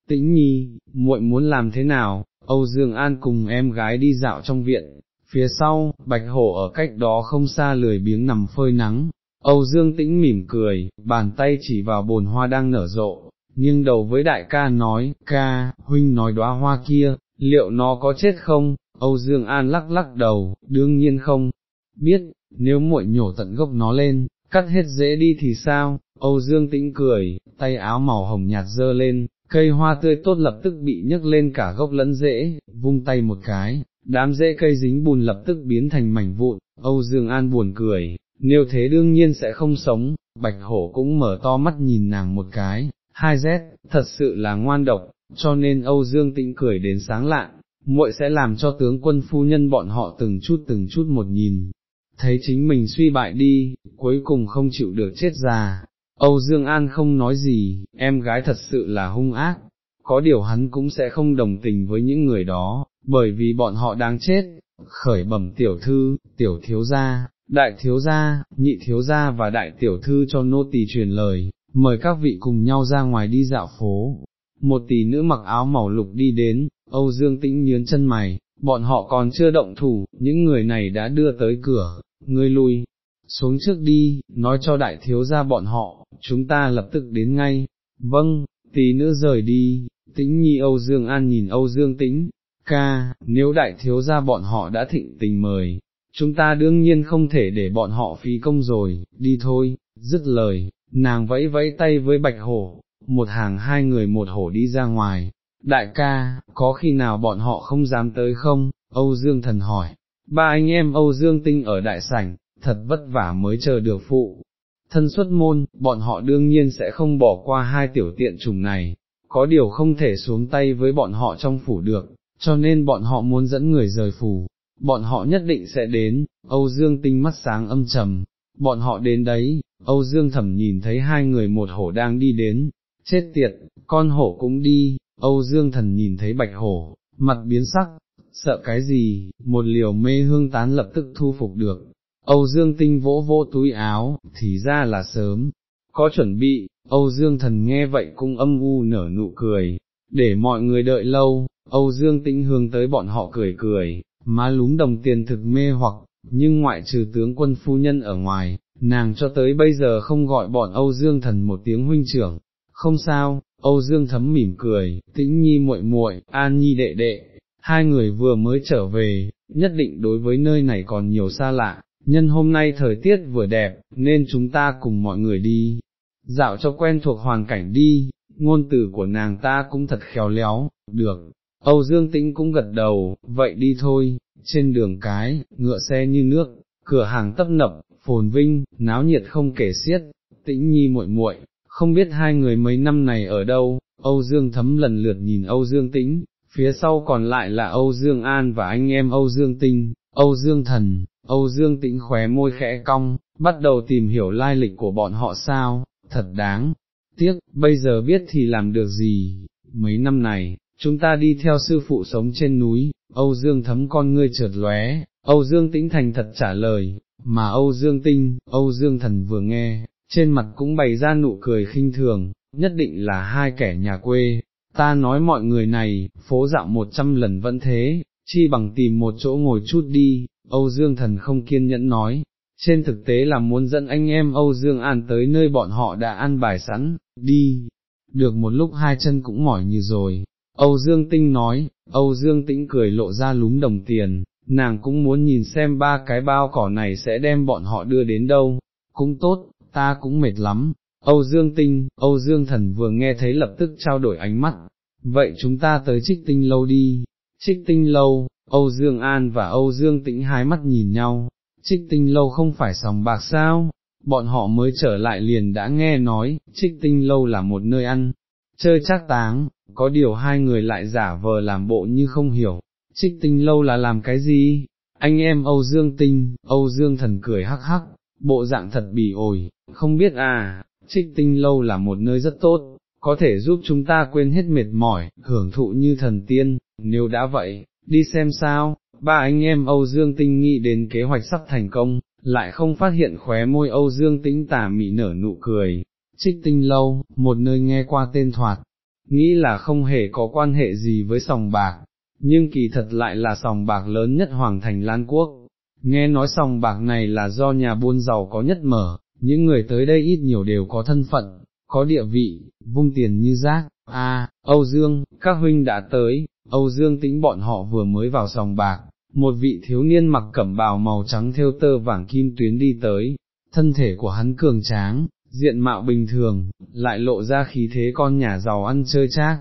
Tĩnh nhi, muội muốn làm thế nào, Âu Dương An cùng em gái đi dạo trong viện, phía sau, bạch hổ ở cách đó không xa lười biếng nằm phơi nắng, Âu Dương tĩnh mỉm cười, bàn tay chỉ vào bồn hoa đang nở rộ, nghiêng đầu với đại ca nói, ca, huynh nói đóa hoa kia, liệu nó có chết không? Âu Dương An lắc lắc đầu, đương nhiên không, biết, nếu muội nhổ tận gốc nó lên, cắt hết dễ đi thì sao? Âu Dương tĩnh cười, tay áo màu hồng nhạt dơ lên, cây hoa tươi tốt lập tức bị nhấc lên cả gốc lẫn rễ, vung tay một cái, đám rễ cây dính bùn lập tức biến thành mảnh vụn, Âu Dương An buồn cười, nếu thế đương nhiên sẽ không sống, bạch hổ cũng mở to mắt nhìn nàng một cái, hai rét, thật sự là ngoan độc, cho nên Âu Dương tĩnh cười đến sáng lạng, muội sẽ làm cho tướng quân phu nhân bọn họ từng chút từng chút một nhìn, thấy chính mình suy bại đi, cuối cùng không chịu được chết già. Âu Dương An không nói gì, em gái thật sự là hung ác, có điều hắn cũng sẽ không đồng tình với những người đó, bởi vì bọn họ đang chết, khởi bẩm tiểu thư, tiểu thiếu gia, đại thiếu gia, nhị thiếu gia và đại tiểu thư cho nô tỳ truyền lời, mời các vị cùng nhau ra ngoài đi dạo phố. Một tỷ nữ mặc áo màu lục đi đến, Âu Dương Tĩnh nhướn chân mày, bọn họ còn chưa động thủ, những người này đã đưa tới cửa, ngươi lui, xuống trước đi, nói cho đại thiếu gia bọn họ, chúng ta lập tức đến ngay, vâng, tí nữa rời đi, tĩnh nhi Âu Dương An nhìn Âu Dương tĩnh, ca, nếu đại thiếu gia bọn họ đã thịnh tình mời, chúng ta đương nhiên không thể để bọn họ phí công rồi, đi thôi, dứt lời, nàng vẫy vẫy tay với bạch hổ, một hàng hai người một hổ đi ra ngoài, đại ca, có khi nào bọn họ không dám tới không, Âu Dương thần hỏi, ba anh em Âu Dương tinh ở đại sảnh, thật vất vả mới chờ được phụ. Thân xuất môn, bọn họ đương nhiên sẽ không bỏ qua hai tiểu tiện trùng này, có điều không thể xuống tay với bọn họ trong phủ được, cho nên bọn họ muốn dẫn người rời phủ, bọn họ nhất định sẽ đến, Âu Dương tinh mắt sáng âm trầm, bọn họ đến đấy, Âu Dương thẩm nhìn thấy hai người một hổ đang đi đến, chết tiệt, con hổ cũng đi, Âu Dương thần nhìn thấy bạch hổ, mặt biến sắc, sợ cái gì, một liều mê hương tán lập tức thu phục được, Âu Dương tinh vỗ vỗ túi áo, thì ra là sớm, có chuẩn bị, Âu Dương thần nghe vậy cũng âm u nở nụ cười, để mọi người đợi lâu, Âu Dương Tĩnh hướng tới bọn họ cười cười, má lúm đồng tiền thực mê hoặc, nhưng ngoại trừ tướng quân phu nhân ở ngoài, nàng cho tới bây giờ không gọi bọn Âu Dương thần một tiếng huynh trưởng, không sao, Âu Dương thấm mỉm cười, tĩnh nhi muội muội, an nhi đệ đệ, hai người vừa mới trở về, nhất định đối với nơi này còn nhiều xa lạ, nhân hôm nay thời tiết vừa đẹp, nên chúng ta cùng mọi người đi, dạo cho quen thuộc hoàn cảnh đi, ngôn từ của nàng ta cũng thật khéo léo, được, Âu Dương Tĩnh cũng gật đầu, vậy đi thôi, trên đường cái, ngựa xe như nước, cửa hàng tấp nập, phồn vinh, náo nhiệt không kể xiết, tĩnh nhi muội muội, không biết hai người mấy năm này ở đâu, Âu Dương thấm lần lượt nhìn Âu Dương Tĩnh, phía sau còn lại là Âu Dương An và anh em Âu Dương Tinh, Âu Dương Thần, Âu Dương Tĩnh khóe môi khẽ cong, bắt đầu tìm hiểu lai lịch của bọn họ sao, thật đáng, tiếc, bây giờ biết thì làm được gì, mấy năm này, chúng ta đi theo sư phụ sống trên núi, Âu Dương thấm con ngươi trượt lóe, Âu Dương Tĩnh thành thật trả lời, mà Âu Dương Tinh, Âu Dương Thần vừa nghe, trên mặt cũng bày ra nụ cười khinh thường, nhất định là hai kẻ nhà quê, ta nói mọi người này, phố dạo một trăm lần vẫn thế, chi bằng tìm một chỗ ngồi chút đi, Âu Dương Thần không kiên nhẫn nói, trên thực tế là muốn dẫn anh em Âu Dương An tới nơi bọn họ đã ăn bài sẵn, đi, được một lúc hai chân cũng mỏi như rồi. Âu Dương Tinh nói, Âu Dương Tĩnh cười lộ ra lúm đồng tiền, nàng cũng muốn nhìn xem ba cái bao cỏ này sẽ đem bọn họ đưa đến đâu, cũng tốt, ta cũng mệt lắm. Âu Dương Tinh, Âu Dương Thần vừa nghe thấy lập tức trao đổi ánh mắt, vậy chúng ta tới trích tinh lâu đi, trích tinh lâu, Âu Dương An và Âu Dương Tĩnh hai mắt nhìn nhau, trích tinh lâu không phải sòng bạc sao, bọn họ mới trở lại liền đã nghe nói, trích tinh lâu là một nơi ăn, chơi chắc táng, có điều hai người lại giả vờ làm bộ như không hiểu, trích tinh lâu là làm cái gì, anh em Âu Dương Tinh, Âu Dương Thần cười hắc hắc, bộ dạng thật bỉ ổi, không biết à, trích tinh lâu là một nơi rất tốt, có thể giúp chúng ta quên hết mệt mỏi, hưởng thụ như thần tiên, nếu đã vậy, đi xem sao, ba anh em Âu Dương Tinh nghĩ đến kế hoạch sắp thành công, lại không phát hiện khóe môi Âu Dương Tĩnh tà mị nở nụ cười, trích tinh lâu, một nơi nghe qua tên thoạt, nghĩ là không hề có quan hệ gì với sòng bạc, nhưng kỳ thật lại là sòng bạc lớn nhất Hoàng thành Lan Quốc. Nghe nói sòng bạc này là do nhà buôn giàu có nhất mở, những người tới đây ít nhiều đều có thân phận, có địa vị, vung tiền như rác, a Âu Dương, các huynh đã tới, Âu Dương tĩnh bọn họ vừa mới vào sòng bạc, một vị thiếu niên mặc cẩm bào màu trắng theo tơ vàng kim tuyến đi tới, thân thể của hắn cường tráng, diện mạo bình thường, lại lộ ra khí thế con nhà giàu ăn chơi chác,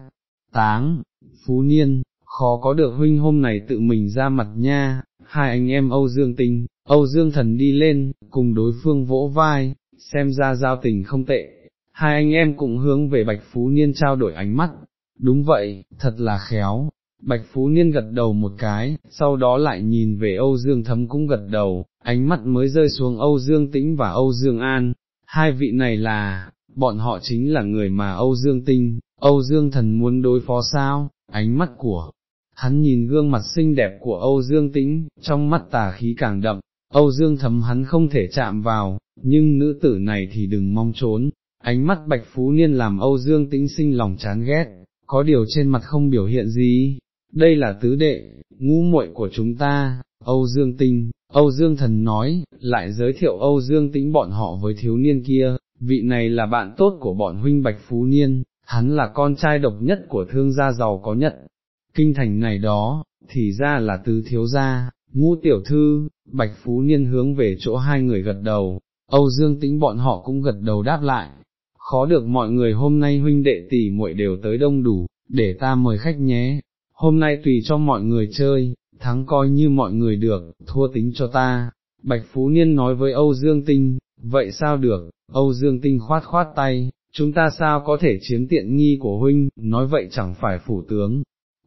táng, phú niên, khó có được huynh hôm này tự mình ra mặt nha, hai anh em Âu Dương Tinh, Âu Dương Thần đi lên, cùng đối phương vỗ vai, xem ra giao tình không tệ, hai anh em cũng hướng về Bạch Phú Niên trao đổi ánh mắt, đúng vậy, thật là khéo. Bạch Phú Niên gật đầu một cái, sau đó lại nhìn về Âu Dương Thấm cũng gật đầu, ánh mắt mới rơi xuống Âu Dương Tĩnh và Âu Dương An, hai vị này là, bọn họ chính là người mà Âu Dương Tinh, Âu Dương Thần muốn đối phó sao, ánh mắt của hắn nhìn gương mặt xinh đẹp của Âu Dương Tĩnh, trong mắt tà khí càng đậm, Âu Dương thấm hắn không thể chạm vào, nhưng nữ tử này thì đừng mong trốn, ánh mắt bạch phú niên làm Âu Dương Tĩnh sinh lòng chán ghét, có điều trên mặt không biểu hiện gì, đây là tứ đệ, ngu muội của chúng ta, Âu Dương Tinh, Âu Dương Thần nói, lại giới thiệu Âu Dương Tĩnh bọn họ với thiếu niên kia, vị này là bạn tốt của bọn huynh Bạch Phú Niên, hắn là con trai độc nhất của thương gia giàu có nhất. Kinh thành này đó, thì ra là tứ thiếu gia, ngu tiểu thư, Bạch Phú Niên hướng về chỗ hai người gật đầu, Âu Dương Tĩnh bọn họ cũng gật đầu đáp lại. Khó được mọi người hôm nay huynh đệ tỷ muội đều tới đông đủ, để ta mời khách nhé, hôm nay tùy cho mọi người chơi, thắng coi như mọi người được, thua tính cho ta. Bạch Phú Niên nói với Âu Dương Tinh, vậy sao được, Âu Dương Tinh khoát khoát tay, chúng ta sao có thể chiếm tiện nghi của huynh, nói vậy chẳng phải phủ tướng,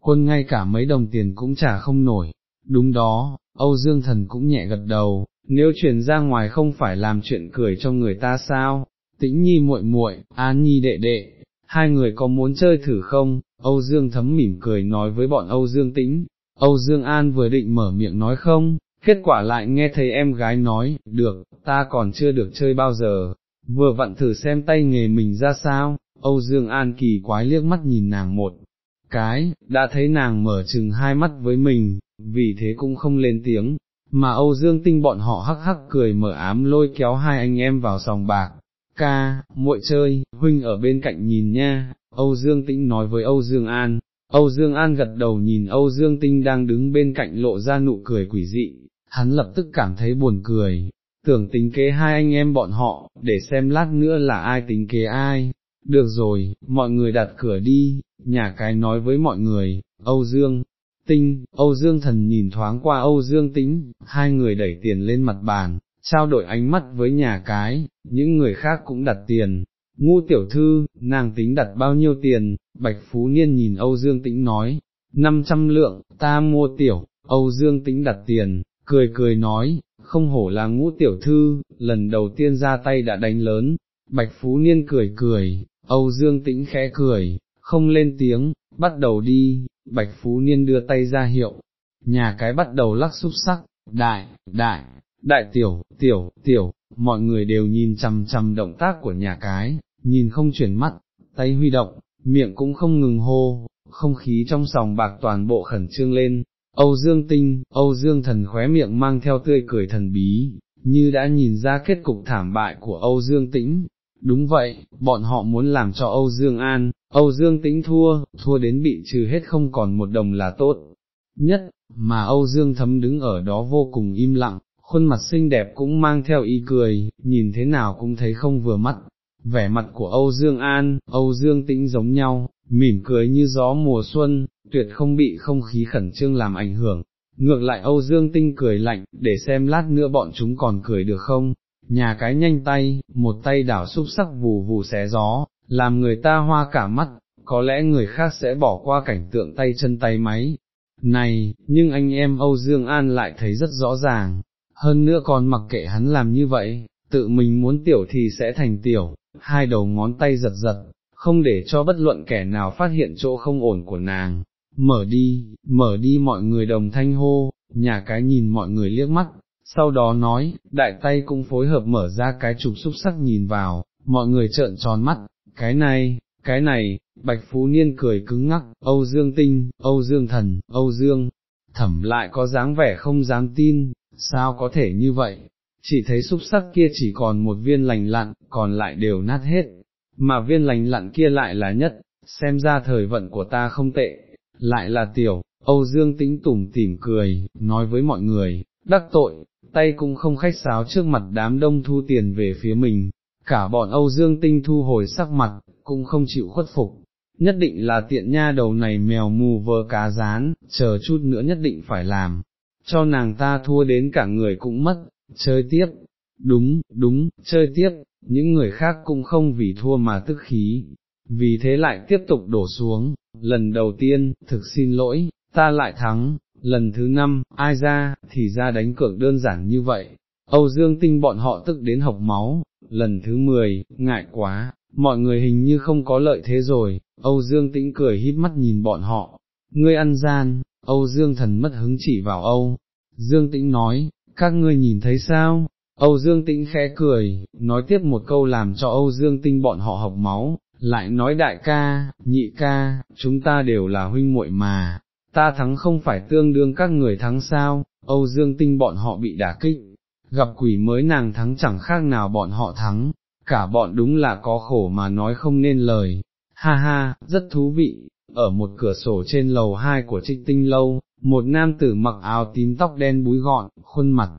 quân ngay cả mấy đồng tiền cũng trả không nổi, đúng đó, Âu Dương Thần cũng nhẹ gật đầu, nếu chuyển ra ngoài không phải làm chuyện cười cho người ta sao, tĩnh nhi muội muội, an nhi đệ đệ, hai người có muốn chơi thử không, Âu Dương thấm mỉm cười nói với bọn Âu Dương tĩnh, Âu Dương An vừa định mở miệng nói không, kết quả lại nghe thấy em gái nói, được, ta còn chưa được chơi bao giờ, vừa vặn thử xem tay nghề mình ra sao, Âu Dương An kỳ quái liếc mắt nhìn nàng một cái, đã thấy nàng mở chừng hai mắt với mình, vì thế cũng không lên tiếng, mà Âu Dương Tinh bọn họ hắc hắc cười mở ám lôi kéo hai anh em vào sòng bạc, ca, muội chơi, huynh ở bên cạnh nhìn nha, Âu Dương Tĩnh nói với Âu Dương An, Âu Dương An gật đầu nhìn Âu Dương Tinh đang đứng bên cạnh lộ ra nụ cười quỷ dị, hắn lập tức cảm thấy buồn cười, tưởng tính kế hai anh em bọn họ, để xem lát nữa là ai tính kế ai. Được rồi, mọi người đặt cửa đi, nhà cái nói với mọi người, Âu Dương, Tinh, Âu Dương Thần nhìn thoáng qua Âu Dương Tĩnh, hai người đẩy tiền lên mặt bàn, trao đổi ánh mắt với nhà cái, những người khác cũng đặt tiền. Ngu tiểu thư, nàng tính đặt bao nhiêu tiền, Bạch Phú Niên nhìn Âu Dương Tĩnh nói, 500 lượng, ta mua tiểu, Âu Dương Tĩnh đặt tiền, cười cười nói, không hổ là ngũ tiểu thư, lần đầu tiên ra tay đã đánh lớn, Bạch Phú Niên cười cười, Âu Dương Tĩnh khẽ cười, không lên tiếng, bắt đầu đi, Bạch Phú Niên đưa tay ra hiệu, nhà cái bắt đầu lắc xúc sắc, đại, đại, đại tiểu, tiểu, tiểu, mọi người đều nhìn chằm chằm động tác của nhà cái, nhìn không chuyển mắt, tay huy động, miệng cũng không ngừng hô, không khí trong sòng bạc toàn bộ khẩn trương lên, Âu Dương Tinh, Âu Dương Thần khóe miệng mang theo tươi cười thần bí, như đã nhìn ra kết cục thảm bại của Âu Dương Tĩnh. Đúng vậy, bọn họ muốn làm cho Âu Dương An, Âu Dương Tĩnh thua, thua đến bị trừ hết không còn một đồng là tốt. Nhất, mà Âu Dương Thấm đứng ở đó vô cùng im lặng, khuôn mặt xinh đẹp cũng mang theo ý cười, nhìn thế nào cũng thấy không vừa mắt. Vẻ mặt của Âu Dương An, Âu Dương Tĩnh giống nhau, mỉm cười như gió mùa xuân, tuyệt không bị không khí khẩn trương làm ảnh hưởng. Ngược lại Âu Dương Tinh cười lạnh, để xem lát nữa bọn chúng còn cười được không, nhà cái nhanh tay, một tay đảo xúc sắc vù vù xé gió, làm người ta hoa cả mắt, có lẽ người khác sẽ bỏ qua cảnh tượng tay chân tay máy. Này, nhưng anh em Âu Dương An lại thấy rất rõ ràng, hơn nữa còn mặc kệ hắn làm như vậy, tự mình muốn tiểu thì sẽ thành tiểu, hai đầu ngón tay giật giật, không để cho bất luận kẻ nào phát hiện chỗ không ổn của nàng. Mở đi, mở đi mọi người đồng thanh hô, nhà cái nhìn mọi người liếc mắt, sau đó nói, đại tay cũng phối hợp mở ra cái trục xúc sắc nhìn vào, mọi người trợn tròn mắt, cái này, cái này, Bạch Phú Niên cười cứng ngắc, Âu Dương Tinh, Âu Dương Thần, Âu Dương, thẩm lại có dáng vẻ không dám tin, sao có thể như vậy, chỉ thấy xúc sắc kia chỉ còn một viên lành lặn, còn lại đều nát hết, mà viên lành lặn kia lại là nhất, xem ra thời vận của ta không tệ, lại là tiểu, Âu Dương tĩnh tủm tỉm cười, nói với mọi người, đắc tội, tay cũng không khách sáo trước mặt đám đông thu tiền về phía mình, cả bọn Âu Dương tinh thu hồi sắc mặt, cũng không chịu khuất phục, nhất định là tiện nha đầu này mèo mù vơ cá rán, chờ chút nữa nhất định phải làm, cho nàng ta thua đến cả người cũng mất, chơi tiếp, đúng, đúng, chơi tiếp, những người khác cũng không vì thua mà tức khí, vì thế lại tiếp tục đổ xuống, lần đầu tiên, thực xin lỗi, ta lại thắng, lần thứ năm, ai ra, thì ra đánh cược đơn giản như vậy, Âu Dương Tinh bọn họ tức đến học máu, lần thứ mười, ngại quá, mọi người hình như không có lợi thế rồi, Âu Dương Tĩnh cười híp mắt nhìn bọn họ, ngươi ăn gian, Âu Dương Thần mất hứng chỉ vào Âu, Dương Tĩnh nói, các ngươi nhìn thấy sao, Âu Dương Tĩnh khẽ cười, nói tiếp một câu làm cho Âu Dương Tinh bọn họ học máu, lại nói đại ca, nhị ca, chúng ta đều là huynh muội mà, ta thắng không phải tương đương các người thắng sao, Âu Dương Tinh bọn họ bị đả kích, gặp quỷ mới nàng thắng chẳng khác nào bọn họ thắng, cả bọn đúng là có khổ mà nói không nên lời, ha ha, rất thú vị, ở một cửa sổ trên lầu hai của trích tinh lâu, một nam tử mặc áo tím tóc đen búi gọn, khuôn mặt,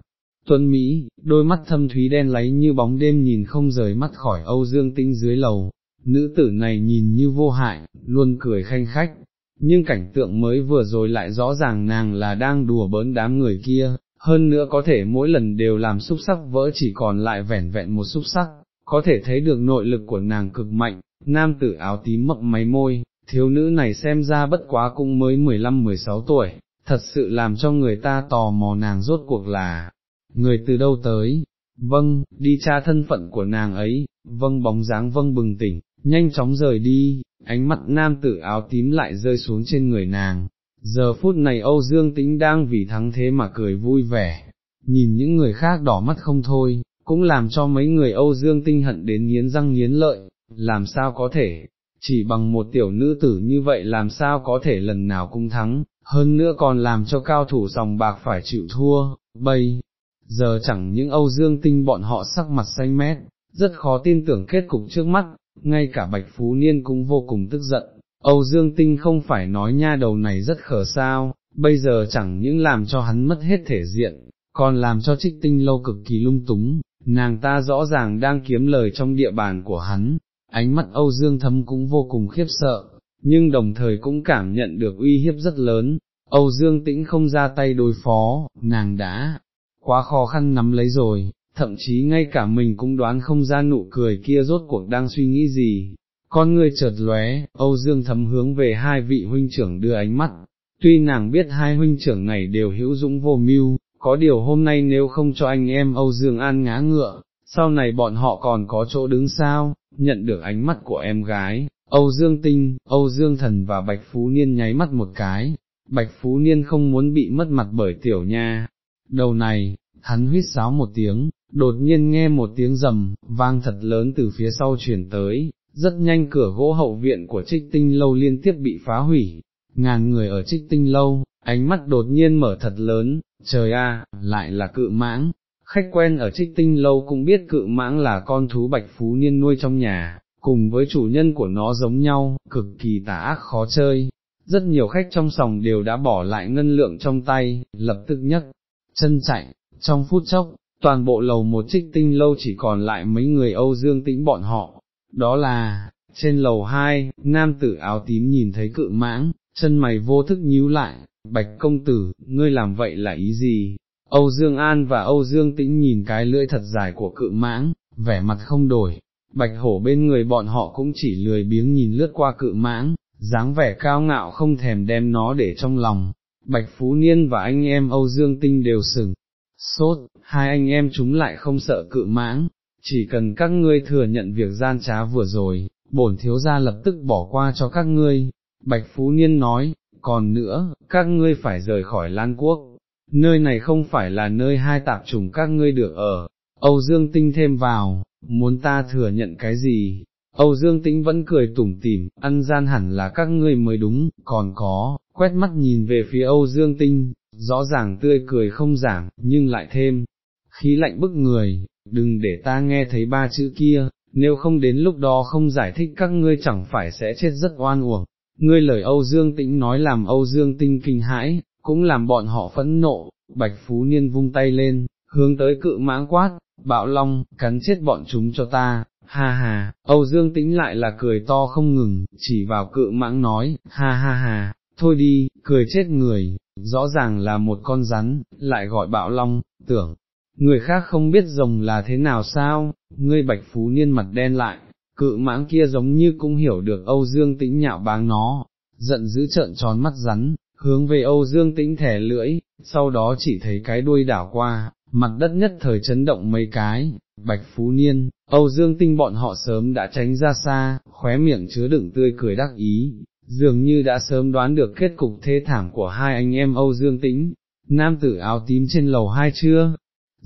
tuân Mỹ, đôi mắt thâm thúy đen lấy như bóng đêm nhìn không rời mắt khỏi Âu Dương Tinh dưới lầu, nữ tử này nhìn như vô hại, luôn cười khanh khách, nhưng cảnh tượng mới vừa rồi lại rõ ràng nàng là đang đùa bỡn đám người kia, hơn nữa có thể mỗi lần đều làm xúc sắc vỡ chỉ còn lại vẻn vẹn một xúc sắc, có thể thấy được nội lực của nàng cực mạnh, nam tử áo tím mậm máy môi, thiếu nữ này xem ra bất quá cũng mới 15-16 tuổi, thật sự làm cho người ta tò mò nàng rốt cuộc là, người từ đâu tới, vâng, đi tra thân phận của nàng ấy, vâng bóng dáng vâng bừng tỉnh, nhanh chóng rời đi, ánh mắt nam tử áo tím lại rơi xuống trên người nàng. Giờ phút này Âu Dương Tĩnh đang vì thắng thế mà cười vui vẻ, nhìn những người khác đỏ mắt không thôi, cũng làm cho mấy người Âu Dương Tinh hận đến nghiến răng nghiến lợi, làm sao có thể, chỉ bằng một tiểu nữ tử như vậy làm sao có thể lần nào cũng thắng, hơn nữa còn làm cho cao thủ dòng bạc phải chịu thua, bây giờ chẳng những Âu Dương Tinh bọn họ sắc mặt xanh mét, rất khó tin tưởng kết cục trước mắt, ngay cả Bạch Phú Niên cũng vô cùng tức giận, Âu Dương Tinh không phải nói nha đầu này rất khờ sao, bây giờ chẳng những làm cho hắn mất hết thể diện, còn làm cho trích tinh lâu cực kỳ lung túng, nàng ta rõ ràng đang kiếm lời trong địa bàn của hắn, ánh mắt Âu Dương Thấm cũng vô cùng khiếp sợ, nhưng đồng thời cũng cảm nhận được uy hiếp rất lớn, Âu Dương Tĩnh không ra tay đối phó, nàng đã quá khó khăn nắm lấy rồi, thậm chí ngay cả mình cũng đoán không ra nụ cười kia rốt cuộc đang suy nghĩ gì. Con người chợt lóe, Âu Dương thấm hướng về hai vị huynh trưởng đưa ánh mắt, tuy nàng biết hai huynh trưởng này đều hữu dũng vô mưu, có điều hôm nay nếu không cho anh em Âu Dương An ngã ngựa, sau này bọn họ còn có chỗ đứng sao, nhận được ánh mắt của em gái, Âu Dương Tinh, Âu Dương Thần và Bạch Phú Niên nháy mắt một cái, Bạch Phú Niên không muốn bị mất mặt bởi tiểu nha. Đầu này, hắn huyết sáo một tiếng, đột nhiên nghe một tiếng rầm, vang thật lớn từ phía sau chuyển tới, rất nhanh cửa gỗ hậu viện của trích tinh lâu liên tiếp bị phá hủy, ngàn người ở trích tinh lâu, ánh mắt đột nhiên mở thật lớn, trời a, lại là cự mãng, khách quen ở trích tinh lâu cũng biết cự mãng là con thú bạch phú niên nuôi trong nhà, cùng với chủ nhân của nó giống nhau, cực kỳ tà ác khó chơi. Rất nhiều khách trong sòng đều đã bỏ lại ngân lượng trong tay, lập tức nhấc chân chạy, trong phút chốc, toàn bộ lầu một trích tinh lâu chỉ còn lại mấy người Âu Dương tĩnh bọn họ, đó là, trên lầu hai, nam tử áo tím nhìn thấy cự mãng, chân mày vô thức nhíu lại, bạch công tử, ngươi làm vậy là ý gì? Âu Dương An và Âu Dương Tĩnh nhìn cái lưỡi thật dài của cự mãng, vẻ mặt không đổi, bạch hổ bên người bọn họ cũng chỉ lười biếng nhìn lướt qua cự mãng, dáng vẻ cao ngạo không thèm đem nó để trong lòng. Bạch Phú Niên và anh em Âu Dương Tinh đều sừng, sốt, hai anh em chúng lại không sợ cự mãng, chỉ cần các ngươi thừa nhận việc gian trá vừa rồi, bổn thiếu gia lập tức bỏ qua cho các ngươi. Bạch Phú Niên nói, còn nữa, các ngươi phải rời khỏi Lan Quốc, nơi này không phải là nơi hai tạp trùng các ngươi được ở, Âu Dương Tinh thêm vào, muốn ta thừa nhận cái gì, Âu Dương Tĩnh vẫn cười tủm tỉm, ăn gian hẳn là các ngươi mới đúng, còn có, quét mắt nhìn về phía Âu Dương Tinh, rõ ràng tươi cười không giảm, nhưng lại thêm, khí lạnh bức người, đừng để ta nghe thấy ba chữ kia, nếu không đến lúc đó không giải thích các ngươi chẳng phải sẽ chết rất oan uổng. Ngươi lời Âu Dương Tĩnh nói làm Âu Dương Tinh kinh hãi, cũng làm bọn họ phẫn nộ, Bạch Phú Niên vung tay lên, hướng tới cự mãng quát, bạo long, cắn chết bọn chúng cho ta, ha ha, Âu Dương Tĩnh lại là cười to không ngừng, chỉ vào cự mãng nói, ha ha ha, thôi đi, cười chết người, rõ ràng là một con rắn, lại gọi bạo long, tưởng, người khác không biết rồng là thế nào sao, ngươi bạch phú niên mặt đen lại, cự mãng kia giống như cũng hiểu được Âu Dương Tĩnh nhạo báng nó, giận dữ trợn tròn mắt rắn, hướng về Âu Dương Tĩnh thẻ lưỡi, sau đó chỉ thấy cái đuôi đảo qua, mặt đất nhất thời chấn động mấy cái, bạch phú niên, Âu Dương Tinh bọn họ sớm đã tránh ra xa, khóe miệng chứa đựng tươi cười đắc ý, dường như đã sớm đoán được kết cục thê thảm của hai anh em Âu Dương Tĩnh, nam tử áo tím trên lầu hai chưa,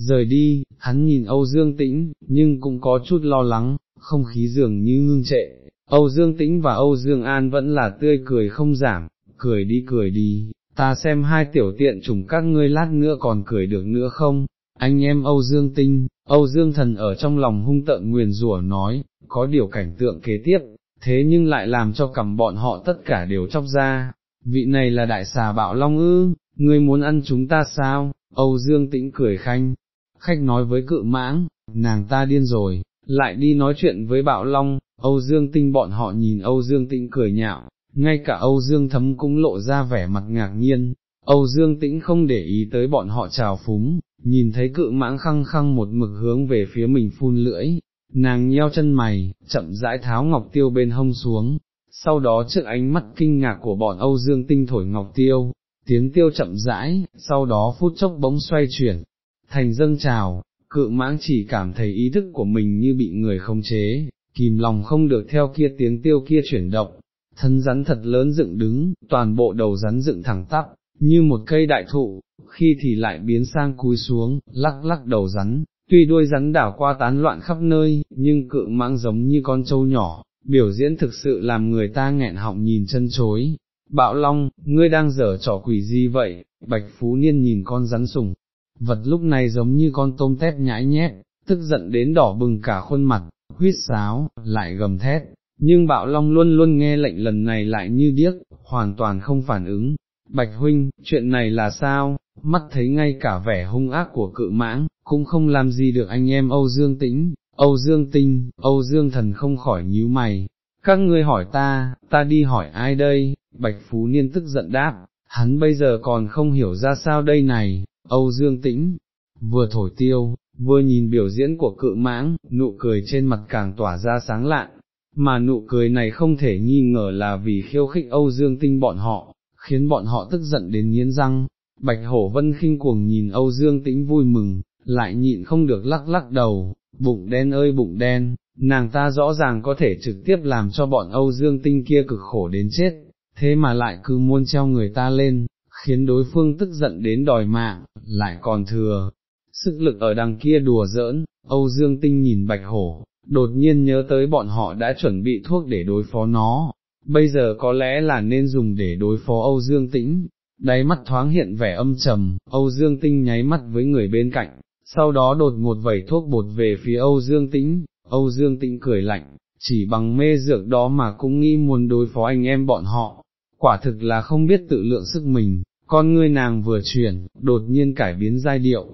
rời đi, hắn nhìn Âu Dương Tĩnh, nhưng cũng có chút lo lắng, không khí dường như ngưng trệ, Âu Dương Tĩnh và Âu Dương An vẫn là tươi cười không giảm, cười đi cười đi, ta xem hai tiểu tiện trùng các ngươi lát nữa còn cười được nữa không, anh em Âu Dương Tinh, Âu Dương Thần ở trong lòng hung tợn nguyền rủa nói, có điều cảnh tượng kế tiếp, thế nhưng lại làm cho cầm bọn họ tất cả đều chóc ra, vị này là đại xà bạo long ư, ngươi muốn ăn chúng ta sao, Âu Dương Tĩnh cười khanh, khách nói với cự mãng, nàng ta điên rồi, lại đi nói chuyện với bạo long, Âu Dương Tinh bọn họ nhìn Âu Dương Tĩnh cười nhạo, ngay cả Âu Dương Thấm cũng lộ ra vẻ mặt ngạc nhiên, Âu Dương Tĩnh không để ý tới bọn họ trào phúng, nhìn thấy cự mãng khăng khăng một mực hướng về phía mình phun lưỡi, nàng nheo chân mày, chậm rãi tháo ngọc tiêu bên hông xuống, sau đó trước ánh mắt kinh ngạc của bọn Âu Dương Tinh thổi ngọc tiêu, tiếng tiêu chậm rãi, sau đó phút chốc bỗng xoay chuyển, thành dâng trào, cự mãng chỉ cảm thấy ý thức của mình như bị người không chế, kìm lòng không được theo kia tiếng tiêu kia chuyển động, thân rắn thật lớn dựng đứng, toàn bộ đầu rắn dựng thẳng tắp, như một cây đại thụ, khi thì lại biến sang cúi xuống, lắc lắc đầu rắn, tuy đuôi rắn đảo qua tán loạn khắp nơi, nhưng cự mãng giống như con trâu nhỏ, biểu diễn thực sự làm người ta nghẹn họng nhìn chân chối. Bạo Long, ngươi đang dở trò quỷ gì vậy? Bạch Phú Niên nhìn con rắn sùng, vật lúc này giống như con tôm tép nhãi nhét, tức giận đến đỏ bừng cả khuôn mặt, huyết sáo, lại gầm thét, nhưng Bạo Long luôn luôn nghe lệnh lần này lại như điếc, hoàn toàn không phản ứng. Bạch Huynh, chuyện này là sao? Mắt thấy ngay cả vẻ hung ác của cự mãng, cũng không làm gì được anh em Âu Dương Tĩnh, Âu Dương Tinh, Âu Dương Thần không khỏi nhíu mày. Các ngươi hỏi ta, ta đi hỏi ai đây? Bạch Phú Niên tức giận đáp, hắn bây giờ còn không hiểu ra sao đây này, Âu Dương Tĩnh, vừa thổi tiêu, vừa nhìn biểu diễn của cự mãng, nụ cười trên mặt càng tỏa ra sáng lạn, mà nụ cười này không thể nghi ngờ là vì khiêu khích Âu Dương Tinh bọn họ, khiến bọn họ tức giận đến nghiến răng. Bạch Hổ Vân khinh cuồng nhìn Âu Dương Tĩnh vui mừng, lại nhịn không được lắc lắc đầu, bụng đen ơi bụng đen, nàng ta rõ ràng có thể trực tiếp làm cho bọn Âu Dương Tinh kia cực khổ đến chết, thế mà lại cứ muốn treo người ta lên, khiến đối phương tức giận đến đòi mạng, lại còn thừa. Sức lực ở đằng kia đùa giỡn, Âu Dương Tinh nhìn Bạch Hổ, đột nhiên nhớ tới bọn họ đã chuẩn bị thuốc để đối phó nó, bây giờ có lẽ là nên dùng để đối phó Âu Dương Tĩnh, đáy mắt thoáng hiện vẻ âm trầm, Âu Dương Tinh nháy mắt với người bên cạnh, sau đó đột một vẩy thuốc bột về phía Âu Dương Tĩnh, Âu Dương Tĩnh cười lạnh, chỉ bằng mê dược đó mà cũng nghĩ muốn đối phó anh em bọn họ, quả thực là không biết tự lượng sức mình, con ngươi nàng vừa chuyển, đột nhiên cải biến giai điệu.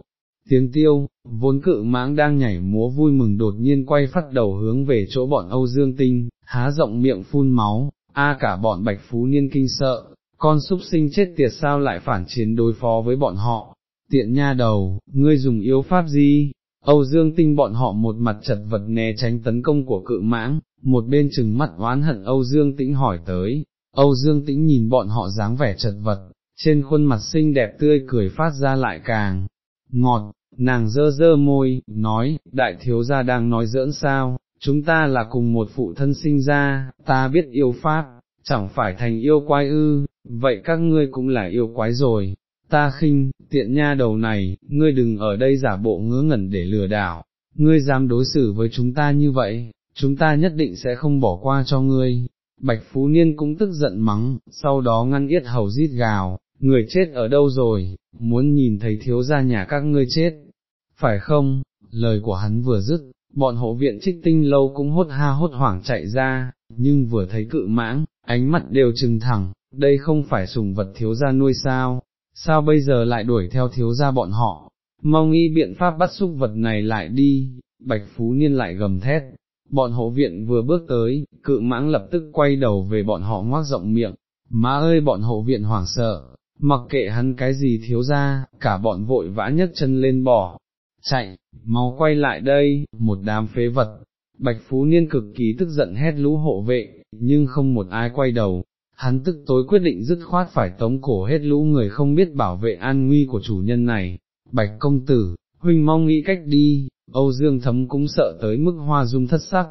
Tiếng tiêu, vốn cự mãng đang nhảy múa vui mừng đột nhiên quay phát đầu hướng về chỗ bọn Âu Dương Tinh, há rộng miệng phun máu, a cả bọn bạch phú niên kinh sợ, con súc sinh chết tiệt sao lại phản chiến đối phó với bọn họ, tiện nha đầu, ngươi dùng yếu pháp gì? Âu Dương Tinh bọn họ một mặt chật vật né tránh tấn công của cự mãng, một bên chừng mắt oán hận Âu Dương Tĩnh hỏi tới, Âu Dương Tĩnh nhìn bọn họ dáng vẻ chật vật, trên khuôn mặt xinh đẹp tươi cười phát ra lại càng ngọt, nàng dơ dơ môi, nói, đại thiếu gia đang nói giỡn sao, chúng ta là cùng một phụ thân sinh ra, ta biết yêu pháp, chẳng phải thành yêu quái ư, vậy các ngươi cũng là yêu quái rồi, ta khinh, tiện nha đầu này, ngươi đừng ở đây giả bộ ngớ ngẩn để lừa đảo, ngươi dám đối xử với chúng ta như vậy, chúng ta nhất định sẽ không bỏ qua cho ngươi. Bạch Phú Niên cũng tức giận mắng, sau đó ngăn yết hầu rít gào, người chết ở đâu rồi, muốn nhìn thấy thiếu gia nhà các ngươi chết, phải không, lời của hắn vừa dứt, bọn hộ viện trích tinh lâu cũng hốt ha hốt hoảng chạy ra, nhưng vừa thấy cự mãng, ánh mặt đều trừng thẳng, đây không phải sùng vật thiếu gia nuôi sao, sao bây giờ lại đuổi theo thiếu gia bọn họ, mau nghĩ biện pháp bắt xúc vật này lại đi, bạch phú niên lại gầm thét, bọn hộ viện vừa bước tới, cự mãng lập tức quay đầu về bọn họ ngoác rộng miệng, má ơi bọn hộ viện hoảng sợ, mặc kệ hắn cái gì thiếu ra, cả bọn vội vã nhấc chân lên bỏ, chạy, mau quay lại đây, một đám phế vật, bạch phú niên cực kỳ tức giận hét lũ hộ vệ, nhưng không một ai quay đầu, hắn tức tối quyết định dứt khoát phải tống cổ hết lũ người không biết bảo vệ an nguy của chủ nhân này, bạch công tử, huynh mong nghĩ cách đi, Âu Dương thấm cũng sợ tới mức hoa dung thất sắc,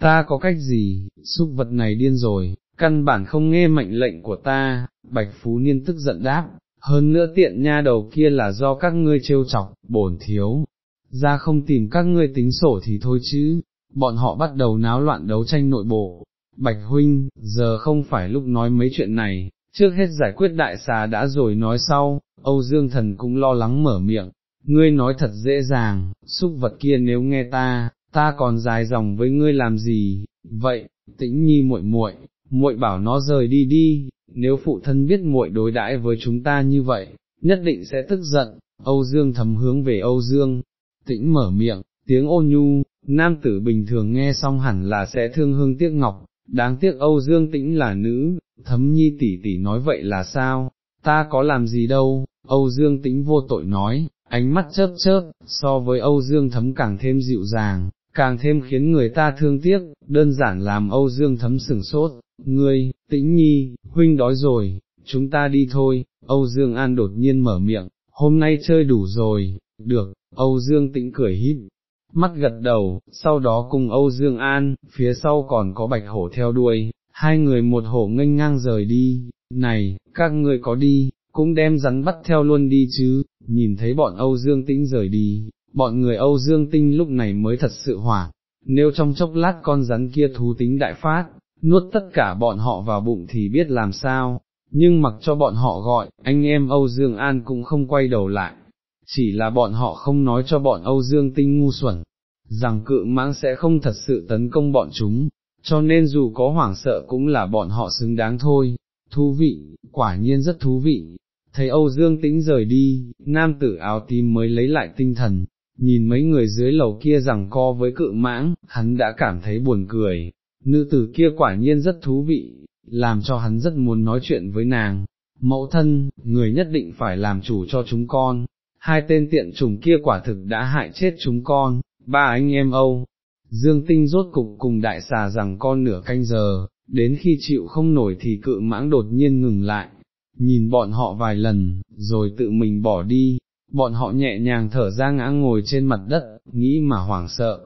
ta có cách gì, xúc vật này điên rồi, căn bản không nghe mệnh lệnh của ta, bạch phú niên tức giận đáp, hơn nữa tiện nha đầu kia là do các ngươi trêu chọc, bổn thiếu, ra không tìm các ngươi tính sổ thì thôi chứ, bọn họ bắt đầu náo loạn đấu tranh nội bộ, bạch huynh, giờ không phải lúc nói mấy chuyện này, trước hết giải quyết đại xà đã rồi nói sau, Âu Dương Thần cũng lo lắng mở miệng, ngươi nói thật dễ dàng, xúc vật kia nếu nghe ta, ta còn dài dòng với ngươi làm gì, vậy, tĩnh nhi muội muội, muội bảo nó rời đi đi, nếu phụ thân biết muội đối đãi với chúng ta như vậy, nhất định sẽ tức giận, Âu Dương thầm hướng về Âu Dương, tĩnh mở miệng, tiếng ô nhu, nam tử bình thường nghe xong hẳn là sẽ thương hương tiếc ngọc, đáng tiếc Âu Dương tĩnh là nữ, thấm nhi tỷ tỷ nói vậy là sao, ta có làm gì đâu, Âu Dương tĩnh vô tội nói, ánh mắt chớp chớp, so với Âu Dương thấm càng thêm dịu dàng, càng thêm khiến người ta thương tiếc, đơn giản làm Âu Dương thấm sừng sốt, ngươi, tĩnh nhi, huynh đói rồi, chúng ta đi thôi, Âu Dương An đột nhiên mở miệng, hôm nay chơi đủ rồi, được, Âu Dương tĩnh cười híp, mắt gật đầu, sau đó cùng Âu Dương An, phía sau còn có bạch hổ theo đuôi, hai người một hổ nghênh ngang rời đi, này, các ngươi có đi, cũng đem rắn bắt theo luôn đi chứ, nhìn thấy bọn Âu Dương Tĩnh rời đi, bọn người Âu Dương Tinh lúc này mới thật sự hoảng, nếu trong chốc lát con rắn kia thú tính đại phát, nuốt tất cả bọn họ vào bụng thì biết làm sao, nhưng mặc cho bọn họ gọi, anh em Âu Dương An cũng không quay đầu lại, chỉ là bọn họ không nói cho bọn Âu Dương Tinh ngu xuẩn, rằng cự mãng sẽ không thật sự tấn công bọn chúng, cho nên dù có hoảng sợ cũng là bọn họ xứng đáng thôi, thú vị, quả nhiên rất thú vị. Thấy Âu Dương Tĩnh rời đi, nam tử áo tím mới lấy lại tinh thần, nhìn mấy người dưới lầu kia rằng co với cự mãng, hắn đã cảm thấy buồn cười, nữ tử kia quả nhiên rất thú vị, làm cho hắn rất muốn nói chuyện với nàng. Mẫu thân, người nhất định phải làm chủ cho chúng con, hai tên tiện trùng kia quả thực đã hại chết chúng con, ba anh em Âu. Dương Tinh rốt cục cùng đại xà rằng con nửa canh giờ, đến khi chịu không nổi thì cự mãng đột nhiên ngừng lại, nhìn bọn họ vài lần, rồi tự mình bỏ đi, bọn họ nhẹ nhàng thở ra ngã ngồi trên mặt đất, nghĩ mà hoảng sợ.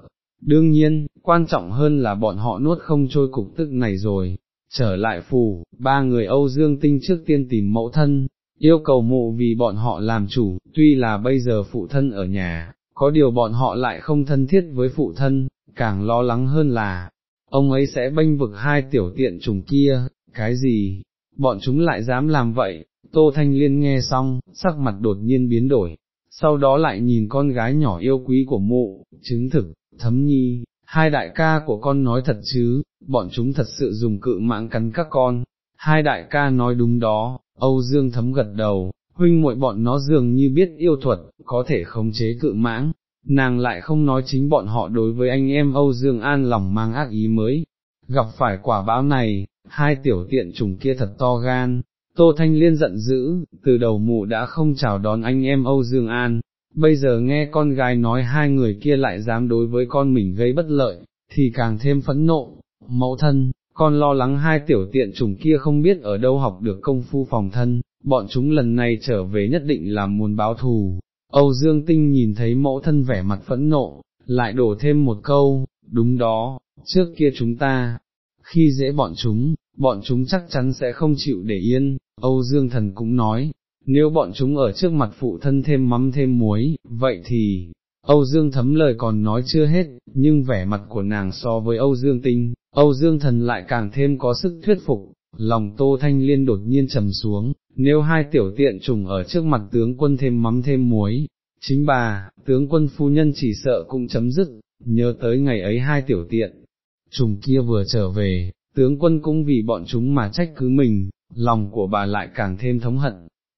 Đương nhiên, quan trọng hơn là bọn họ nuốt không trôi cục tức này rồi, trở lại phủ, ba người Âu Dương Tinh trước tiên tìm mẫu thân, yêu cầu mụ vì bọn họ làm chủ, tuy là bây giờ phụ thân ở nhà, có điều bọn họ lại không thân thiết với phụ thân, càng lo lắng hơn là, ông ấy sẽ bênh vực hai tiểu tiện trùng kia, cái gì, bọn chúng lại dám làm vậy, Tô Thanh Liên nghe xong, sắc mặt đột nhiên biến đổi, sau đó lại nhìn con gái nhỏ yêu quý của mụ, chứng thực, thấm nhi, hai đại ca của con nói thật chứ, bọn chúng thật sự dùng cự mạng cắn các con, hai đại ca nói đúng đó, Âu Dương thấm gật đầu, huynh muội bọn nó dường như biết yêu thuật, có thể khống chế cự mãng, nàng lại không nói chính bọn họ đối với anh em Âu Dương An lòng mang ác ý mới, gặp phải quả báo này, hai tiểu tiện trùng kia thật to gan, Tô Thanh Liên giận dữ, từ đầu mụ đã không chào đón anh em Âu Dương An, bây giờ nghe con gái nói hai người kia lại dám đối với con mình gây bất lợi, thì càng thêm phẫn nộ, mẫu thân, con lo lắng hai tiểu tiện trùng kia không biết ở đâu học được công phu phòng thân, bọn chúng lần này trở về nhất định là muốn báo thù. Âu Dương Tinh nhìn thấy mẫu thân vẻ mặt phẫn nộ, lại đổ thêm một câu, đúng đó, trước kia chúng ta, khi dễ bọn chúng, bọn chúng chắc chắn sẽ không chịu để yên, Âu Dương Thần cũng nói, nếu bọn chúng ở trước mặt phụ thân thêm mắm thêm muối, vậy thì, Âu Dương thấm lời còn nói chưa hết, nhưng vẻ mặt của nàng so với Âu Dương Tinh, Âu Dương Thần lại càng thêm có sức thuyết phục, lòng Tô Thanh Liên đột nhiên trầm xuống, nếu hai tiểu tiện trùng ở trước mặt tướng quân thêm mắm thêm muối, chính bà, tướng quân phu nhân chỉ sợ cũng chấm dứt, nhớ tới ngày ấy hai tiểu tiện, trùng kia vừa trở về, tướng quân cũng vì bọn chúng mà trách cứ mình, lòng của bà lại càng thêm thống hận,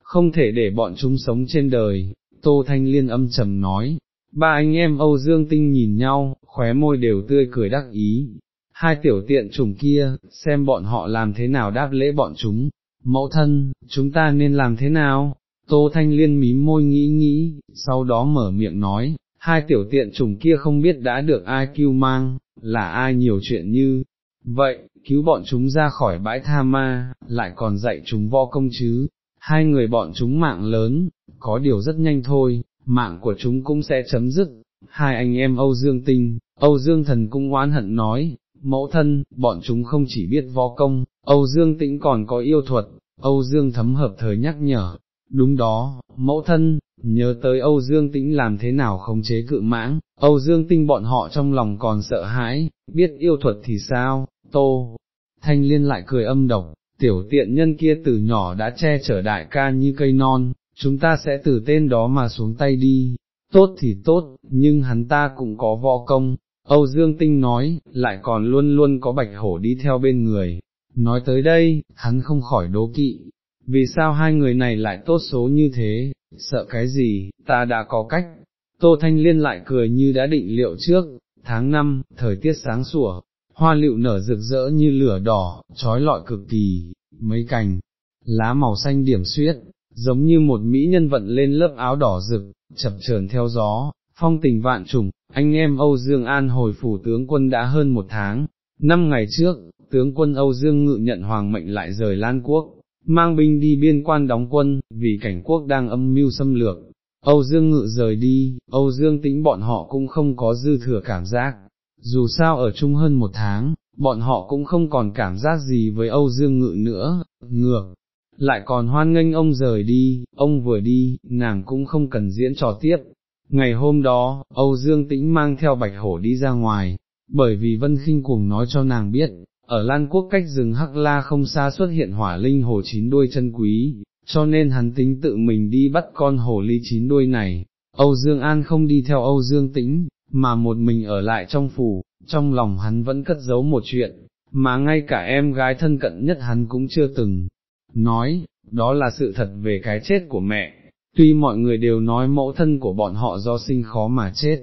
không thể để bọn chúng sống trên đời, Tô Thanh Liên âm trầm nói, ba anh em Âu Dương Tinh nhìn nhau, khóe môi đều tươi cười đắc ý, hai tiểu tiện trùng kia, xem bọn họ làm thế nào đáp lễ bọn chúng, mẫu thân, chúng ta nên làm thế nào? Tô Thanh Liên mím môi nghĩ nghĩ, sau đó mở miệng nói, hai tiểu tiện trùng kia không biết đã được ai cứu mang, là ai nhiều chuyện như, vậy, cứu bọn chúng ra khỏi bãi tha ma, lại còn dạy chúng vo công chứ, hai người bọn chúng mạng lớn, có điều rất nhanh thôi, mạng của chúng cũng sẽ chấm dứt, hai anh em Âu Dương Tinh, Âu Dương Thần cũng oán hận nói, mẫu thân, bọn chúng không chỉ biết võ công, Âu Dương Tĩnh còn có yêu thuật, Âu Dương thấm hợp thời nhắc nhở, đúng đó, mẫu thân, nhớ tới Âu Dương Tĩnh làm thế nào khống chế cự mãng, Âu Dương Tinh bọn họ trong lòng còn sợ hãi, biết yêu thuật thì sao, tô, thanh liên lại cười âm độc, tiểu tiện nhân kia từ nhỏ đã che chở đại ca như cây non, chúng ta sẽ từ tên đó mà xuống tay đi, tốt thì tốt, nhưng hắn ta cũng có võ công, Âu Dương Tinh nói, lại còn luôn luôn có bạch hổ đi theo bên người. Nói tới đây, hắn không khỏi đố kỵ, vì sao hai người này lại tốt số như thế, sợ cái gì, ta đã có cách. Tô Thanh Liên lại cười như đã định liệu trước, tháng 5, thời tiết sáng sủa, hoa lựu nở rực rỡ như lửa đỏ, trói lọi cực kỳ, mấy cành, lá màu xanh điểm xuyết, giống như một mỹ nhân vận lên lớp áo đỏ rực, chập chờn theo gió, phong tình vạn trùng, anh em Âu Dương An hồi phủ tướng quân đã hơn một tháng, năm ngày trước, tướng quân Âu Dương ngự nhận hoàng mệnh lại rời Lan Quốc, mang binh đi biên quan đóng quân, vì cảnh quốc đang âm mưu xâm lược. Âu Dương ngự rời đi, Âu Dương tĩnh bọn họ cũng không có dư thừa cảm giác, dù sao ở chung hơn một tháng, bọn họ cũng không còn cảm giác gì với Âu Dương ngự nữa, ngược, lại còn hoan nghênh ông rời đi, ông vừa đi, nàng cũng không cần diễn trò tiếp. Ngày hôm đó, Âu Dương Tĩnh mang theo Bạch Hổ đi ra ngoài, bởi vì Vân Kinh cùng nói cho nàng biết, ở Lan Quốc cách rừng Hắc La không xa xuất hiện hỏa linh hồ chín đuôi chân quý, cho nên hắn tính tự mình đi bắt con hồ ly chín đuôi này. Âu Dương An không đi theo Âu Dương Tĩnh, mà một mình ở lại trong phủ, trong lòng hắn vẫn cất giấu một chuyện, mà ngay cả em gái thân cận nhất hắn cũng chưa từng nói, đó là sự thật về cái chết của mẹ, tuy mọi người đều nói mẫu thân của bọn họ do sinh khó mà chết,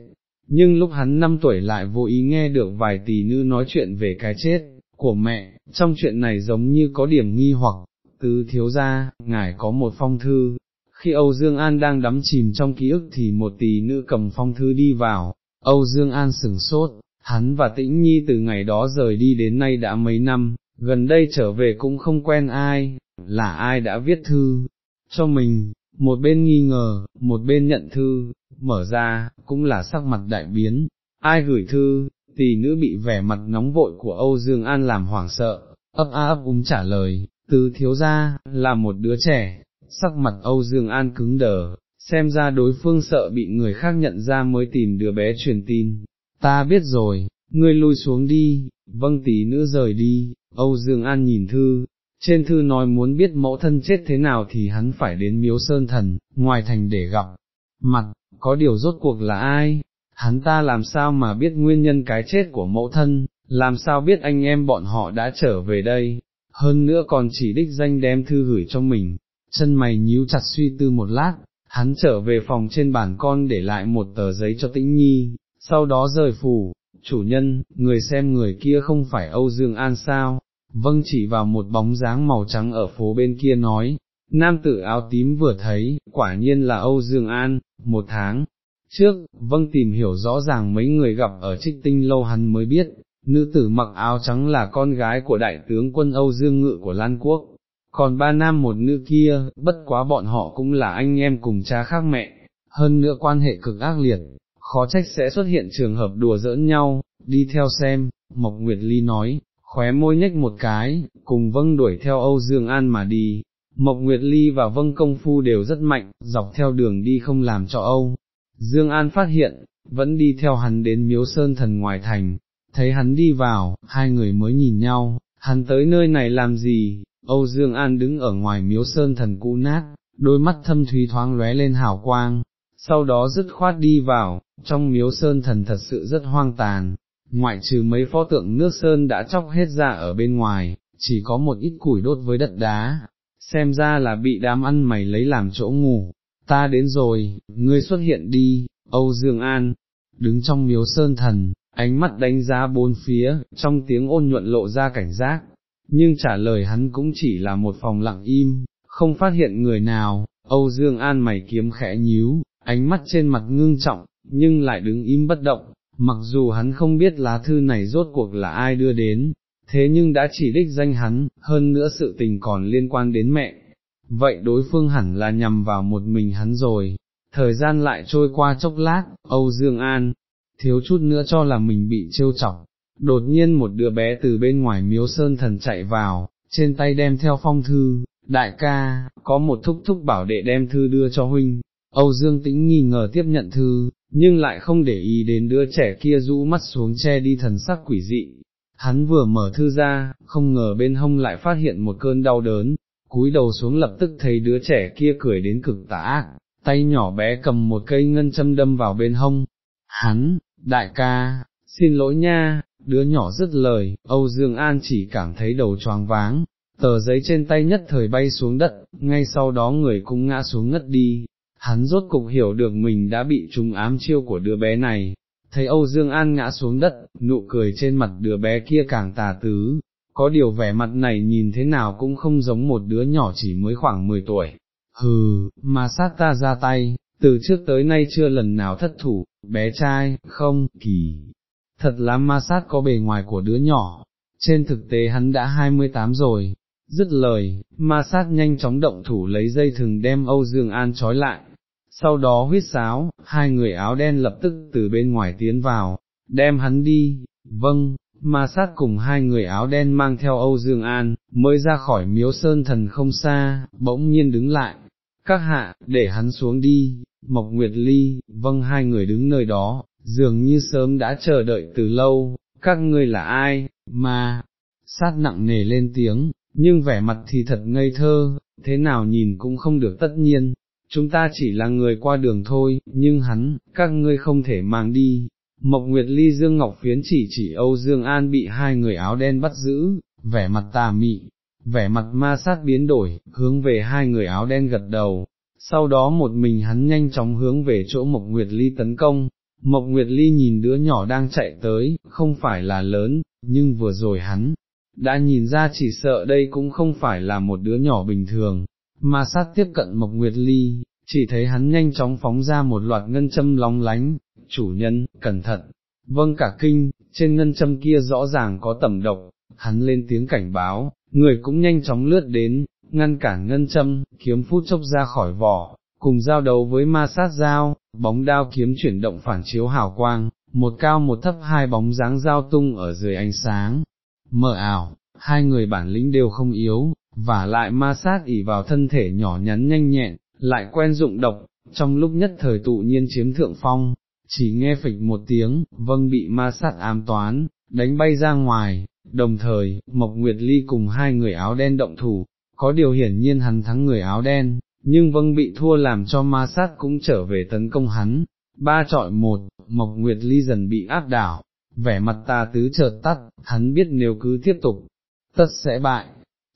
nhưng lúc hắn 5 tuổi lại vô ý nghe được vài tỷ nữ nói chuyện về cái chết của mẹ, trong chuyện này giống như có điểm nghi hoặc, tứ thiếu gia, ngài có một phong thư, khi Âu Dương An đang đắm chìm trong ký ức thì một tỷ nữ cầm phong thư đi vào, Âu Dương An sừng sốt, hắn và tĩnh nhi từ ngày đó rời đi đến nay đã mấy năm, gần đây trở về cũng không quen ai, là ai đã viết thư, cho mình, một bên nghi ngờ, một bên nhận thư, mở ra, cũng là sắc mặt đại biến, ai gửi thư, tỷ nữ bị vẻ mặt nóng vội của Âu Dương An làm hoảng sợ, ấp a ấp úng trả lời, từ thiếu ra, là một đứa trẻ, sắc mặt Âu Dương An cứng đờ, xem ra đối phương sợ bị người khác nhận ra mới tìm đứa bé truyền tin, ta biết rồi, ngươi lui xuống đi, vâng tí nữa rời đi, Âu Dương An nhìn thư, trên thư nói muốn biết mẫu thân chết thế nào thì hắn phải đến miếu sơn thần, ngoài thành để gặp, mặt, có điều rốt cuộc là ai, hắn ta làm sao mà biết nguyên nhân cái chết của mẫu thân, làm sao biết anh em bọn họ đã trở về đây, hơn nữa còn chỉ đích danh đem thư gửi cho mình, chân mày nhíu chặt suy tư một lát, hắn trở về phòng trên bàn con để lại một tờ giấy cho tĩnh nhi, sau đó rời phủ, chủ nhân, người xem người kia không phải Âu Dương An sao, vâng chỉ vào một bóng dáng màu trắng ở phố bên kia nói, nam tử áo tím vừa thấy, quả nhiên là Âu Dương An, một tháng. Trước, vâng tìm hiểu rõ ràng mấy người gặp ở trích tinh lâu hắn mới biết, nữ tử mặc áo trắng là con gái của đại tướng quân Âu Dương Ngự của Lan Quốc, còn ba nam một nữ kia, bất quá bọn họ cũng là anh em cùng cha khác mẹ, hơn nữa quan hệ cực ác liệt, khó trách sẽ xuất hiện trường hợp đùa giỡn nhau, đi theo xem, Mộc Nguyệt Ly nói, khóe môi nhếch một cái, cùng vâng đuổi theo Âu Dương An mà đi. Mộc Nguyệt Ly và vâng công phu đều rất mạnh, dọc theo đường đi không làm cho Âu. Dương An phát hiện, vẫn đi theo hắn đến miếu sơn thần ngoài thành, thấy hắn đi vào, hai người mới nhìn nhau, hắn tới nơi này làm gì, Âu Dương An đứng ở ngoài miếu sơn thần cũ nát, đôi mắt thâm thúy thoáng lóe lên hào quang, sau đó dứt khoát đi vào, trong miếu sơn thần thật sự rất hoang tàn, ngoại trừ mấy pho tượng nước sơn đã chóc hết ra ở bên ngoài, chỉ có một ít củi đốt với đất đá, xem ra là bị đám ăn mày lấy làm chỗ ngủ, ta đến rồi, ngươi xuất hiện đi, Âu Dương An, đứng trong miếu sơn thần, ánh mắt đánh giá bốn phía, trong tiếng ôn nhuận lộ ra cảnh giác, nhưng trả lời hắn cũng chỉ là một phòng lặng im, không phát hiện người nào, Âu Dương An mày kiếm khẽ nhíu, ánh mắt trên mặt ngưng trọng, nhưng lại đứng im bất động, mặc dù hắn không biết lá thư này rốt cuộc là ai đưa đến, thế nhưng đã chỉ đích danh hắn, hơn nữa sự tình còn liên quan đến mẹ, vậy đối phương hẳn là nhằm vào một mình hắn rồi, thời gian lại trôi qua chốc lát, Âu Dương An, thiếu chút nữa cho là mình bị trêu chọc, đột nhiên một đứa bé từ bên ngoài miếu sơn thần chạy vào, trên tay đem theo phong thư, đại ca, có một thúc thúc bảo đệ đem thư đưa cho huynh, Âu Dương Tĩnh nghi ngờ tiếp nhận thư, nhưng lại không để ý đến đứa trẻ kia rũ mắt xuống che đi thần sắc quỷ dị, hắn vừa mở thư ra, không ngờ bên hông lại phát hiện một cơn đau đớn, cúi đầu xuống lập tức thấy đứa trẻ kia cười đến cực tả, ác, tay nhỏ bé cầm một cây ngân châm đâm vào bên hông, hắn, đại ca, xin lỗi nha, đứa nhỏ dứt lời, Âu Dương An chỉ cảm thấy đầu choáng váng, tờ giấy trên tay nhất thời bay xuống đất, ngay sau đó người cũng ngã xuống ngất đi, hắn rốt cục hiểu được mình đã bị trúng ám chiêu của đứa bé này, thấy Âu Dương An ngã xuống đất, nụ cười trên mặt đứa bé kia càng tà tứ, có điều vẻ mặt này nhìn thế nào cũng không giống một đứa nhỏ chỉ mới khoảng 10 tuổi, hừ, mà sát ta ra tay, từ trước tới nay chưa lần nào thất thủ, bé trai, không, kỳ, thật là ma sát có bề ngoài của đứa nhỏ, trên thực tế hắn đã 28 rồi, dứt lời, ma sát nhanh chóng động thủ lấy dây thừng đem Âu Dương An trói lại, sau đó huyết sáo, hai người áo đen lập tức từ bên ngoài tiến vào, đem hắn đi, vâng, ma sát cùng hai người áo đen mang theo Âu Dương An, mới ra khỏi miếu sơn thần không xa, bỗng nhiên đứng lại, các hạ, để hắn xuống đi, Mộc Nguyệt Ly, vâng hai người đứng nơi đó, dường như sớm đã chờ đợi từ lâu, các ngươi là ai, mà, sát nặng nề lên tiếng, nhưng vẻ mặt thì thật ngây thơ, thế nào nhìn cũng không được tất nhiên, chúng ta chỉ là người qua đường thôi, nhưng hắn, các ngươi không thể mang đi. Mộc Nguyệt Ly Dương Ngọc Phiến chỉ chỉ Âu Dương An bị hai người áo đen bắt giữ, vẻ mặt tà mị, vẻ mặt ma sát biến đổi, hướng về hai người áo đen gật đầu, sau đó một mình hắn nhanh chóng hướng về chỗ Mộc Nguyệt Ly tấn công, Mộc Nguyệt Ly nhìn đứa nhỏ đang chạy tới, không phải là lớn, nhưng vừa rồi hắn, đã nhìn ra chỉ sợ đây cũng không phải là một đứa nhỏ bình thường, mà sát tiếp cận Mộc Nguyệt Ly, chỉ thấy hắn nhanh chóng phóng ra một loạt ngân châm lóng lánh, chủ nhân, cẩn thận, vâng cả kinh, trên ngân châm kia rõ ràng có tầm độc, hắn lên tiếng cảnh báo, người cũng nhanh chóng lướt đến, ngăn cản ngân châm, kiếm phút chốc ra khỏi vỏ, cùng giao đấu với ma sát dao, bóng đao kiếm chuyển động phản chiếu hào quang, một cao một thấp hai bóng dáng giao tung ở dưới ánh sáng, mờ ảo, hai người bản lĩnh đều không yếu, và lại ma sát ỉ vào thân thể nhỏ nhắn nhanh nhẹn, lại quen dụng độc, trong lúc nhất thời tụ nhiên chiếm thượng phong, chỉ nghe phịch một tiếng, vâng bị ma sát ám toán, đánh bay ra ngoài, đồng thời, Mộc Nguyệt Ly cùng hai người áo đen động thủ, có điều hiển nhiên hắn thắng người áo đen, nhưng vâng bị thua làm cho ma sát cũng trở về tấn công hắn, ba trọi một, Mộc Nguyệt Ly dần bị áp đảo, vẻ mặt tà tứ chợt tắt, hắn biết nếu cứ tiếp tục, tất sẽ bại,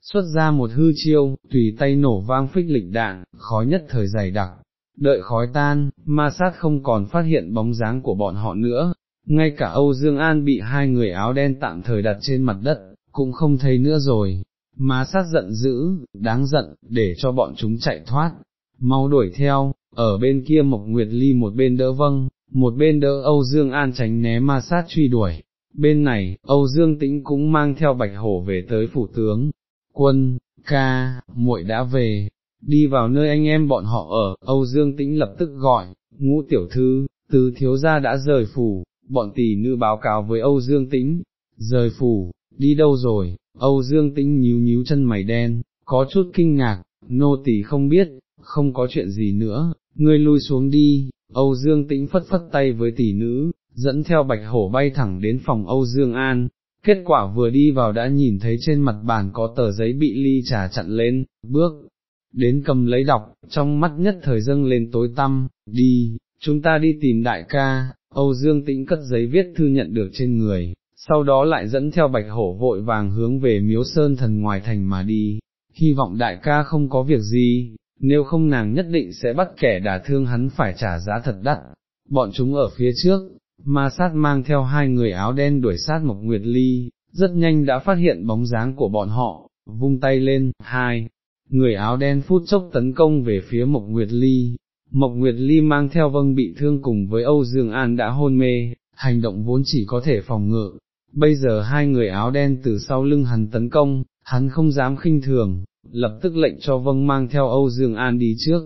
xuất ra một hư chiêu, tùy tay nổ vang phích lịch đạn, khói nhất thời dày đặc, đợi khói tan, ma sát không còn phát hiện bóng dáng của bọn họ nữa, ngay cả Âu Dương An bị hai người áo đen tạm thời đặt trên mặt đất, cũng không thấy nữa rồi, ma sát giận dữ, đáng giận, để cho bọn chúng chạy thoát, mau đuổi theo, ở bên kia Mộc Nguyệt Ly một bên đỡ vâng, một bên đỡ Âu Dương An tránh né ma sát truy đuổi. Bên này, Âu Dương Tĩnh cũng mang theo bạch hổ về tới phủ tướng, quân, ca, muội đã về, đi vào nơi anh em bọn họ ở, Âu Dương Tĩnh lập tức gọi, ngũ tiểu thư, tứ thiếu gia đã rời phủ, bọn tỷ nữ báo cáo với Âu Dương Tĩnh, rời phủ, đi đâu rồi, Âu Dương Tĩnh nhíu nhíu chân mày đen, có chút kinh ngạc, nô tỳ không biết, không có chuyện gì nữa, ngươi lui xuống đi, Âu Dương Tĩnh phất phất tay với tỷ nữ, dẫn theo bạch hổ bay thẳng đến phòng Âu Dương An, kết quả vừa đi vào đã nhìn thấy trên mặt bàn có tờ giấy bị ly trà chặn lên, bước, đến cầm lấy đọc, trong mắt nhất thời dâng lên tối tăm, đi, chúng ta đi tìm đại ca, Âu Dương Tĩnh cất giấy viết thư nhận được trên người, sau đó lại dẫn theo bạch hổ vội vàng hướng về miếu sơn thần ngoài thành mà đi, hy vọng đại ca không có việc gì, nếu không nàng nhất định sẽ bắt kẻ đả thương hắn phải trả giá thật đắt, bọn chúng ở phía trước, ma sát mang theo hai người áo đen đuổi sát Mộc Nguyệt Ly, rất nhanh đã phát hiện bóng dáng của bọn họ, vung tay lên, hai, người áo đen phút chốc tấn công về phía Mộc Nguyệt Ly, Mộc Nguyệt Ly mang theo vâng bị thương cùng với Âu Dương An đã hôn mê, hành động vốn chỉ có thể phòng ngự, bây giờ hai người áo đen từ sau lưng hắn tấn công, hắn không dám khinh thường, lập tức lệnh cho vâng mang theo Âu Dương An đi trước,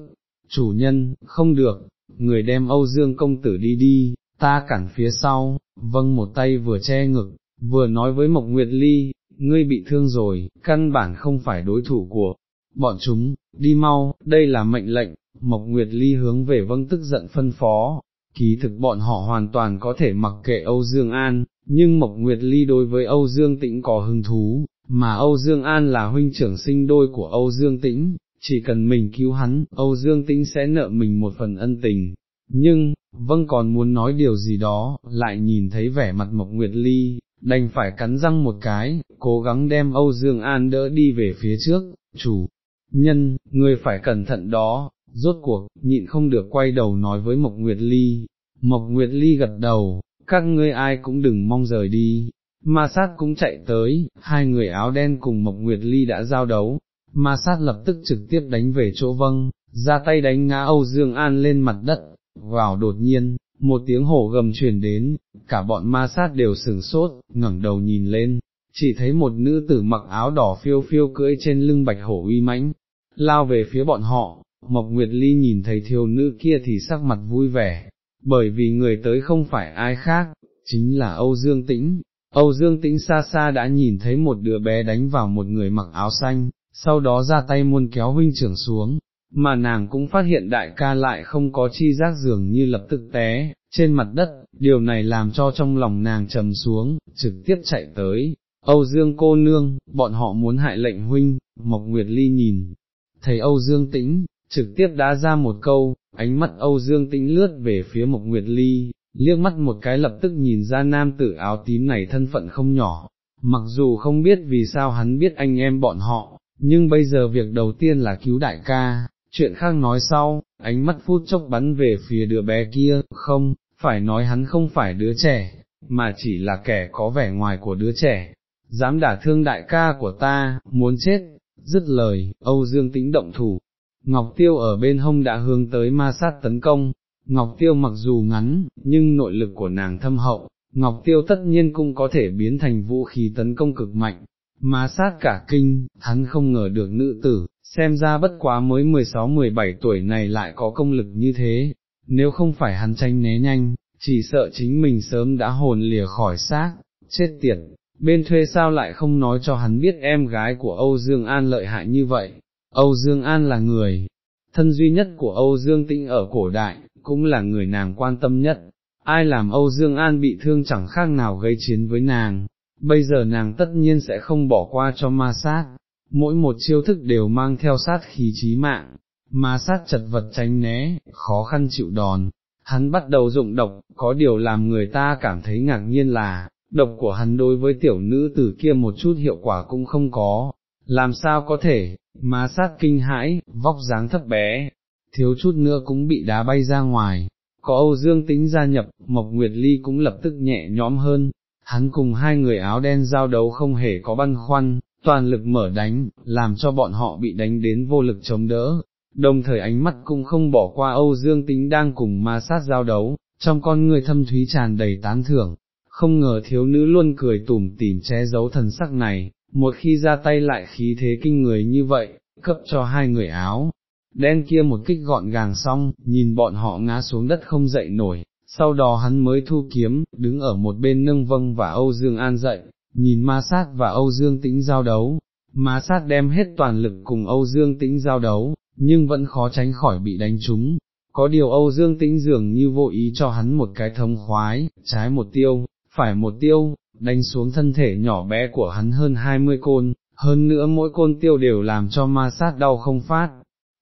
chủ nhân, không được, người đem Âu Dương công tử đi đi, ta cản phía sau, vâng một tay vừa che ngực, vừa nói với Mộc Nguyệt Ly, ngươi bị thương rồi, căn bản không phải đối thủ của bọn chúng, đi mau, đây là mệnh lệnh, Mộc Nguyệt Ly hướng về vâng tức giận phân phó, ký thực bọn họ hoàn toàn có thể mặc kệ Âu Dương An, nhưng Mộc Nguyệt Ly đối với Âu Dương Tĩnh có hứng thú, mà Âu Dương An là huynh trưởng sinh đôi của Âu Dương Tĩnh, chỉ cần mình cứu hắn, Âu Dương Tĩnh sẽ nợ mình một phần ân tình. Nhưng, vâng còn muốn nói điều gì đó, lại nhìn thấy vẻ mặt Mộc Nguyệt Ly, đành phải cắn răng một cái, cố gắng đem Âu Dương An đỡ đi về phía trước, chủ, nhân, người phải cẩn thận đó, rốt cuộc, nhịn không được quay đầu nói với Mộc Nguyệt Ly, Mộc Nguyệt Ly gật đầu, các ngươi ai cũng đừng mong rời đi, ma sát cũng chạy tới, hai người áo đen cùng Mộc Nguyệt Ly đã giao đấu, ma sát lập tức trực tiếp đánh về chỗ vâng, ra tay đánh ngã Âu Dương An lên mặt đất, vào đột nhiên, một tiếng hổ gầm truyền đến, cả bọn ma sát đều sừng sốt, ngẩng đầu nhìn lên, chỉ thấy một nữ tử mặc áo đỏ phiêu phiêu cưỡi trên lưng bạch hổ uy mãnh, lao về phía bọn họ, Mộc Nguyệt Ly nhìn thấy thiếu nữ kia thì sắc mặt vui vẻ, bởi vì người tới không phải ai khác, chính là Âu Dương Tĩnh. Âu Dương Tĩnh xa xa đã nhìn thấy một đứa bé đánh vào một người mặc áo xanh, sau đó ra tay muôn kéo huynh trưởng xuống, mà nàng cũng phát hiện đại ca lại không có chi giác dường như lập tức té, trên mặt đất, điều này làm cho trong lòng nàng trầm xuống, trực tiếp chạy tới, Âu Dương cô nương, bọn họ muốn hại lệnh huynh, Mộc Nguyệt Ly nhìn, thấy Âu Dương tĩnh, trực tiếp đã ra một câu, ánh mắt Âu Dương tĩnh lướt về phía Mộc Nguyệt Ly, liếc mắt một cái lập tức nhìn ra nam tử áo tím này thân phận không nhỏ, mặc dù không biết vì sao hắn biết anh em bọn họ, nhưng bây giờ việc đầu tiên là cứu đại ca, chuyện khác nói sau, ánh mắt phút chốc bắn về phía đứa bé kia, không, phải nói hắn không phải đứa trẻ, mà chỉ là kẻ có vẻ ngoài của đứa trẻ, dám đả thương đại ca của ta, muốn chết, dứt lời, Âu Dương tĩnh động thủ, Ngọc Tiêu ở bên hông đã hướng tới ma sát tấn công, Ngọc Tiêu mặc dù ngắn, nhưng nội lực của nàng thâm hậu, Ngọc Tiêu tất nhiên cũng có thể biến thành vũ khí tấn công cực mạnh, ma sát cả kinh, hắn không ngờ được nữ tử, xem ra bất quá mới 16-17 tuổi này lại có công lực như thế, nếu không phải hắn tranh né nhanh, chỉ sợ chính mình sớm đã hồn lìa khỏi xác, chết tiệt, bên thuê sao lại không nói cho hắn biết em gái của Âu Dương An lợi hại như vậy, Âu Dương An là người, thân duy nhất của Âu Dương Tĩnh ở cổ đại, cũng là người nàng quan tâm nhất, ai làm Âu Dương An bị thương chẳng khác nào gây chiến với nàng, bây giờ nàng tất nhiên sẽ không bỏ qua cho ma sát, mỗi một chiêu thức đều mang theo sát khí chí mạng, ma sát chật vật tránh né, khó khăn chịu đòn. Hắn bắt đầu dụng độc, có điều làm người ta cảm thấy ngạc nhiên là, độc của hắn đối với tiểu nữ tử kia một chút hiệu quả cũng không có, làm sao có thể, má sát kinh hãi, vóc dáng thấp bé, thiếu chút nữa cũng bị đá bay ra ngoài, có Âu Dương tính gia nhập, Mộc Nguyệt Ly cũng lập tức nhẹ nhõm hơn, hắn cùng hai người áo đen giao đấu không hề có băn khoăn, toàn lực mở đánh, làm cho bọn họ bị đánh đến vô lực chống đỡ, đồng thời ánh mắt cũng không bỏ qua Âu Dương tính đang cùng ma sát giao đấu, trong con người thâm thúy tràn đầy tán thưởng, không ngờ thiếu nữ luôn cười tủm tỉm che giấu thần sắc này, một khi ra tay lại khí thế kinh người như vậy, cấp cho hai người áo, đen kia một kích gọn gàng xong, nhìn bọn họ ngã xuống đất không dậy nổi, sau đó hắn mới thu kiếm, đứng ở một bên nâng vâng và Âu Dương An dậy, nhìn ma sát và Âu Dương tĩnh giao đấu, ma sát đem hết toàn lực cùng Âu Dương tĩnh giao đấu, nhưng vẫn khó tránh khỏi bị đánh trúng. Có điều Âu Dương Tĩnh dường như vô ý cho hắn một cái thông khoái, trái một tiêu, phải một tiêu, đánh xuống thân thể nhỏ bé của hắn hơn hai mươi côn, hơn nữa mỗi côn tiêu đều làm cho ma sát đau không phát,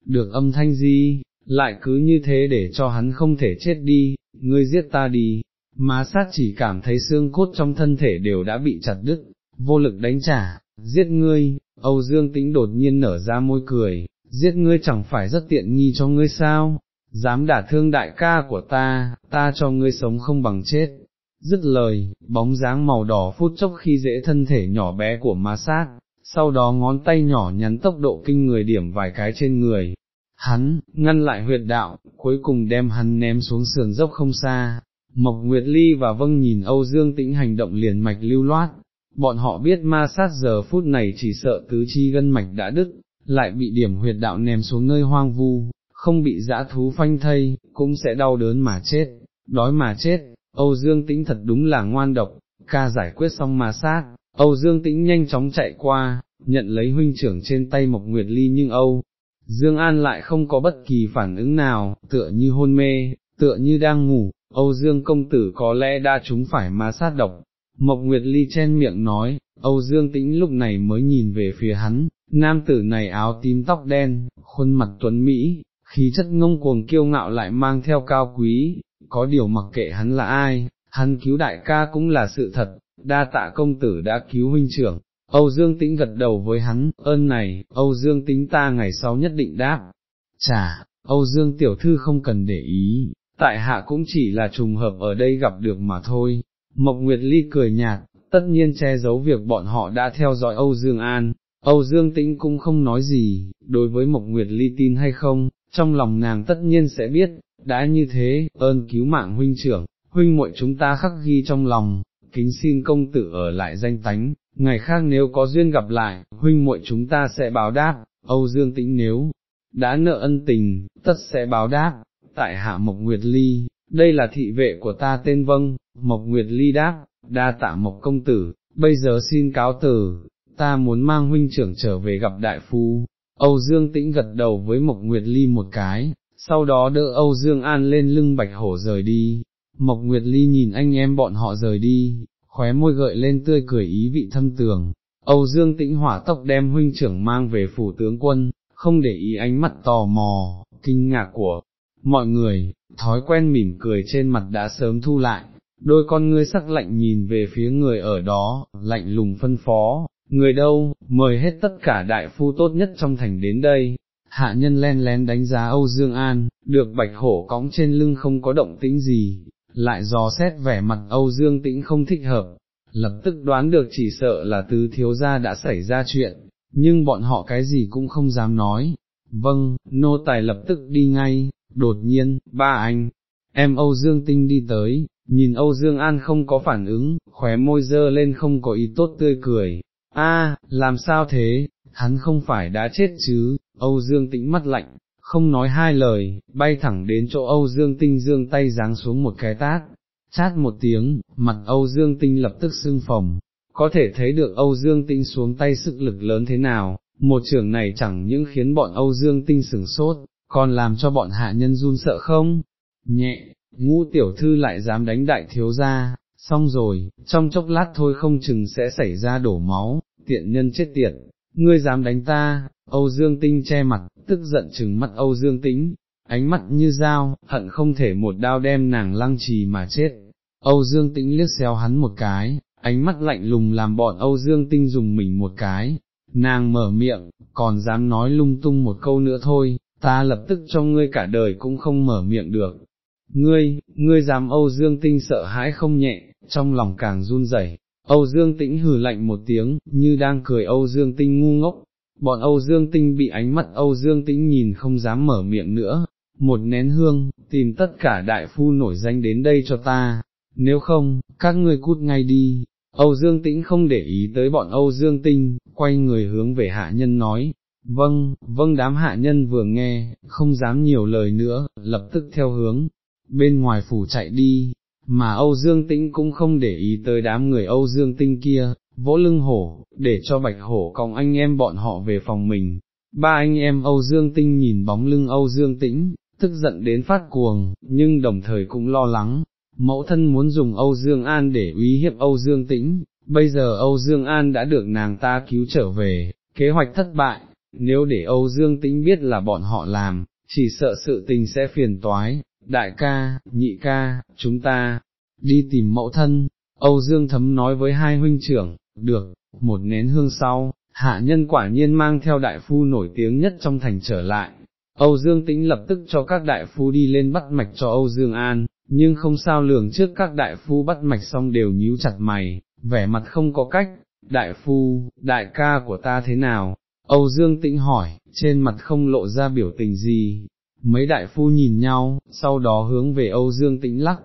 được âm thanh gì, lại cứ như thế để cho hắn không thể chết đi, ngươi giết ta đi, ma sát chỉ cảm thấy xương cốt trong thân thể đều đã bị chặt đứt, vô lực đánh trả, giết ngươi, Âu Dương Tĩnh đột nhiên nở ra môi cười, giết ngươi chẳng phải rất tiện nghi cho ngươi sao, dám đả thương đại ca của ta, ta cho ngươi sống không bằng chết, dứt lời, bóng dáng màu đỏ phút chốc khi dễ thân thể nhỏ bé của ma sát, sau đó ngón tay nhỏ nhắn tốc độ kinh người điểm vài cái trên người, hắn, ngăn lại huyệt đạo, cuối cùng đem hắn ném xuống sườn dốc không xa. Mộc Nguyệt Ly và Vâng nhìn Âu Dương Tĩnh hành động liền mạch lưu loát, bọn họ biết ma sát giờ phút này chỉ sợ tứ chi gân mạch đã đứt, lại bị điểm huyệt đạo ném xuống nơi hoang vu, không bị dã thú phanh thây, cũng sẽ đau đớn mà chết, đói mà chết, Âu Dương Tĩnh thật đúng là ngoan độc, ca giải quyết xong mà sát, Âu Dương Tĩnh nhanh chóng chạy qua, nhận lấy huynh trưởng trên tay Mộc Nguyệt Ly nhưng Âu, Dương An lại không có bất kỳ phản ứng nào, tựa như hôn mê, tựa như đang ngủ, Âu Dương công tử có lẽ đã trúng phải ma sát độc, Mộc Nguyệt Ly chen miệng nói, Âu Dương Tĩnh lúc này mới nhìn về phía hắn, nam tử này áo tím tóc đen, khuôn mặt tuấn Mỹ, khí chất ngông cuồng kiêu ngạo lại mang theo cao quý, có điều mặc kệ hắn là ai, hắn cứu đại ca cũng là sự thật, đa tạ công tử đã cứu huynh trưởng. Âu Dương Tĩnh gật đầu với hắn, ơn này, Âu Dương Tĩnh ta ngày sau nhất định đáp. Chà, Âu Dương tiểu thư không cần để ý, tại hạ cũng chỉ là trùng hợp ở đây gặp được mà thôi. Mộc Nguyệt Ly cười nhạt, tất nhiên che giấu việc bọn họ đã theo dõi Âu Dương An, Âu Dương Tĩnh cũng không nói gì, đối với Mộc Nguyệt Ly tin hay không, trong lòng nàng tất nhiên sẽ biết, đã như thế, ơn cứu mạng huynh trưởng, huynh muội chúng ta khắc ghi trong lòng, kính xin công tử ở lại danh tánh, ngày khác nếu có duyên gặp lại, huynh muội chúng ta sẽ báo đáp, Âu Dương Tĩnh nếu đã nợ ân tình, tất sẽ báo đáp, tại hạ Mộc Nguyệt Ly, đây là thị vệ của ta tên vâng, Mộc Nguyệt Ly đáp, đa tạ Mộc công tử, bây giờ xin cáo từ, ta muốn mang huynh trưởng trở về gặp đại phu. Âu Dương Tĩnh gật đầu với Mộc Nguyệt Ly một cái, sau đó đỡ Âu Dương An lên lưng bạch hổ rời đi. Mộc Nguyệt Ly nhìn anh em bọn họ rời đi, khóe môi gợi lên tươi cười ý vị thâm tường. Âu Dương Tĩnh hỏa tốc đem huynh trưởng mang về phủ tướng quân, không để ý ánh mắt tò mò, kinh ngạc của mọi người, thói quen mỉm cười trên mặt đã sớm thu lại, đôi con ngươi sắc lạnh nhìn về phía người ở đó, lạnh lùng phân phó, người đâu, mời hết tất cả đại phu tốt nhất trong thành đến đây. Hạ nhân len lén đánh giá Âu Dương An, được bạch hổ cõng trên lưng không có động tĩnh gì, lại dò xét vẻ mặt Âu Dương Tĩnh không thích hợp, lập tức đoán được chỉ sợ là tứ thiếu gia đã xảy ra chuyện, nhưng bọn họ cái gì cũng không dám nói. Vâng, nô tài lập tức đi ngay, đột nhiên, ba anh, em Âu Dương Tinh đi tới, nhìn Âu Dương An không có phản ứng, khóe môi dơ lên không có ý tốt tươi cười, a, làm sao thế, hắn không phải đã chết chứ, Âu Dương Tĩnh mắt lạnh, không nói hai lời, bay thẳng đến chỗ Âu Dương Tinh dương tay giáng xuống một cái tát, chát một tiếng, mặt Âu Dương Tinh lập tức sưng phồng, có thể thấy được Âu Dương Tinh xuống tay sức lực lớn thế nào, một trường này chẳng những khiến bọn Âu Dương Tinh sửng sốt, còn làm cho bọn hạ nhân run sợ không, nhẹ, ngũ tiểu thư lại dám đánh đại thiếu gia, xong rồi, trong chốc lát thôi không chừng sẽ xảy ra đổ máu, tiện nhân chết tiệt, ngươi dám đánh ta, Âu Dương Tinh che mặt, tức giận chừng mắt Âu Dương Tĩnh, ánh mắt như dao, hận không thể một đao đem nàng lăng trì mà chết. Âu Dương Tĩnh liếc xéo hắn một cái, ánh mắt lạnh lùng làm bọn Âu Dương Tinh dùng mình một cái, nàng mở miệng, còn dám nói lung tung một câu nữa thôi, ta lập tức cho ngươi cả đời cũng không mở miệng được. Ngươi, ngươi dám Âu Dương Tinh sợ hãi không nhẹ, trong lòng càng run rẩy. Âu Dương Tĩnh hừ lạnh một tiếng, như đang cười Âu Dương Tinh ngu ngốc, bọn Âu Dương Tinh bị ánh mắt Âu Dương Tĩnh nhìn không dám mở miệng nữa, một nén hương, tìm tất cả đại phu nổi danh đến đây cho ta, nếu không, các ngươi cút ngay đi. Âu Dương Tĩnh không để ý tới bọn Âu Dương Tinh, quay người hướng về hạ nhân nói, vâng, vâng đám hạ nhân vừa nghe, không dám nhiều lời nữa, lập tức theo hướng, bên ngoài phủ chạy đi, mà Âu Dương Tĩnh cũng không để ý tới đám người Âu Dương Tinh kia, vỗ lưng hổ, để cho bạch hổ còng anh em bọn họ về phòng mình. Ba anh em Âu Dương Tinh nhìn bóng lưng Âu Dương Tĩnh, tức giận đến phát cuồng, nhưng đồng thời cũng lo lắng, mẫu thân muốn dùng Âu Dương An để uy hiếp Âu Dương Tĩnh, bây giờ Âu Dương An đã được nàng ta cứu trở về, kế hoạch thất bại, nếu để Âu Dương Tĩnh biết là bọn họ làm, chỉ sợ sự tình sẽ phiền toái, đại ca, nhị ca, chúng ta, đi tìm mẫu thân, Âu Dương Thấm nói với hai huynh trưởng, được, một nén hương sau, hạ nhân quả nhiên mang theo đại phu nổi tiếng nhất trong thành trở lại. Âu Dương Tĩnh lập tức cho các đại phu đi lên bắt mạch cho Âu Dương An, nhưng không sao lường trước các đại phu bắt mạch xong đều nhíu chặt mày, vẻ mặt không có cách, đại phu, đại ca của ta thế nào? Âu Dương Tĩnh hỏi, trên mặt không lộ ra biểu tình gì, mấy đại phu nhìn nhau, sau đó hướng về Âu Dương Tĩnh lắc,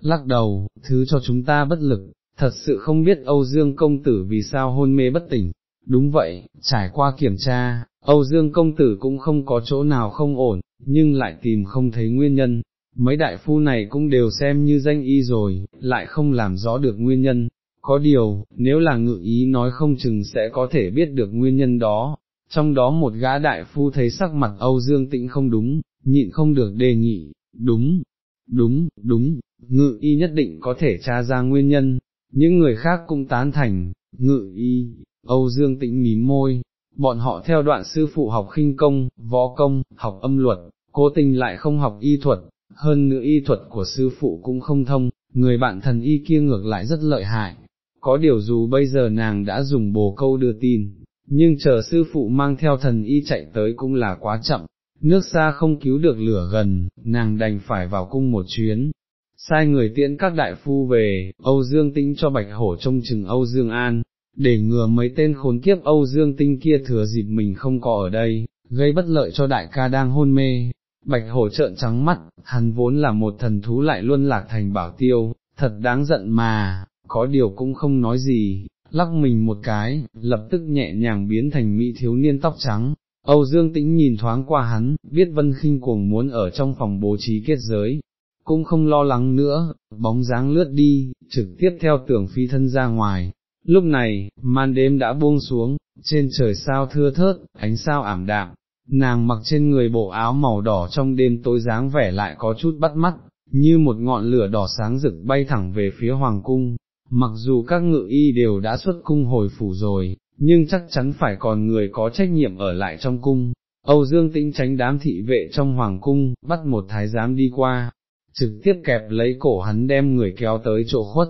lắc đầu, thứ cho chúng ta bất lực, thật sự không biết Âu Dương công tử vì sao hôn mê bất tỉnh. Đúng vậy, trải qua kiểm tra, Âu Dương công tử cũng không có chỗ nào không ổn, nhưng lại tìm không thấy nguyên nhân. Mấy đại phu này cũng đều xem như danh y rồi, lại không làm rõ được nguyên nhân. Có điều, nếu là ngự ý nói không chừng sẽ có thể biết được nguyên nhân đó. Trong đó một gã đại phu thấy sắc mặt Âu Dương Tĩnh không đúng, nhịn không được đề nghị, đúng, đúng, đúng, ngự y nhất định có thể tra ra nguyên nhân, những người khác cũng tán thành, ngự y, Âu Dương tĩnh mím môi, bọn họ theo đoạn sư phụ học khinh công, võ công, học âm luật, cố tình lại không học y thuật, hơn nữa y thuật của sư phụ cũng không thông, người bạn thần y kia ngược lại rất lợi hại. Có điều dù bây giờ nàng đã dùng bồ câu đưa tin, nhưng chờ sư phụ mang theo thần y chạy tới cũng là quá chậm, nước xa không cứu được lửa gần, nàng đành phải vào cung một chuyến. Sai người tiễn các đại phu về, Âu Dương Tinh cho Bạch Hổ trông chừng Âu Dương An, để ngừa mấy tên khốn kiếp Âu Dương Tinh kia thừa dịp mình không có ở đây, gây bất lợi cho đại ca đang hôn mê. Bạch hổ trợn trắng mắt, hắn vốn là một thần thú lại luôn lạc thành bảo tiêu, thật đáng giận mà, có điều cũng không nói gì, lắc mình một cái, lập tức nhẹ nhàng biến thành mỹ thiếu niên tóc trắng. Âu Dương Tĩnh nhìn thoáng qua hắn, biết Vân Kinh cuồng muốn ở trong phòng bố trí kết giới, cũng không lo lắng nữa, bóng dáng lướt đi, trực tiếp theo tưởng phi thân ra ngoài, Lúc này, màn đêm đã buông xuống, trên trời sao thưa thớt, ánh sao ảm đạm, nàng mặc trên người bộ áo màu đỏ trong đêm tối dáng vẻ lại có chút bắt mắt, như một ngọn lửa đỏ sáng rực bay thẳng về phía hoàng cung. Mặc dù các ngự y đều đã xuất cung hồi phủ rồi, nhưng chắc chắn phải còn người có trách nhiệm ở lại trong cung. Âu Dương Tĩnh tránh đám thị vệ trong hoàng cung, bắt một thái giám đi qua, trực tiếp kẹp lấy cổ hắn đem người kéo tới chỗ khuất,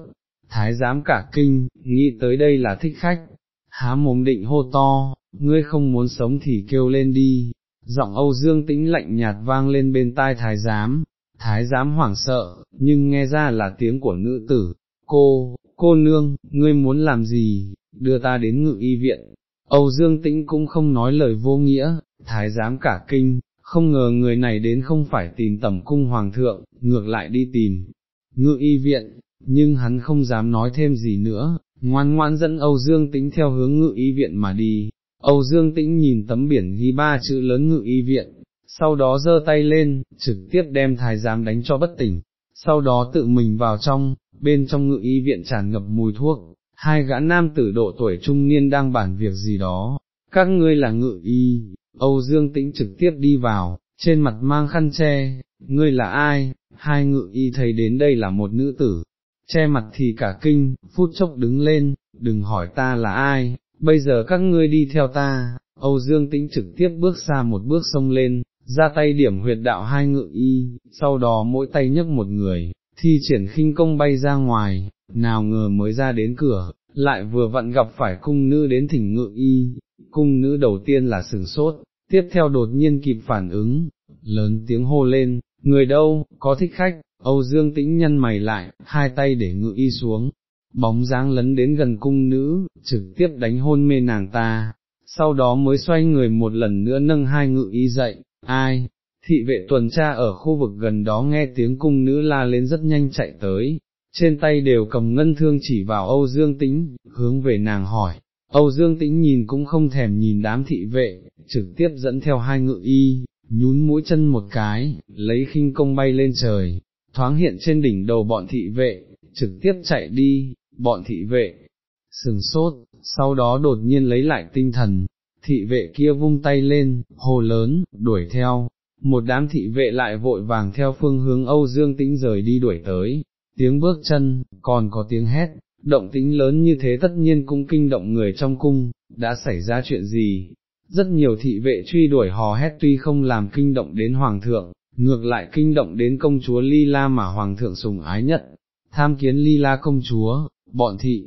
thái giám cả kinh, nghĩ tới đây là thích khách, há mồm định hô to, ngươi không muốn sống thì kêu lên đi, giọng Âu Dương tĩnh lạnh nhạt vang lên bên tai thái giám, thái giám hoảng sợ, nhưng nghe ra là tiếng của nữ tử, cô, cô nương, ngươi muốn làm gì, đưa ta đến ngự y viện. Âu Dương Tĩnh cũng không nói lời vô nghĩa, thái giám cả kinh, không ngờ người này đến không phải tìm tẩm cung hoàng thượng, ngược lại đi tìm. Ngự y viện, nhưng hắn không dám nói thêm gì nữa, ngoan ngoan dẫn Âu Dương Tĩnh theo hướng ngự y viện mà đi. Âu Dương Tĩnh nhìn tấm biển ghi ba chữ lớn ngự y viện, sau đó giơ tay lên, trực tiếp đem thái giám đánh cho bất tỉnh, sau đó tự mình vào trong, bên trong ngự y viện tràn ngập mùi thuốc, hai gã nam tử độ tuổi trung niên đang bàn việc gì đó, các ngươi là ngự y, Âu Dương Tĩnh trực tiếp đi vào, trên mặt mang khăn che, ngươi là ai, hai ngự y thấy đến đây là một nữ tử, che mặt thì cả kinh, phút chốc đứng lên, đừng hỏi ta là ai, bây giờ các ngươi đi theo ta, Âu Dương Tĩnh trực tiếp bước xa một bước sông lên, ra tay điểm huyệt đạo hai ngự y, sau đó mỗi tay nhấc một người, thi triển khinh công bay ra ngoài, nào ngờ mới ra đến cửa, lại vừa vặn gặp phải cung nữ đến thỉnh ngự y, cung nữ đầu tiên là sừng sốt, tiếp theo đột nhiên kịp phản ứng, lớn tiếng hô lên, người đâu, có thích khách, Âu Dương tĩnh nhân mày lại, hai tay để ngự y xuống, bóng dáng lấn đến gần cung nữ, trực tiếp đánh hôn mê nàng ta, sau đó mới xoay người một lần nữa nâng hai ngự y dậy, ai, thị vệ tuần tra ở khu vực gần đó nghe tiếng cung nữ la lên rất nhanh chạy tới, trên tay đều cầm ngân thương chỉ vào Âu Dương tĩnh, hướng về nàng hỏi. Âu Dương Tĩnh nhìn cũng không thèm nhìn đám thị vệ, trực tiếp dẫn theo hai ngự y, nhún mũi chân một cái, lấy khinh công bay lên trời, thoáng hiện trên đỉnh đầu bọn thị vệ, trực tiếp chạy đi, bọn thị vệ, sừng sốt, sau đó đột nhiên lấy lại tinh thần, thị vệ kia vung tay lên, hồ lớn, đuổi theo, một đám thị vệ lại vội vàng theo phương hướng Âu Dương Tĩnh rời đi đuổi tới, tiếng bước chân, còn có tiếng hét, động tĩnh lớn như thế tất nhiên cũng kinh động người trong cung, đã xảy ra chuyện gì? Rất nhiều thị vệ truy đuổi hò hét tuy không làm kinh động đến hoàng thượng, ngược lại kinh động đến công chúa Ly La mà hoàng thượng sùng ái nhất, tham kiến Ly La công chúa, bọn thị,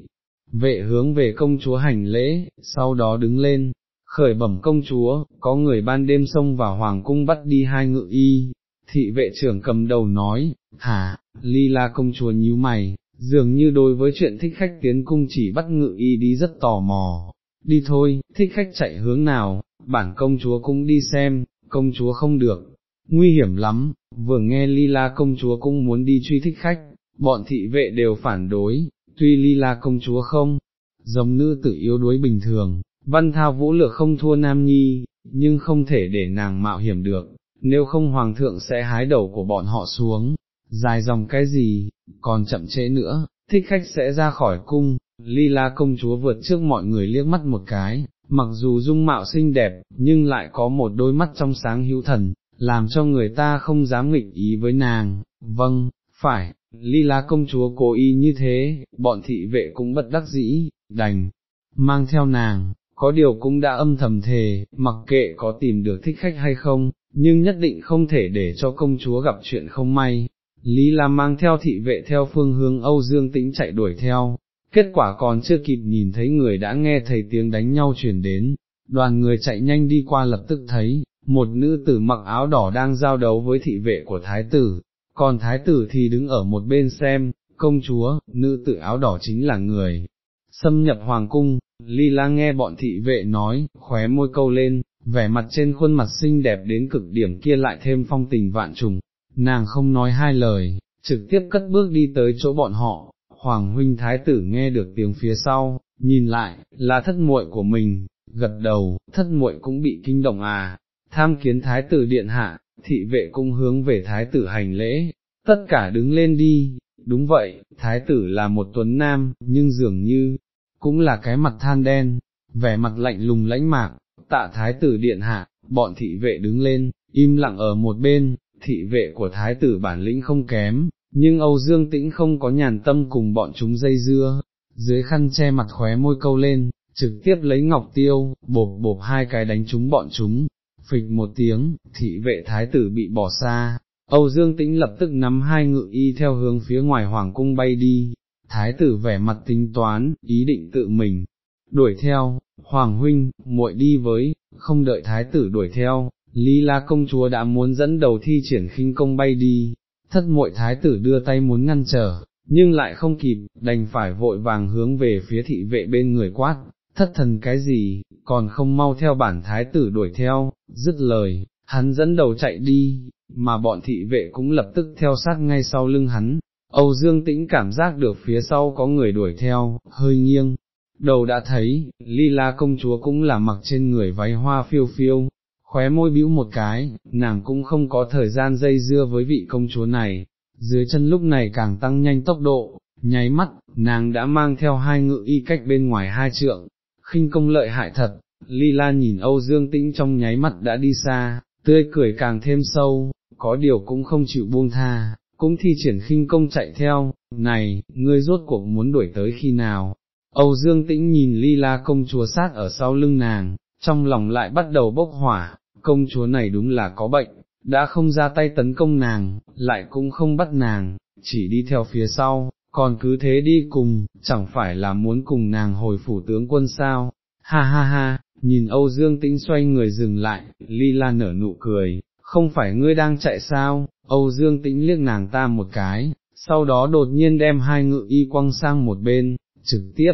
vệ hướng về công chúa hành lễ, sau đó đứng lên, khởi bẩm công chúa, có người ban đêm xông vào hoàng cung bắt đi hai ngự y, thị vệ trưởng cầm đầu nói, hả, Ly La công chúa nhíu mày, dường như đối với chuyện thích khách tiến cung chỉ bắt ngự y đi rất tò mò, đi thôi, thích khách chạy hướng nào, bản công chúa cũng đi xem, công chúa không được, nguy hiểm lắm, vừa nghe ly la công chúa cũng muốn đi truy thích khách, bọn thị vệ đều phản đối, tuy ly la công chúa không, giống nữ tử yếu đuối bình thường, văn thao vũ lược không thua nam nhi, nhưng không thể để nàng mạo hiểm được, nếu không hoàng thượng sẽ hái đầu của bọn họ xuống, dài dòng cái gì, còn chậm trễ nữa, thích khách sẽ ra khỏi cung, Lila công chúa vượt trước mọi người liếc mắt một cái, mặc dù dung mạo xinh đẹp, nhưng lại có một đôi mắt trong sáng hữu thần, làm cho người ta không dám nghịch ý với nàng, vâng, phải, ly la công chúa cố ý như thế, bọn thị vệ cũng bất đắc dĩ, đành, mang theo nàng, có điều cũng đã âm thầm thề, mặc kệ có tìm được thích khách hay không, nhưng nhất định không thể để cho công chúa gặp chuyện không may. Lý Lam mang theo thị vệ theo phương hướng Âu Dương Tĩnh chạy đuổi theo, kết quả còn chưa kịp nhìn thấy người đã nghe thấy tiếng đánh nhau truyền đến, đoàn người chạy nhanh đi qua lập tức thấy, một nữ tử mặc áo đỏ đang giao đấu với thị vệ của thái tử, còn thái tử thì đứng ở một bên xem, công chúa, nữ tử áo đỏ chính là người, xâm nhập hoàng cung, ly la nghe bọn thị vệ nói, khóe môi câu lên, vẻ mặt trên khuôn mặt xinh đẹp đến cực điểm kia lại thêm phong tình vạn trùng, nàng không nói hai lời, trực tiếp cất bước đi tới chỗ bọn họ, hoàng huynh thái tử nghe được tiếng phía sau, nhìn lại, là thất muội của mình, gật đầu, thất muội cũng bị kinh động à, tham kiến thái tử điện hạ, thị vệ cũng hướng về thái tử hành lễ, tất cả đứng lên đi, đúng vậy, thái tử là một tuấn nam, nhưng dường như, cũng là cái mặt than đen, vẻ mặt lạnh lùng lãnh mạc, tạ thái tử điện hạ, bọn thị vệ đứng lên, im lặng ở một bên, thị vệ của thái tử bản lĩnh không kém, nhưng Âu Dương Tĩnh không có nhàn tâm cùng bọn chúng dây dưa, dưới khăn che mặt khóe môi câu lên, trực tiếp lấy ngọc tiêu, bộp bộp hai cái đánh chúng bọn chúng, phịch một tiếng, thị vệ thái tử bị bỏ xa, Âu Dương Tĩnh lập tức nắm hai ngự y theo hướng phía ngoài hoàng cung bay đi, thái tử vẻ mặt tính toán, ý định tự mình, đuổi theo, hoàng huynh, muội đi với, không đợi thái tử đuổi theo, Ly La công chúa đã muốn dẫn đầu thi triển khinh công bay đi, thất muội thái tử đưa tay muốn ngăn trở, nhưng lại không kịp, đành phải vội vàng hướng về phía thị vệ bên người quát, thất thần cái gì, còn không mau theo bản thái tử đuổi theo, dứt lời, hắn dẫn đầu chạy đi, mà bọn thị vệ cũng lập tức theo sát ngay sau lưng hắn, Âu Dương Tĩnh cảm giác được phía sau có người đuổi theo, hơi nghiêng, đầu đã thấy, ly la công chúa cũng là mặc trên người váy hoa phiêu phiêu, khóe môi bĩu một cái, nàng cũng không có thời gian dây dưa với vị công chúa này, dưới chân lúc này càng tăng nhanh tốc độ, nháy mắt, nàng đã mang theo hai ngự y cách bên ngoài hai trượng, khinh công lợi hại thật, ly la nhìn Âu Dương Tĩnh trong nháy mắt đã đi xa, tươi cười càng thêm sâu, có điều cũng không chịu buông tha, cũng thi triển khinh công chạy theo, này, ngươi rốt cuộc muốn đuổi tới khi nào, Âu Dương Tĩnh nhìn ly la công chúa sát ở sau lưng nàng, trong lòng lại bắt đầu bốc hỏa, công chúa này đúng là có bệnh, đã không ra tay tấn công nàng, lại cũng không bắt nàng, chỉ đi theo phía sau, còn cứ thế đi cùng, chẳng phải là muốn cùng nàng hồi phủ tướng quân sao, ha ha ha, nhìn Âu Dương Tĩnh xoay người dừng lại, ly la nở nụ cười, không phải ngươi đang chạy sao, Âu Dương Tĩnh liếc nàng ta một cái, sau đó đột nhiên đem hai ngự y quăng sang một bên, trực tiếp,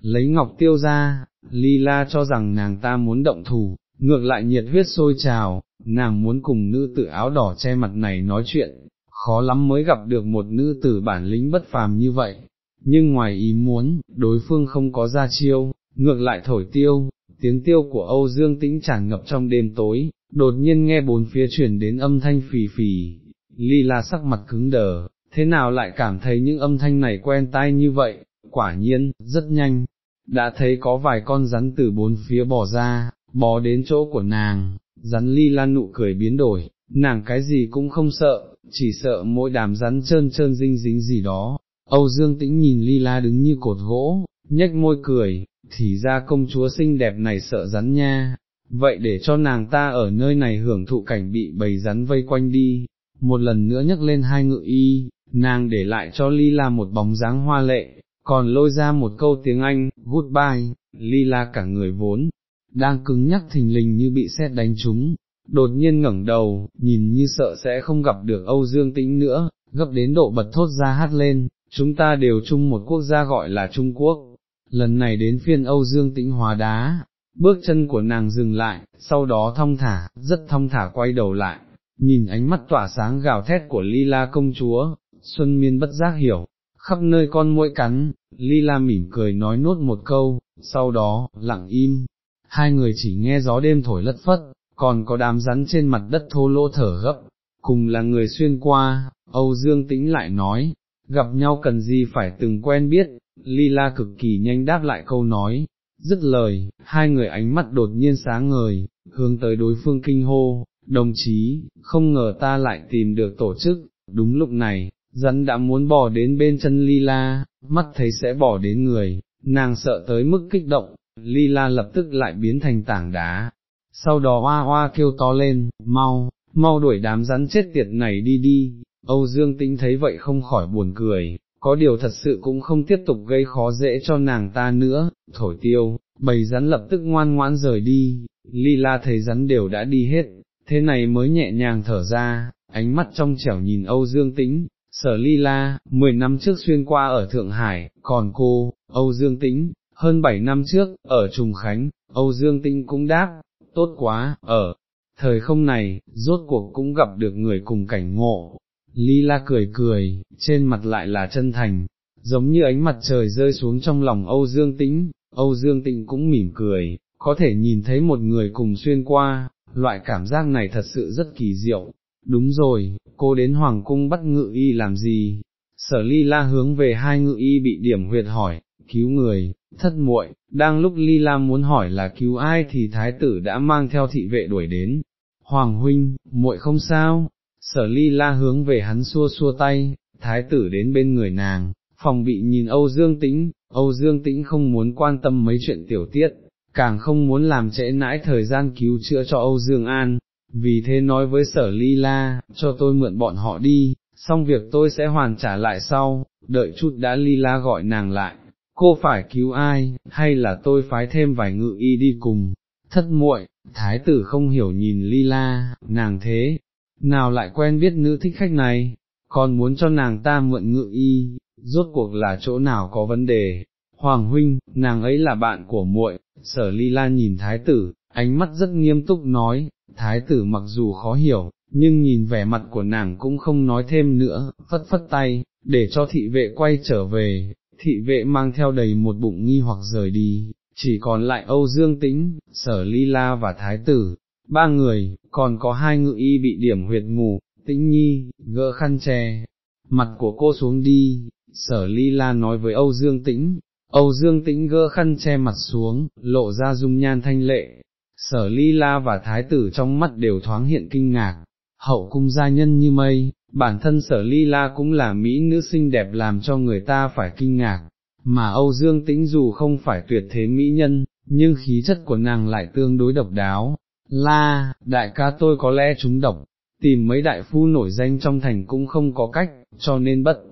lấy ngọc tiêu ra, ly la cho rằng nàng ta muốn động thủ, ngược lại nhiệt huyết sôi trào, nàng muốn cùng nữ tử áo đỏ che mặt này nói chuyện, khó lắm mới gặp được một nữ tử bản lĩnh bất phàm như vậy, nhưng ngoài ý muốn, đối phương không có ra chiêu, ngược lại thổi tiêu, tiếng tiêu của Âu Dương Tĩnh tràn ngập trong đêm tối, đột nhiên nghe bốn phía chuyển đến âm thanh phì phì, ly la sắc mặt cứng đờ, thế nào lại cảm thấy những âm thanh này quen tai như vậy, quả nhiên, rất nhanh, đã thấy có vài con rắn từ bốn phía bò ra, bò đến chỗ của nàng, rắn ly lan nụ cười biến đổi, nàng cái gì cũng không sợ, chỉ sợ mỗi đám rắn trơn trơn dinh dính gì đó. Âu Dương Tĩnh nhìn ly la đứng như cột gỗ, nhếch môi cười, thì ra công chúa xinh đẹp này sợ rắn nha, vậy để cho nàng ta ở nơi này hưởng thụ cảnh bị bầy rắn vây quanh đi, một lần nữa nhấc lên hai ngự y, nàng để lại cho Lila la một bóng dáng hoa lệ, còn lôi ra một câu tiếng Anh, goodbye, Lila cả người vốn, đang cứng nhắc thình lình như bị xét đánh trúng, đột nhiên ngẩng đầu, nhìn như sợ sẽ không gặp được Âu Dương Tĩnh nữa, gấp đến độ bật thốt ra hát lên, chúng ta đều chung một quốc gia gọi là Trung Quốc, lần này đến phiên Âu Dương Tĩnh hóa đá, bước chân của nàng dừng lại, sau đó thong thả, rất thong thả quay đầu lại, nhìn ánh mắt tỏa sáng gào thét của Lila công chúa, Xuân Miên bất giác hiểu, khắp nơi con mũi cắn, Lila mỉm cười nói nốt một câu, sau đó, lặng im, hai người chỉ nghe gió đêm thổi lất phất, còn có đám rắn trên mặt đất thô lỗ thở gấp, cùng là người xuyên qua, Âu Dương Tĩnh lại nói, gặp nhau cần gì phải từng quen biết, Lila cực kỳ nhanh đáp lại câu nói, dứt lời, hai người ánh mắt đột nhiên sáng ngời, hướng tới đối phương kinh hô, đồng chí, không ngờ ta lại tìm được tổ chức, đúng lúc này, rắn đã muốn bỏ đến bên chân ly la, mắt thấy sẽ bỏ đến người, nàng sợ tới mức kích động, ly la lập tức lại biến thành tảng đá, sau đó hoa hoa kêu to lên, mau, mau đuổi đám rắn chết tiệt này đi đi, Âu Dương Tĩnh thấy vậy không khỏi buồn cười, có điều thật sự cũng không tiếp tục gây khó dễ cho nàng ta nữa, thổi tiêu, bầy rắn lập tức ngoan ngoãn rời đi, lila thấy rắn đều đã đi hết, thế này mới nhẹ nhàng thở ra, ánh mắt trong trẻo nhìn Âu Dương Tĩnh, sở ly la, 10 năm trước xuyên qua ở Thượng Hải, còn cô, Âu Dương Tĩnh, hơn 7 năm trước, ở Trùng Khánh, Âu Dương Tĩnh cũng đáp, tốt quá, ở thời không này, rốt cuộc cũng gặp được người cùng cảnh ngộ. Ly la cười cười, trên mặt lại là chân thành, giống như ánh mặt trời rơi xuống trong lòng Âu Dương Tĩnh, Âu Dương Tĩnh cũng mỉm cười, có thể nhìn thấy một người cùng xuyên qua, loại cảm giác này thật sự rất kỳ diệu. Đúng rồi, cô đến Hoàng Cung bắt ngự y làm gì? Sở ly la hướng về hai ngự y bị điểm huyệt hỏi, cứu người, thất muội, đang lúc ly la muốn hỏi là cứu ai thì thái tử đã mang theo thị vệ đuổi đến. Hoàng huynh, muội không sao, sở ly la hướng về hắn xua xua tay, thái tử đến bên người nàng, phòng bị nhìn Âu Dương Tĩnh, Âu Dương Tĩnh không muốn quan tâm mấy chuyện tiểu tiết, càng không muốn làm trễ nãi thời gian cứu chữa cho Âu Dương An, vì thế nói với sở ly la, cho tôi mượn bọn họ đi, xong việc tôi sẽ hoàn trả lại sau, đợi chút đã ly la gọi nàng lại, cô phải cứu ai, hay là tôi phái thêm vài ngự y đi cùng, thất muội, thái tử không hiểu nhìn ly la, nàng thế, nào lại quen biết nữ thích khách này, còn muốn cho nàng ta mượn ngự y, rốt cuộc là chỗ nào có vấn đề. Hoàng huynh, nàng ấy là bạn của muội, sở ly la nhìn thái tử, ánh mắt rất nghiêm túc nói, thái tử mặc dù khó hiểu, nhưng nhìn vẻ mặt của nàng cũng không nói thêm nữa, phất phất tay, để cho thị vệ quay trở về, thị vệ mang theo đầy một bụng nghi hoặc rời đi, chỉ còn lại Âu Dương Tĩnh, Sở Ly La và Thái Tử, ba người, còn có hai ngự y bị điểm huyệt ngủ, Tĩnh Nhi, gỡ khăn che, mặt của cô xuống đi, Sở Ly La nói với Âu Dương Tĩnh, Âu Dương Tĩnh gỡ khăn che mặt xuống, lộ ra dung nhan thanh lệ, Sở Ly La và Thái Tử trong mắt đều thoáng hiện kinh ngạc, hậu cung gia nhân như mây, bản thân sở ly la cũng là mỹ nữ xinh đẹp làm cho người ta phải kinh ngạc, mà Âu Dương Tĩnh dù không phải tuyệt thế mỹ nhân, nhưng khí chất của nàng lại tương đối độc đáo. La, đại ca tôi có lẽ chúng độc, tìm mấy đại phu nổi danh trong thành cũng không có cách, cho nên bất,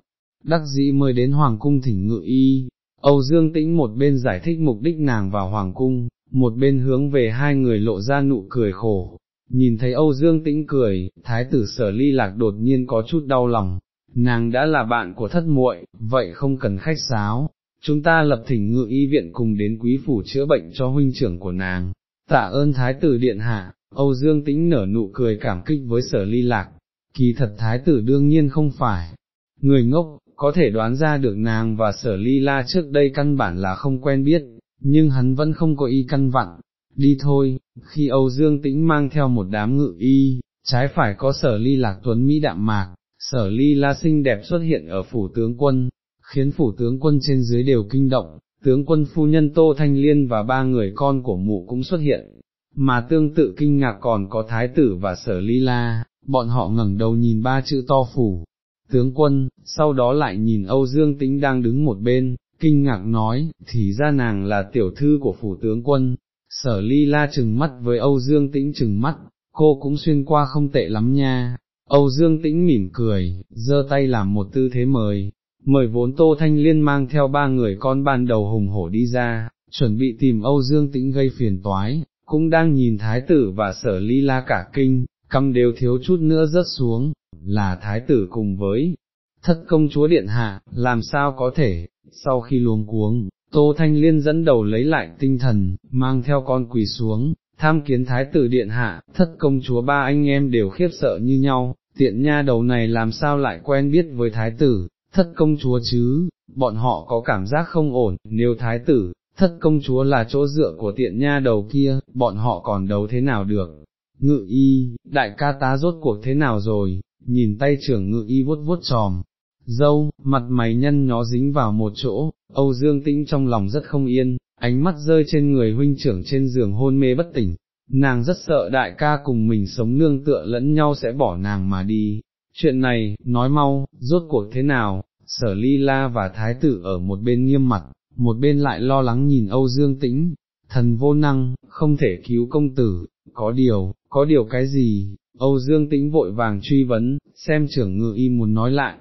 đắc dĩ mới đến Hoàng cung thỉnh ngự y. Âu Dương Tĩnh một bên giải thích mục đích nàng vào Hoàng cung, một bên hướng về hai người lộ ra nụ cười khổ, Nhìn thấy Âu Dương Tĩnh cười, thái tử sở ly lạc đột nhiên có chút đau lòng, nàng đã là bạn của thất muội, vậy không cần khách sáo, chúng ta lập thỉnh ngự y viện cùng đến quý phủ chữa bệnh cho huynh trưởng của nàng, tạ ơn thái tử điện hạ, Âu Dương Tĩnh nở nụ cười cảm kích với sở ly lạc, kỳ thật thái tử đương nhiên không phải, người ngốc, có thể đoán ra được nàng và sở ly la trước đây căn bản là không quen biết, nhưng hắn vẫn không có ý căn vặn, đi thôi, khi Âu Dương Tĩnh mang theo một đám ngự y, trái phải có sở ly lạc tuấn Mỹ đạm mạc, sở ly la xinh đẹp xuất hiện ở phủ tướng quân, khiến phủ tướng quân trên dưới đều kinh động, tướng quân phu nhân Tô Thanh Liên và ba người con của mụ cũng xuất hiện, mà tương tự kinh ngạc còn có thái tử và sở ly la, bọn họ ngẩng đầu nhìn ba chữ to phủ. Tướng quân, sau đó lại nhìn Âu Dương Tĩnh đang đứng một bên, kinh ngạc nói, thì ra nàng là tiểu thư của phủ tướng quân, sở ly la chừng mắt với Âu Dương Tĩnh chừng mắt, cô cũng xuyên qua không tệ lắm nha. Âu Dương Tĩnh mỉm cười, giơ tay làm một tư thế mời, mời vốn Tô Thanh Liên mang theo ba người con ban đầu hùng hổ đi ra, chuẩn bị tìm Âu Dương Tĩnh gây phiền toái, cũng đang nhìn thái tử và sở ly la cả kinh, căm đều thiếu chút nữa rớt xuống, là thái tử cùng với thất công chúa điện hạ, làm sao có thể, sau khi luống cuống, Tô Thanh Liên dẫn đầu lấy lại tinh thần, mang theo con quỳ xuống, tham kiến thái tử điện hạ, thất công chúa ba anh em đều khiếp sợ như nhau, tiện nha đầu này làm sao lại quen biết với thái tử, thất công chúa chứ, bọn họ có cảm giác không ổn, nếu thái tử, thất công chúa là chỗ dựa của tiện nha đầu kia, bọn họ còn đấu thế nào được. Ngự y, đại ca tá rốt cuộc thế nào rồi, nhìn tay trưởng ngự y vuốt vuốt tròm, dâu, mặt mày nhân nó dính vào một chỗ, Âu Dương Tĩnh trong lòng rất không yên, ánh mắt rơi trên người huynh trưởng trên giường hôn mê bất tỉnh, nàng rất sợ đại ca cùng mình sống nương tựa lẫn nhau sẽ bỏ nàng mà đi, chuyện này, nói mau, rốt cuộc thế nào, sở ly la và thái tử ở một bên nghiêm mặt, một bên lại lo lắng nhìn Âu Dương Tĩnh, thần vô năng, không thể cứu công tử, có điều, có điều cái gì, Âu Dương Tĩnh vội vàng truy vấn, xem trưởng ngự y muốn nói lại,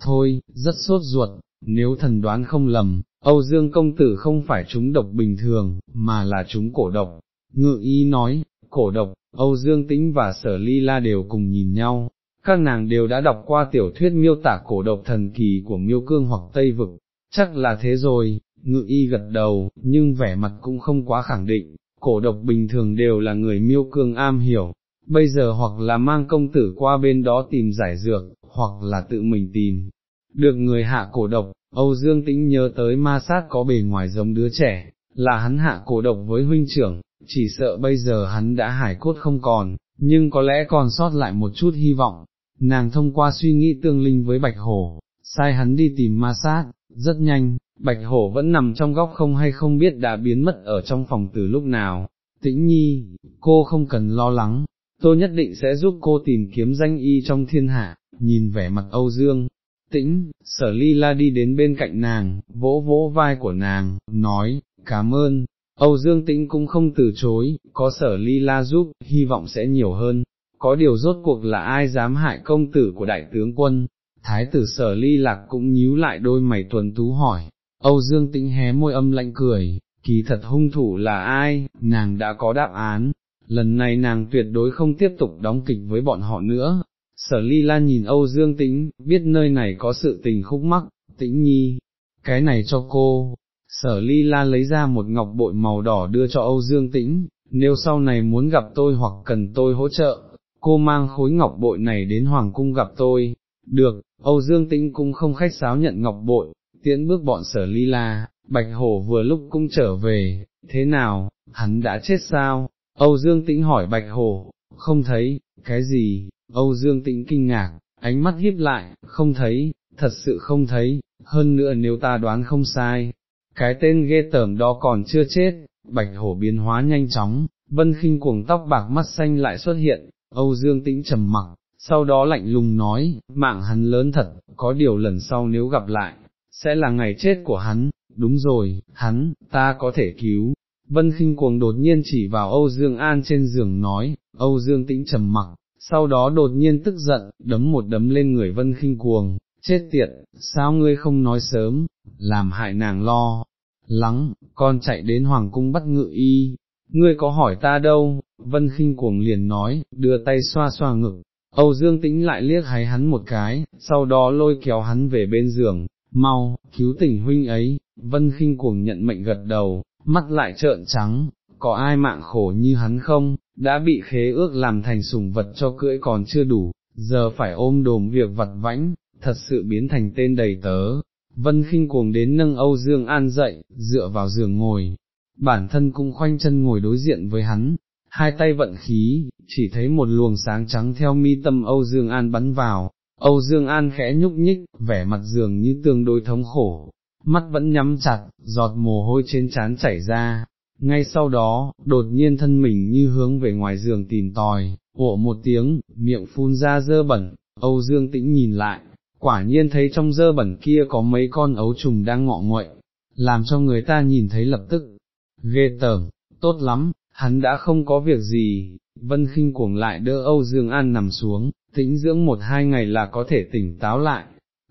thôi, rất sốt ruột, nếu thần đoán không lầm, Âu Dương công tử không phải chúng độc bình thường, mà là chúng cổ độc, ngự y nói, cổ độc, Âu Dương Tĩnh và Sở Ly La đều cùng nhìn nhau, các nàng đều đã đọc qua tiểu thuyết miêu tả cổ độc thần kỳ của miêu cương hoặc Tây Vực, chắc là thế rồi, ngự y gật đầu, nhưng vẻ mặt cũng không quá khẳng định, cổ độc bình thường đều là người miêu cương am hiểu, bây giờ hoặc là mang công tử qua bên đó tìm giải dược, hoặc là tự mình tìm. Được người hạ cổ độc, Âu Dương Tĩnh nhớ tới ma sát có bề ngoài giống đứa trẻ, là hắn hạ cổ độc với huynh trưởng, chỉ sợ bây giờ hắn đã hải cốt không còn, nhưng có lẽ còn sót lại một chút hy vọng. Nàng thông qua suy nghĩ tương linh với Bạch Hổ, sai hắn đi tìm ma sát, rất nhanh, Bạch Hổ vẫn nằm trong góc không hay không biết đã biến mất ở trong phòng từ lúc nào. Tĩnh nhi, cô không cần lo lắng, tôi nhất định sẽ giúp cô tìm kiếm danh y trong thiên hạ, nhìn vẻ mặt Âu Dương. Tĩnh, sở ly la đi đến bên cạnh nàng, vỗ vỗ vai của nàng, nói, cảm ơn, Âu Dương Tĩnh cũng không từ chối, có sở ly la giúp, hy vọng sẽ nhiều hơn, có điều rốt cuộc là ai dám hại công tử của đại tướng quân, thái tử sở ly lạc cũng nhíu lại đôi mày tuần tú hỏi, Âu Dương Tĩnh hé môi âm lạnh cười, kỳ thật hung thủ là ai, nàng đã có đáp án, lần này nàng tuyệt đối không tiếp tục đóng kịch với bọn họ nữa. Sở ly Lan nhìn Âu Dương Tĩnh, biết nơi này có sự tình khúc mắc, tĩnh nhi, cái này cho cô, sở ly la lấy ra một ngọc bội màu đỏ đưa cho Âu Dương Tĩnh, nếu sau này muốn gặp tôi hoặc cần tôi hỗ trợ, cô mang khối ngọc bội này đến Hoàng cung gặp tôi, được, Âu Dương Tĩnh cũng không khách sáo nhận ngọc bội, tiễn bước bọn sở ly la, Bạch Hổ vừa lúc cũng trở về, thế nào, hắn đã chết sao? Âu Dương Tĩnh hỏi Bạch Hổ, không thấy, cái gì, Âu Dương Tĩnh kinh ngạc, ánh mắt híp lại, không thấy, thật sự không thấy, hơn nữa nếu ta đoán không sai, cái tên ghê tởm đó còn chưa chết, Bạch Hổ biến hóa nhanh chóng, vân khinh cuồng tóc bạc mắt xanh lại xuất hiện, Âu Dương Tĩnh trầm mặc, sau đó lạnh lùng nói, mạng hắn lớn thật, có điều lần sau nếu gặp lại, sẽ là ngày chết của hắn, đúng rồi, hắn, ta có thể cứu. Vân khinh cuồng đột nhiên chỉ vào Âu Dương An trên giường nói, Âu Dương tĩnh trầm mặc, sau đó đột nhiên tức giận, đấm một đấm lên người Vân khinh cuồng, chết tiệt, sao ngươi không nói sớm, làm hại nàng lo, lắng, con chạy đến Hoàng cung bắt ngự y, ngươi có hỏi ta đâu, Vân khinh cuồng liền nói, đưa tay xoa xoa ngực, Âu Dương tĩnh lại liếc hay hắn một cái, sau đó lôi kéo hắn về bên giường, mau, cứu tỉnh huynh ấy, vân khinh cuồng nhận mệnh gật đầu, mắt lại trợn trắng, có ai mạng khổ như hắn không, đã bị khế ước làm thành sùng vật cho cưỡi còn chưa đủ, giờ phải ôm đồm việc vặt vãnh, thật sự biến thành tên đầy tớ. Vân khinh cuồng đến nâng Âu Dương An dậy, dựa vào giường ngồi, bản thân cũng khoanh chân ngồi đối diện với hắn, hai tay vận khí, chỉ thấy một luồng sáng trắng theo mi tâm Âu Dương An bắn vào, Âu Dương An khẽ nhúc nhích, vẻ mặt dường như tương đối thống khổ, mắt vẫn nhắm chặt, giọt mồ hôi trên trán chảy ra, ngay sau đó, đột nhiên thân mình như hướng về ngoài giường tìm tòi, ộ một tiếng, miệng phun ra dơ bẩn, Âu Dương tĩnh nhìn lại, quả nhiên thấy trong dơ bẩn kia có mấy con ấu trùng đang ngọ nguậy, làm cho người ta nhìn thấy lập tức, ghê tởm, tốt lắm, hắn đã không có việc gì, Vân khinh cuồng lại đỡ Âu Dương An nằm xuống, tĩnh dưỡng một hai ngày là có thể tỉnh táo lại.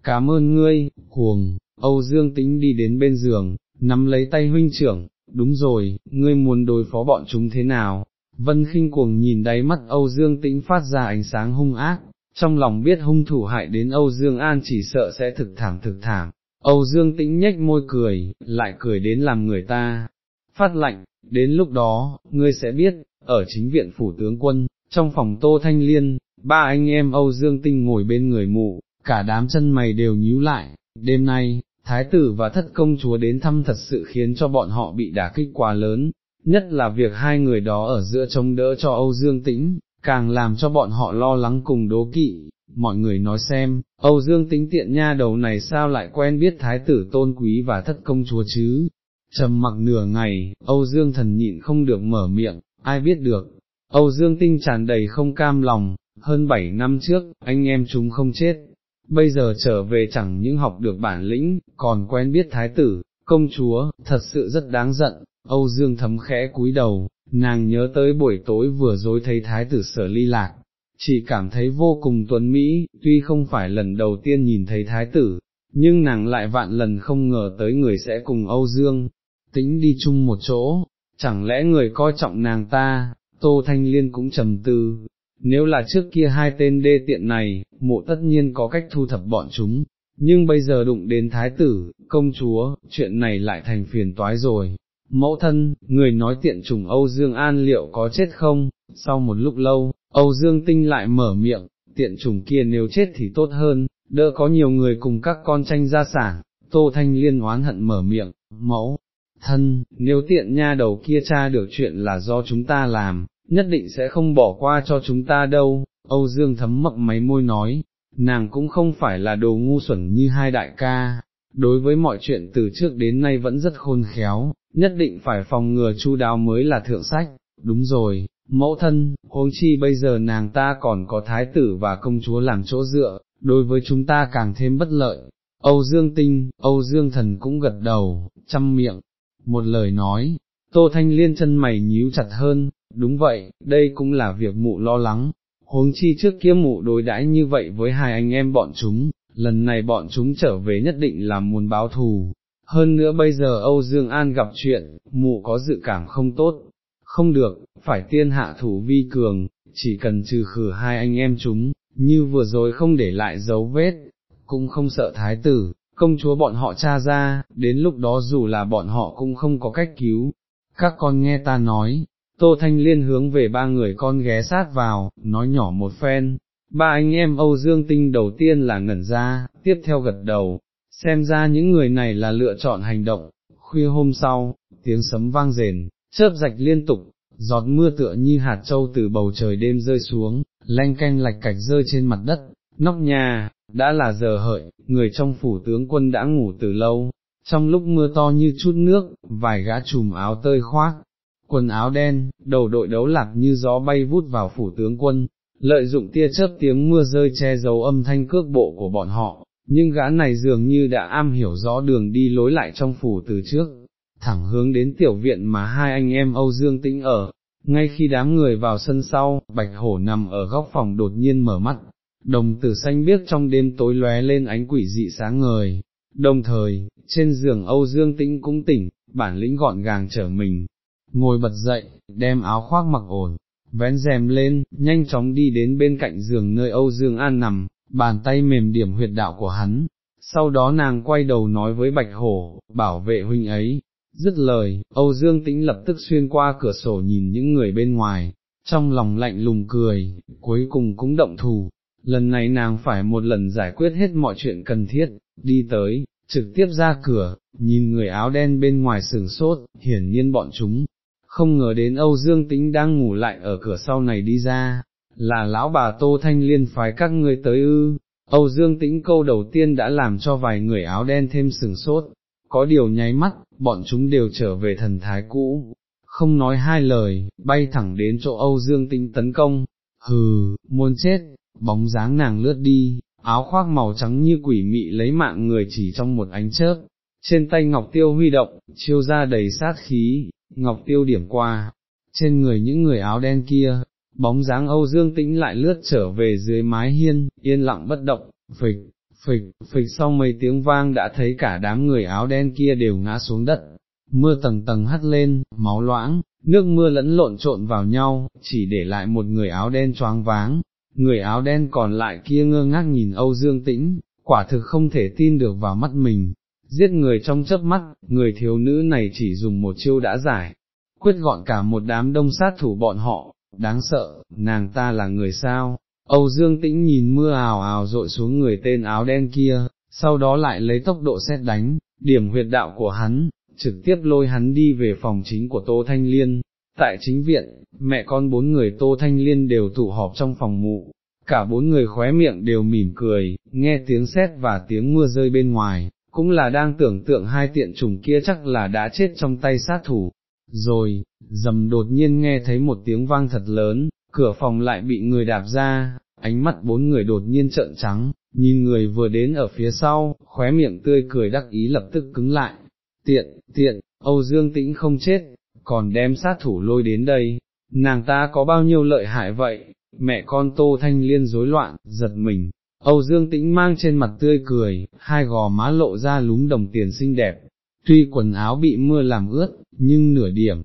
Cảm ơn ngươi, cuồng, Âu Dương tĩnh đi đến bên giường, nắm lấy tay huynh trưởng, đúng rồi, ngươi muốn đối phó bọn chúng thế nào? Vân khinh cuồng nhìn đáy mắt Âu Dương tĩnh phát ra ánh sáng hung ác, trong lòng biết hung thủ hại đến Âu Dương An chỉ sợ sẽ thực thảm thực thảm. Âu Dương tĩnh nhếch môi cười, lại cười đến làm người ta, phát lạnh, đến lúc đó, ngươi sẽ biết, ở chính viện phủ tướng quân, trong phòng Tô Thanh Liên, ba anh em Âu Dương Tinh ngồi bên người mụ, cả đám chân mày đều nhíu lại, đêm nay, thái tử và thất công chúa đến thăm thật sự khiến cho bọn họ bị đả kích quá lớn, nhất là việc hai người đó ở giữa chống đỡ cho Âu Dương Tĩnh, càng làm cho bọn họ lo lắng cùng đố kỵ. Mọi người nói xem, Âu Dương Tĩnh tiện nha đầu này sao lại quen biết thái tử tôn quý và thất công chúa chứ? Trầm mặc nửa ngày, Âu Dương thần nhịn không được mở miệng, ai biết được, Âu Dương Tinh tràn đầy không cam lòng, hơn bảy năm trước, anh em chúng không chết, bây giờ trở về chẳng những học được bản lĩnh, còn quen biết thái tử, công chúa, thật sự rất đáng giận, Âu Dương thấm khẽ cúi đầu, nàng nhớ tới buổi tối vừa dối thấy thái tử sở ly lạc, chỉ cảm thấy vô cùng tuấn Mỹ, tuy không phải lần đầu tiên nhìn thấy thái tử, nhưng nàng lại vạn lần không ngờ tới người sẽ cùng Âu Dương, tính đi chung một chỗ, chẳng lẽ người coi trọng nàng ta, Tô Thanh Liên cũng trầm tư, nếu là trước kia hai tên đê tiện này, mộ tất nhiên có cách thu thập bọn chúng, nhưng bây giờ đụng đến thái tử, công chúa, chuyện này lại thành phiền toái rồi. Mẫu thân, người nói tiện trùng Âu Dương An liệu có chết không? Sau một lúc lâu, Âu Dương Tinh lại mở miệng, tiện trùng kia nếu chết thì tốt hơn, đỡ có nhiều người cùng các con tranh gia sản, Tô Thanh Liên oán hận mở miệng, mẫu, thân, nếu tiện nha đầu kia tra được chuyện là do chúng ta làm, nhất định sẽ không bỏ qua cho chúng ta đâu, Âu Dương thấm mậm máy môi nói, nàng cũng không phải là đồ ngu xuẩn như hai đại ca, đối với mọi chuyện từ trước đến nay vẫn rất khôn khéo, nhất định phải phòng ngừa chu đáo mới là thượng sách, đúng rồi, mẫu thân, huống chi bây giờ nàng ta còn có thái tử và công chúa làm chỗ dựa, đối với chúng ta càng thêm bất lợi. Âu Dương Tinh, Âu Dương Thần cũng gật đầu, chăm miệng, một lời nói, Tô Thanh Liên chân mày nhíu chặt hơn, đúng vậy, đây cũng là việc mụ lo lắng, huống chi trước kia mụ đối đãi như vậy với hai anh em bọn chúng, lần này bọn chúng trở về nhất định là muốn báo thù. Hơn nữa bây giờ Âu Dương An gặp chuyện, mụ có dự cảm không tốt, không được, phải tiên hạ thủ vi cường, chỉ cần trừ khử hai anh em chúng, như vừa rồi không để lại dấu vết, cũng không sợ thái tử, công chúa bọn họ cha ra, đến lúc đó dù là bọn họ cũng không có cách cứu. Các con nghe ta nói, Tô Thanh Liên hướng về ba người con ghé sát vào, nói nhỏ một phen, ba anh em Âu Dương Tinh đầu tiên là ngẩn ra, tiếp theo gật đầu, xem ra những người này là lựa chọn hành động, khuya hôm sau, tiếng sấm vang rền, chớp rạch liên tục, giọt mưa tựa như hạt trâu từ bầu trời đêm rơi xuống, lanh canh lạch cạch rơi trên mặt đất, nóc nhà, đã là giờ hợi, người trong phủ tướng quân đã ngủ từ lâu, trong lúc mưa to như chút nước, vài gã trùm áo tơi khoác, quần áo đen, đầu đội đấu lạc như gió bay vút vào phủ tướng quân, lợi dụng tia chớp tiếng mưa rơi che giấu âm thanh cước bộ của bọn họ, nhưng gã này dường như đã am hiểu rõ đường đi lối lại trong phủ từ trước, thẳng hướng đến tiểu viện mà hai anh em Âu Dương Tĩnh ở. Ngay khi đám người vào sân sau, bạch hổ nằm ở góc phòng đột nhiên mở mắt, đồng tử xanh biếc trong đêm tối lóe lên ánh quỷ dị sáng ngời, đồng thời, trên giường Âu Dương Tĩnh cũng tỉnh, bản lĩnh gọn gàng trở mình, ngồi bật dậy, đem áo khoác mặc ổn, vén rèm lên, nhanh chóng đi đến bên cạnh giường nơi Âu Dương An nằm, bàn tay mềm điểm huyệt đạo của hắn, sau đó nàng quay đầu nói với Bạch Hổ, bảo vệ huynh ấy, dứt lời, Âu Dương Tĩnh lập tức xuyên qua cửa sổ nhìn những người bên ngoài, trong lòng lạnh lùng cười, cuối cùng cũng động thù, lần này nàng phải một lần giải quyết hết mọi chuyện cần thiết, đi tới, trực tiếp ra cửa, nhìn người áo đen bên ngoài sừng sốt, hiển nhiên bọn chúng, không ngờ đến Âu Dương Tĩnh đang ngủ lại ở cửa sau này đi ra, là lão bà Tô Thanh Liên phái các ngươi tới ư, Âu Dương Tĩnh câu đầu tiên đã làm cho vài người áo đen thêm sừng sốt, có điều nháy mắt, bọn chúng đều trở về thần thái cũ, không nói hai lời, bay thẳng đến chỗ Âu Dương Tĩnh tấn công, hừ, muốn chết, bóng dáng nàng lướt đi, áo khoác màu trắng như quỷ mị lấy mạng người chỉ trong một ánh chớp, trên tay Ngọc Tiêu huy động, chiêu ra đầy sát khí, Ngọc Tiêu điểm qua, trên người những người áo đen kia, bóng dáng Âu Dương Tĩnh lại lướt trở về dưới mái hiên, yên lặng bất động, phịch, phịch, phịch sau mấy tiếng vang đã thấy cả đám người áo đen kia đều ngã xuống đất, mưa tầng tầng hắt lên, máu loãng, nước mưa lẫn lộn trộn vào nhau, chỉ để lại một người áo đen choáng váng, người áo đen còn lại kia ngơ ngác nhìn Âu Dương Tĩnh, quả thực không thể tin được vào mắt mình, giết người trong chớp mắt, người thiếu nữ này chỉ dùng một chiêu đã giải, quyết gọn cả một đám đông sát thủ bọn họ, đáng sợ, nàng ta là người sao, Âu Dương Tĩnh nhìn mưa ào ào rội xuống người tên áo đen kia, sau đó lại lấy tốc độ xét đánh, điểm huyệt đạo của hắn, trực tiếp lôi hắn đi về phòng chính của Tô Thanh Liên. Tại chính viện, mẹ con bốn người Tô Thanh Liên đều tụ họp trong phòng mụ, cả bốn người khóe miệng đều mỉm cười, nghe tiếng sét và tiếng mưa rơi bên ngoài, cũng là đang tưởng tượng hai tiện trùng kia chắc là đã chết trong tay sát thủ. rồi, dầm đột nhiên nghe thấy một tiếng vang thật lớn, cửa phòng lại bị người đạp ra, ánh mắt bốn người đột nhiên trợn trắng, nhìn người vừa đến ở phía sau, khóe miệng tươi cười đắc ý lập tức cứng lại, tiện, tiện, Âu Dương Tĩnh không chết, còn đem sát thủ lôi đến đây, nàng ta có bao nhiêu lợi hại vậy, mẹ con Tô Thanh Liên rối loạn, giật mình, Âu Dương Tĩnh mang trên mặt tươi cười, hai gò má lộ ra lúm đồng tiền xinh đẹp, tuy quần áo bị mưa làm ướt, nhưng nửa điểm,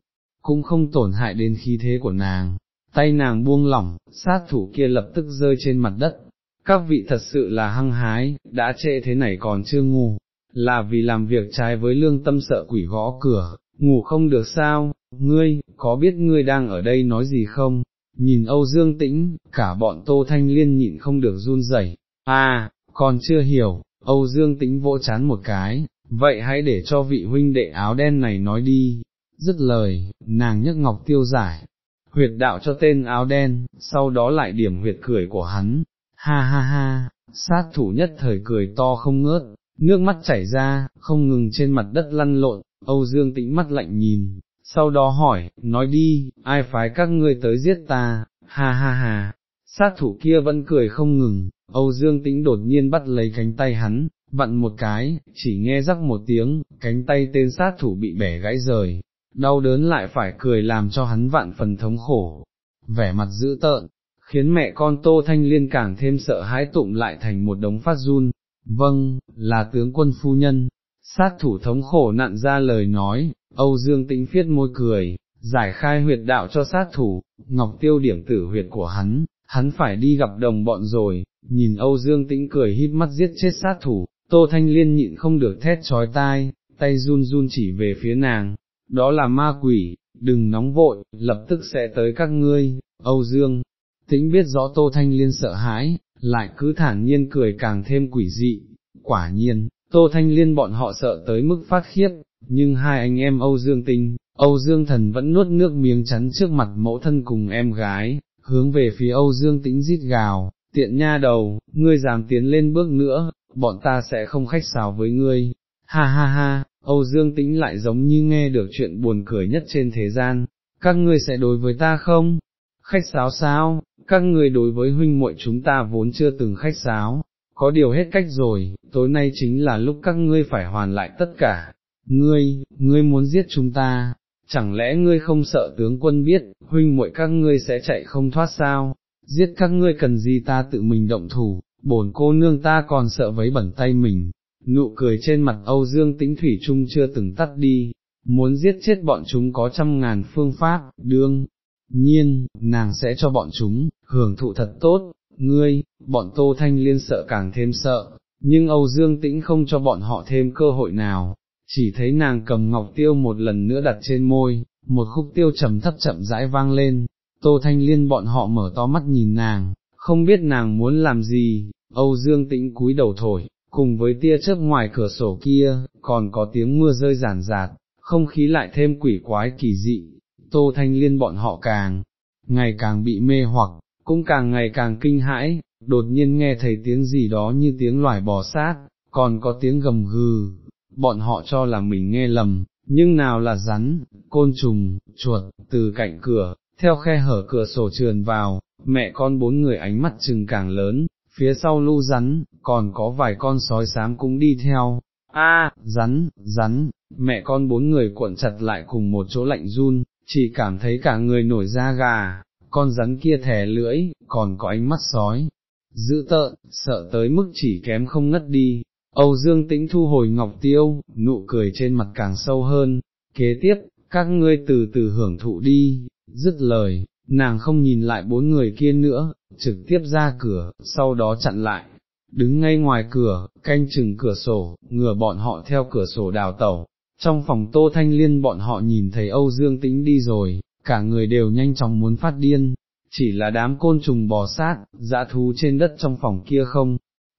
cũng không tổn hại đến khí thế của nàng, tay nàng buông lỏng, sát thủ kia lập tức rơi trên mặt đất, các vị thật sự là hăng hái, đã trễ thế này còn chưa ngủ, là vì làm việc trái với lương tâm sợ quỷ gõ cửa, ngủ không được sao, ngươi, có biết ngươi đang ở đây nói gì không? Nhìn Âu Dương Tĩnh, cả bọn Tô Thanh Liên nhịn không được run rẩy à, còn chưa hiểu, Âu Dương Tĩnh vỗ chán một cái, vậy hãy để cho vị huynh đệ áo đen này nói đi, dứt lời, nàng nhấc ngọc tiêu giải, huyệt đạo cho tên áo đen, sau đó lại điểm huyệt cười của hắn, ha ha ha, sát thủ nhất thời cười to không ngớt, nước mắt chảy ra, không ngừng trên mặt đất lăn lộn, Âu Dương tĩnh mắt lạnh nhìn, sau đó hỏi, nói đi, ai phái các ngươi tới giết ta, ha ha ha, sát thủ kia vẫn cười không ngừng, Âu Dương tĩnh đột nhiên bắt lấy cánh tay hắn, vặn một cái, chỉ nghe rắc một tiếng, cánh tay tên sát thủ bị bẻ gãy rời, đau đớn lại phải cười làm cho hắn vạn phần thống khổ, vẻ mặt dữ tợn, khiến mẹ con Tô Thanh Liên càng thêm sợ hãi tụng lại thành một đống phát run, vâng, là tướng quân phu nhân, sát thủ thống khổ nặn ra lời nói, Âu Dương Tĩnh phiết môi cười, giải khai huyệt đạo cho sát thủ, ngọc tiêu điểm tử huyệt của hắn, hắn phải đi gặp đồng bọn rồi, nhìn Âu Dương Tĩnh cười híp mắt giết chết sát thủ, Tô Thanh Liên nhịn không được thét trói tai, tay run run chỉ về phía nàng, đó là ma quỷ, đừng nóng vội, lập tức sẽ tới các ngươi, Âu Dương, tĩnh biết rõ Tô Thanh Liên sợ hãi, lại cứ thản nhiên cười càng thêm quỷ dị, quả nhiên, Tô Thanh Liên bọn họ sợ tới mức phát khiếp, nhưng hai anh em Âu Dương Tinh, Âu Dương Thần vẫn nuốt nước miếng chắn trước mặt mẫu thân cùng em gái, hướng về phía Âu Dương Tĩnh rít gào, tiện nha đầu, ngươi dám tiến lên bước nữa, bọn ta sẽ không khách sáo với ngươi, ha ha ha, Âu Dương Tĩnh lại giống như nghe được chuyện buồn cười nhất trên thế gian, các ngươi sẽ đối với ta không? Khách sáo sao, các ngươi đối với huynh muội chúng ta vốn chưa từng khách sáo, có điều hết cách rồi, tối nay chính là lúc các ngươi phải hoàn lại tất cả. Ngươi, ngươi muốn giết chúng ta, chẳng lẽ ngươi không sợ tướng quân biết, huynh muội các ngươi sẽ chạy không thoát sao? Giết các ngươi cần gì ta tự mình động thủ, bổn cô nương ta còn sợ vấy bẩn tay mình, nụ cười trên mặt Âu Dương Tĩnh Thủy Trung chưa từng tắt đi, muốn giết chết bọn chúng có trăm ngàn phương pháp, đương, nhiên, nàng sẽ cho bọn chúng, hưởng thụ thật tốt, ngươi, bọn Tô Thanh Liên sợ càng thêm sợ, nhưng Âu Dương Tĩnh không cho bọn họ thêm cơ hội nào, chỉ thấy nàng cầm ngọc tiêu một lần nữa đặt trên môi, một khúc tiêu trầm thấp chậm rãi vang lên, Tô Thanh Liên bọn họ mở to mắt nhìn nàng, không biết nàng muốn làm gì, Âu Dương Tĩnh cúi đầu thổi, cùng với tia chớp ngoài cửa sổ kia, còn có tiếng mưa rơi ràn rạt, không khí lại thêm quỷ quái kỳ dị, Tô Thanh Liên bọn họ càng, ngày càng bị mê hoặc, cũng càng ngày càng kinh hãi, đột nhiên nghe thấy tiếng gì đó như tiếng loài bò sát, còn có tiếng gầm gừ, bọn họ cho là mình nghe lầm, nhưng nào là rắn, côn trùng, chuột, từ cạnh cửa, theo khe hở cửa sổ trườn vào, mẹ con bốn người ánh mắt chừng càng lớn, phía sau lưu rắn, còn có vài con sói xám cũng đi theo. A, rắn, rắn, mẹ con bốn người cuộn chặt lại cùng một chỗ lạnh run, chỉ cảm thấy cả người nổi da gà, con rắn kia thè lưỡi, còn có ánh mắt sói, dữ tợn, sợ tới mức chỉ kém không ngất đi. Âu Dương Tĩnh thu hồi ngọc tiêu, nụ cười trên mặt càng sâu hơn, kế tiếp, các ngươi từ từ hưởng thụ đi, dứt lời, nàng không nhìn lại bốn người kia nữa, trực tiếp ra cửa, sau đó chặn lại, đứng ngay ngoài cửa, canh chừng cửa sổ, ngừa bọn họ theo cửa sổ đào tẩu. Trong phòng Tô Thanh Liên bọn họ nhìn thấy Âu Dương Tĩnh đi rồi, cả người đều nhanh chóng muốn phát điên, chỉ là đám côn trùng bò sát, dã thú trên đất trong phòng kia không,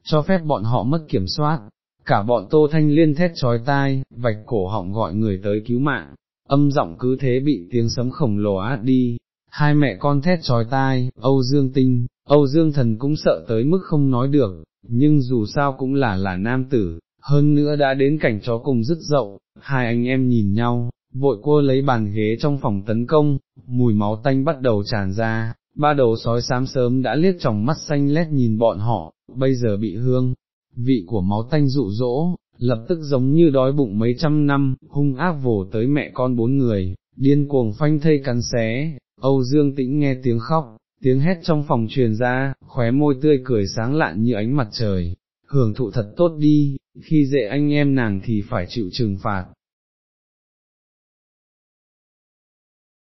cho phép bọn họ mất kiểm soát, cả bọn Tô Thanh Liên thét trói tai, vạch cổ họng gọi người tới cứu mạng, âm giọng cứ thế bị tiếng sấm khổng lồ át đi, hai mẹ con thét trói tai, Âu Dương Tinh, Âu Dương Thần cũng sợ tới mức không nói được, nhưng dù sao cũng là là nam tử, hơn nữa đã đến cảnh chó cùng dứt dậu, hai anh em nhìn nhau, vội cô lấy bàn ghế trong phòng tấn công, mùi máu tanh bắt đầu tràn ra, ba đầu sói xám sớm đã liếc tròng mắt xanh lét nhìn bọn họ, bây giờ bị hương, vị của máu tanh dụ dỗ, lập tức giống như đói bụng mấy trăm năm, hung ác vồ tới mẹ con bốn người, điên cuồng phanh thây cắn xé, Âu Dương Tĩnh nghe tiếng khóc, tiếng hét trong phòng truyền ra, khóe môi tươi cười sáng lạn như ánh mặt trời, hưởng thụ thật tốt đi, khi dễ anh em nàng thì phải chịu trừng phạt,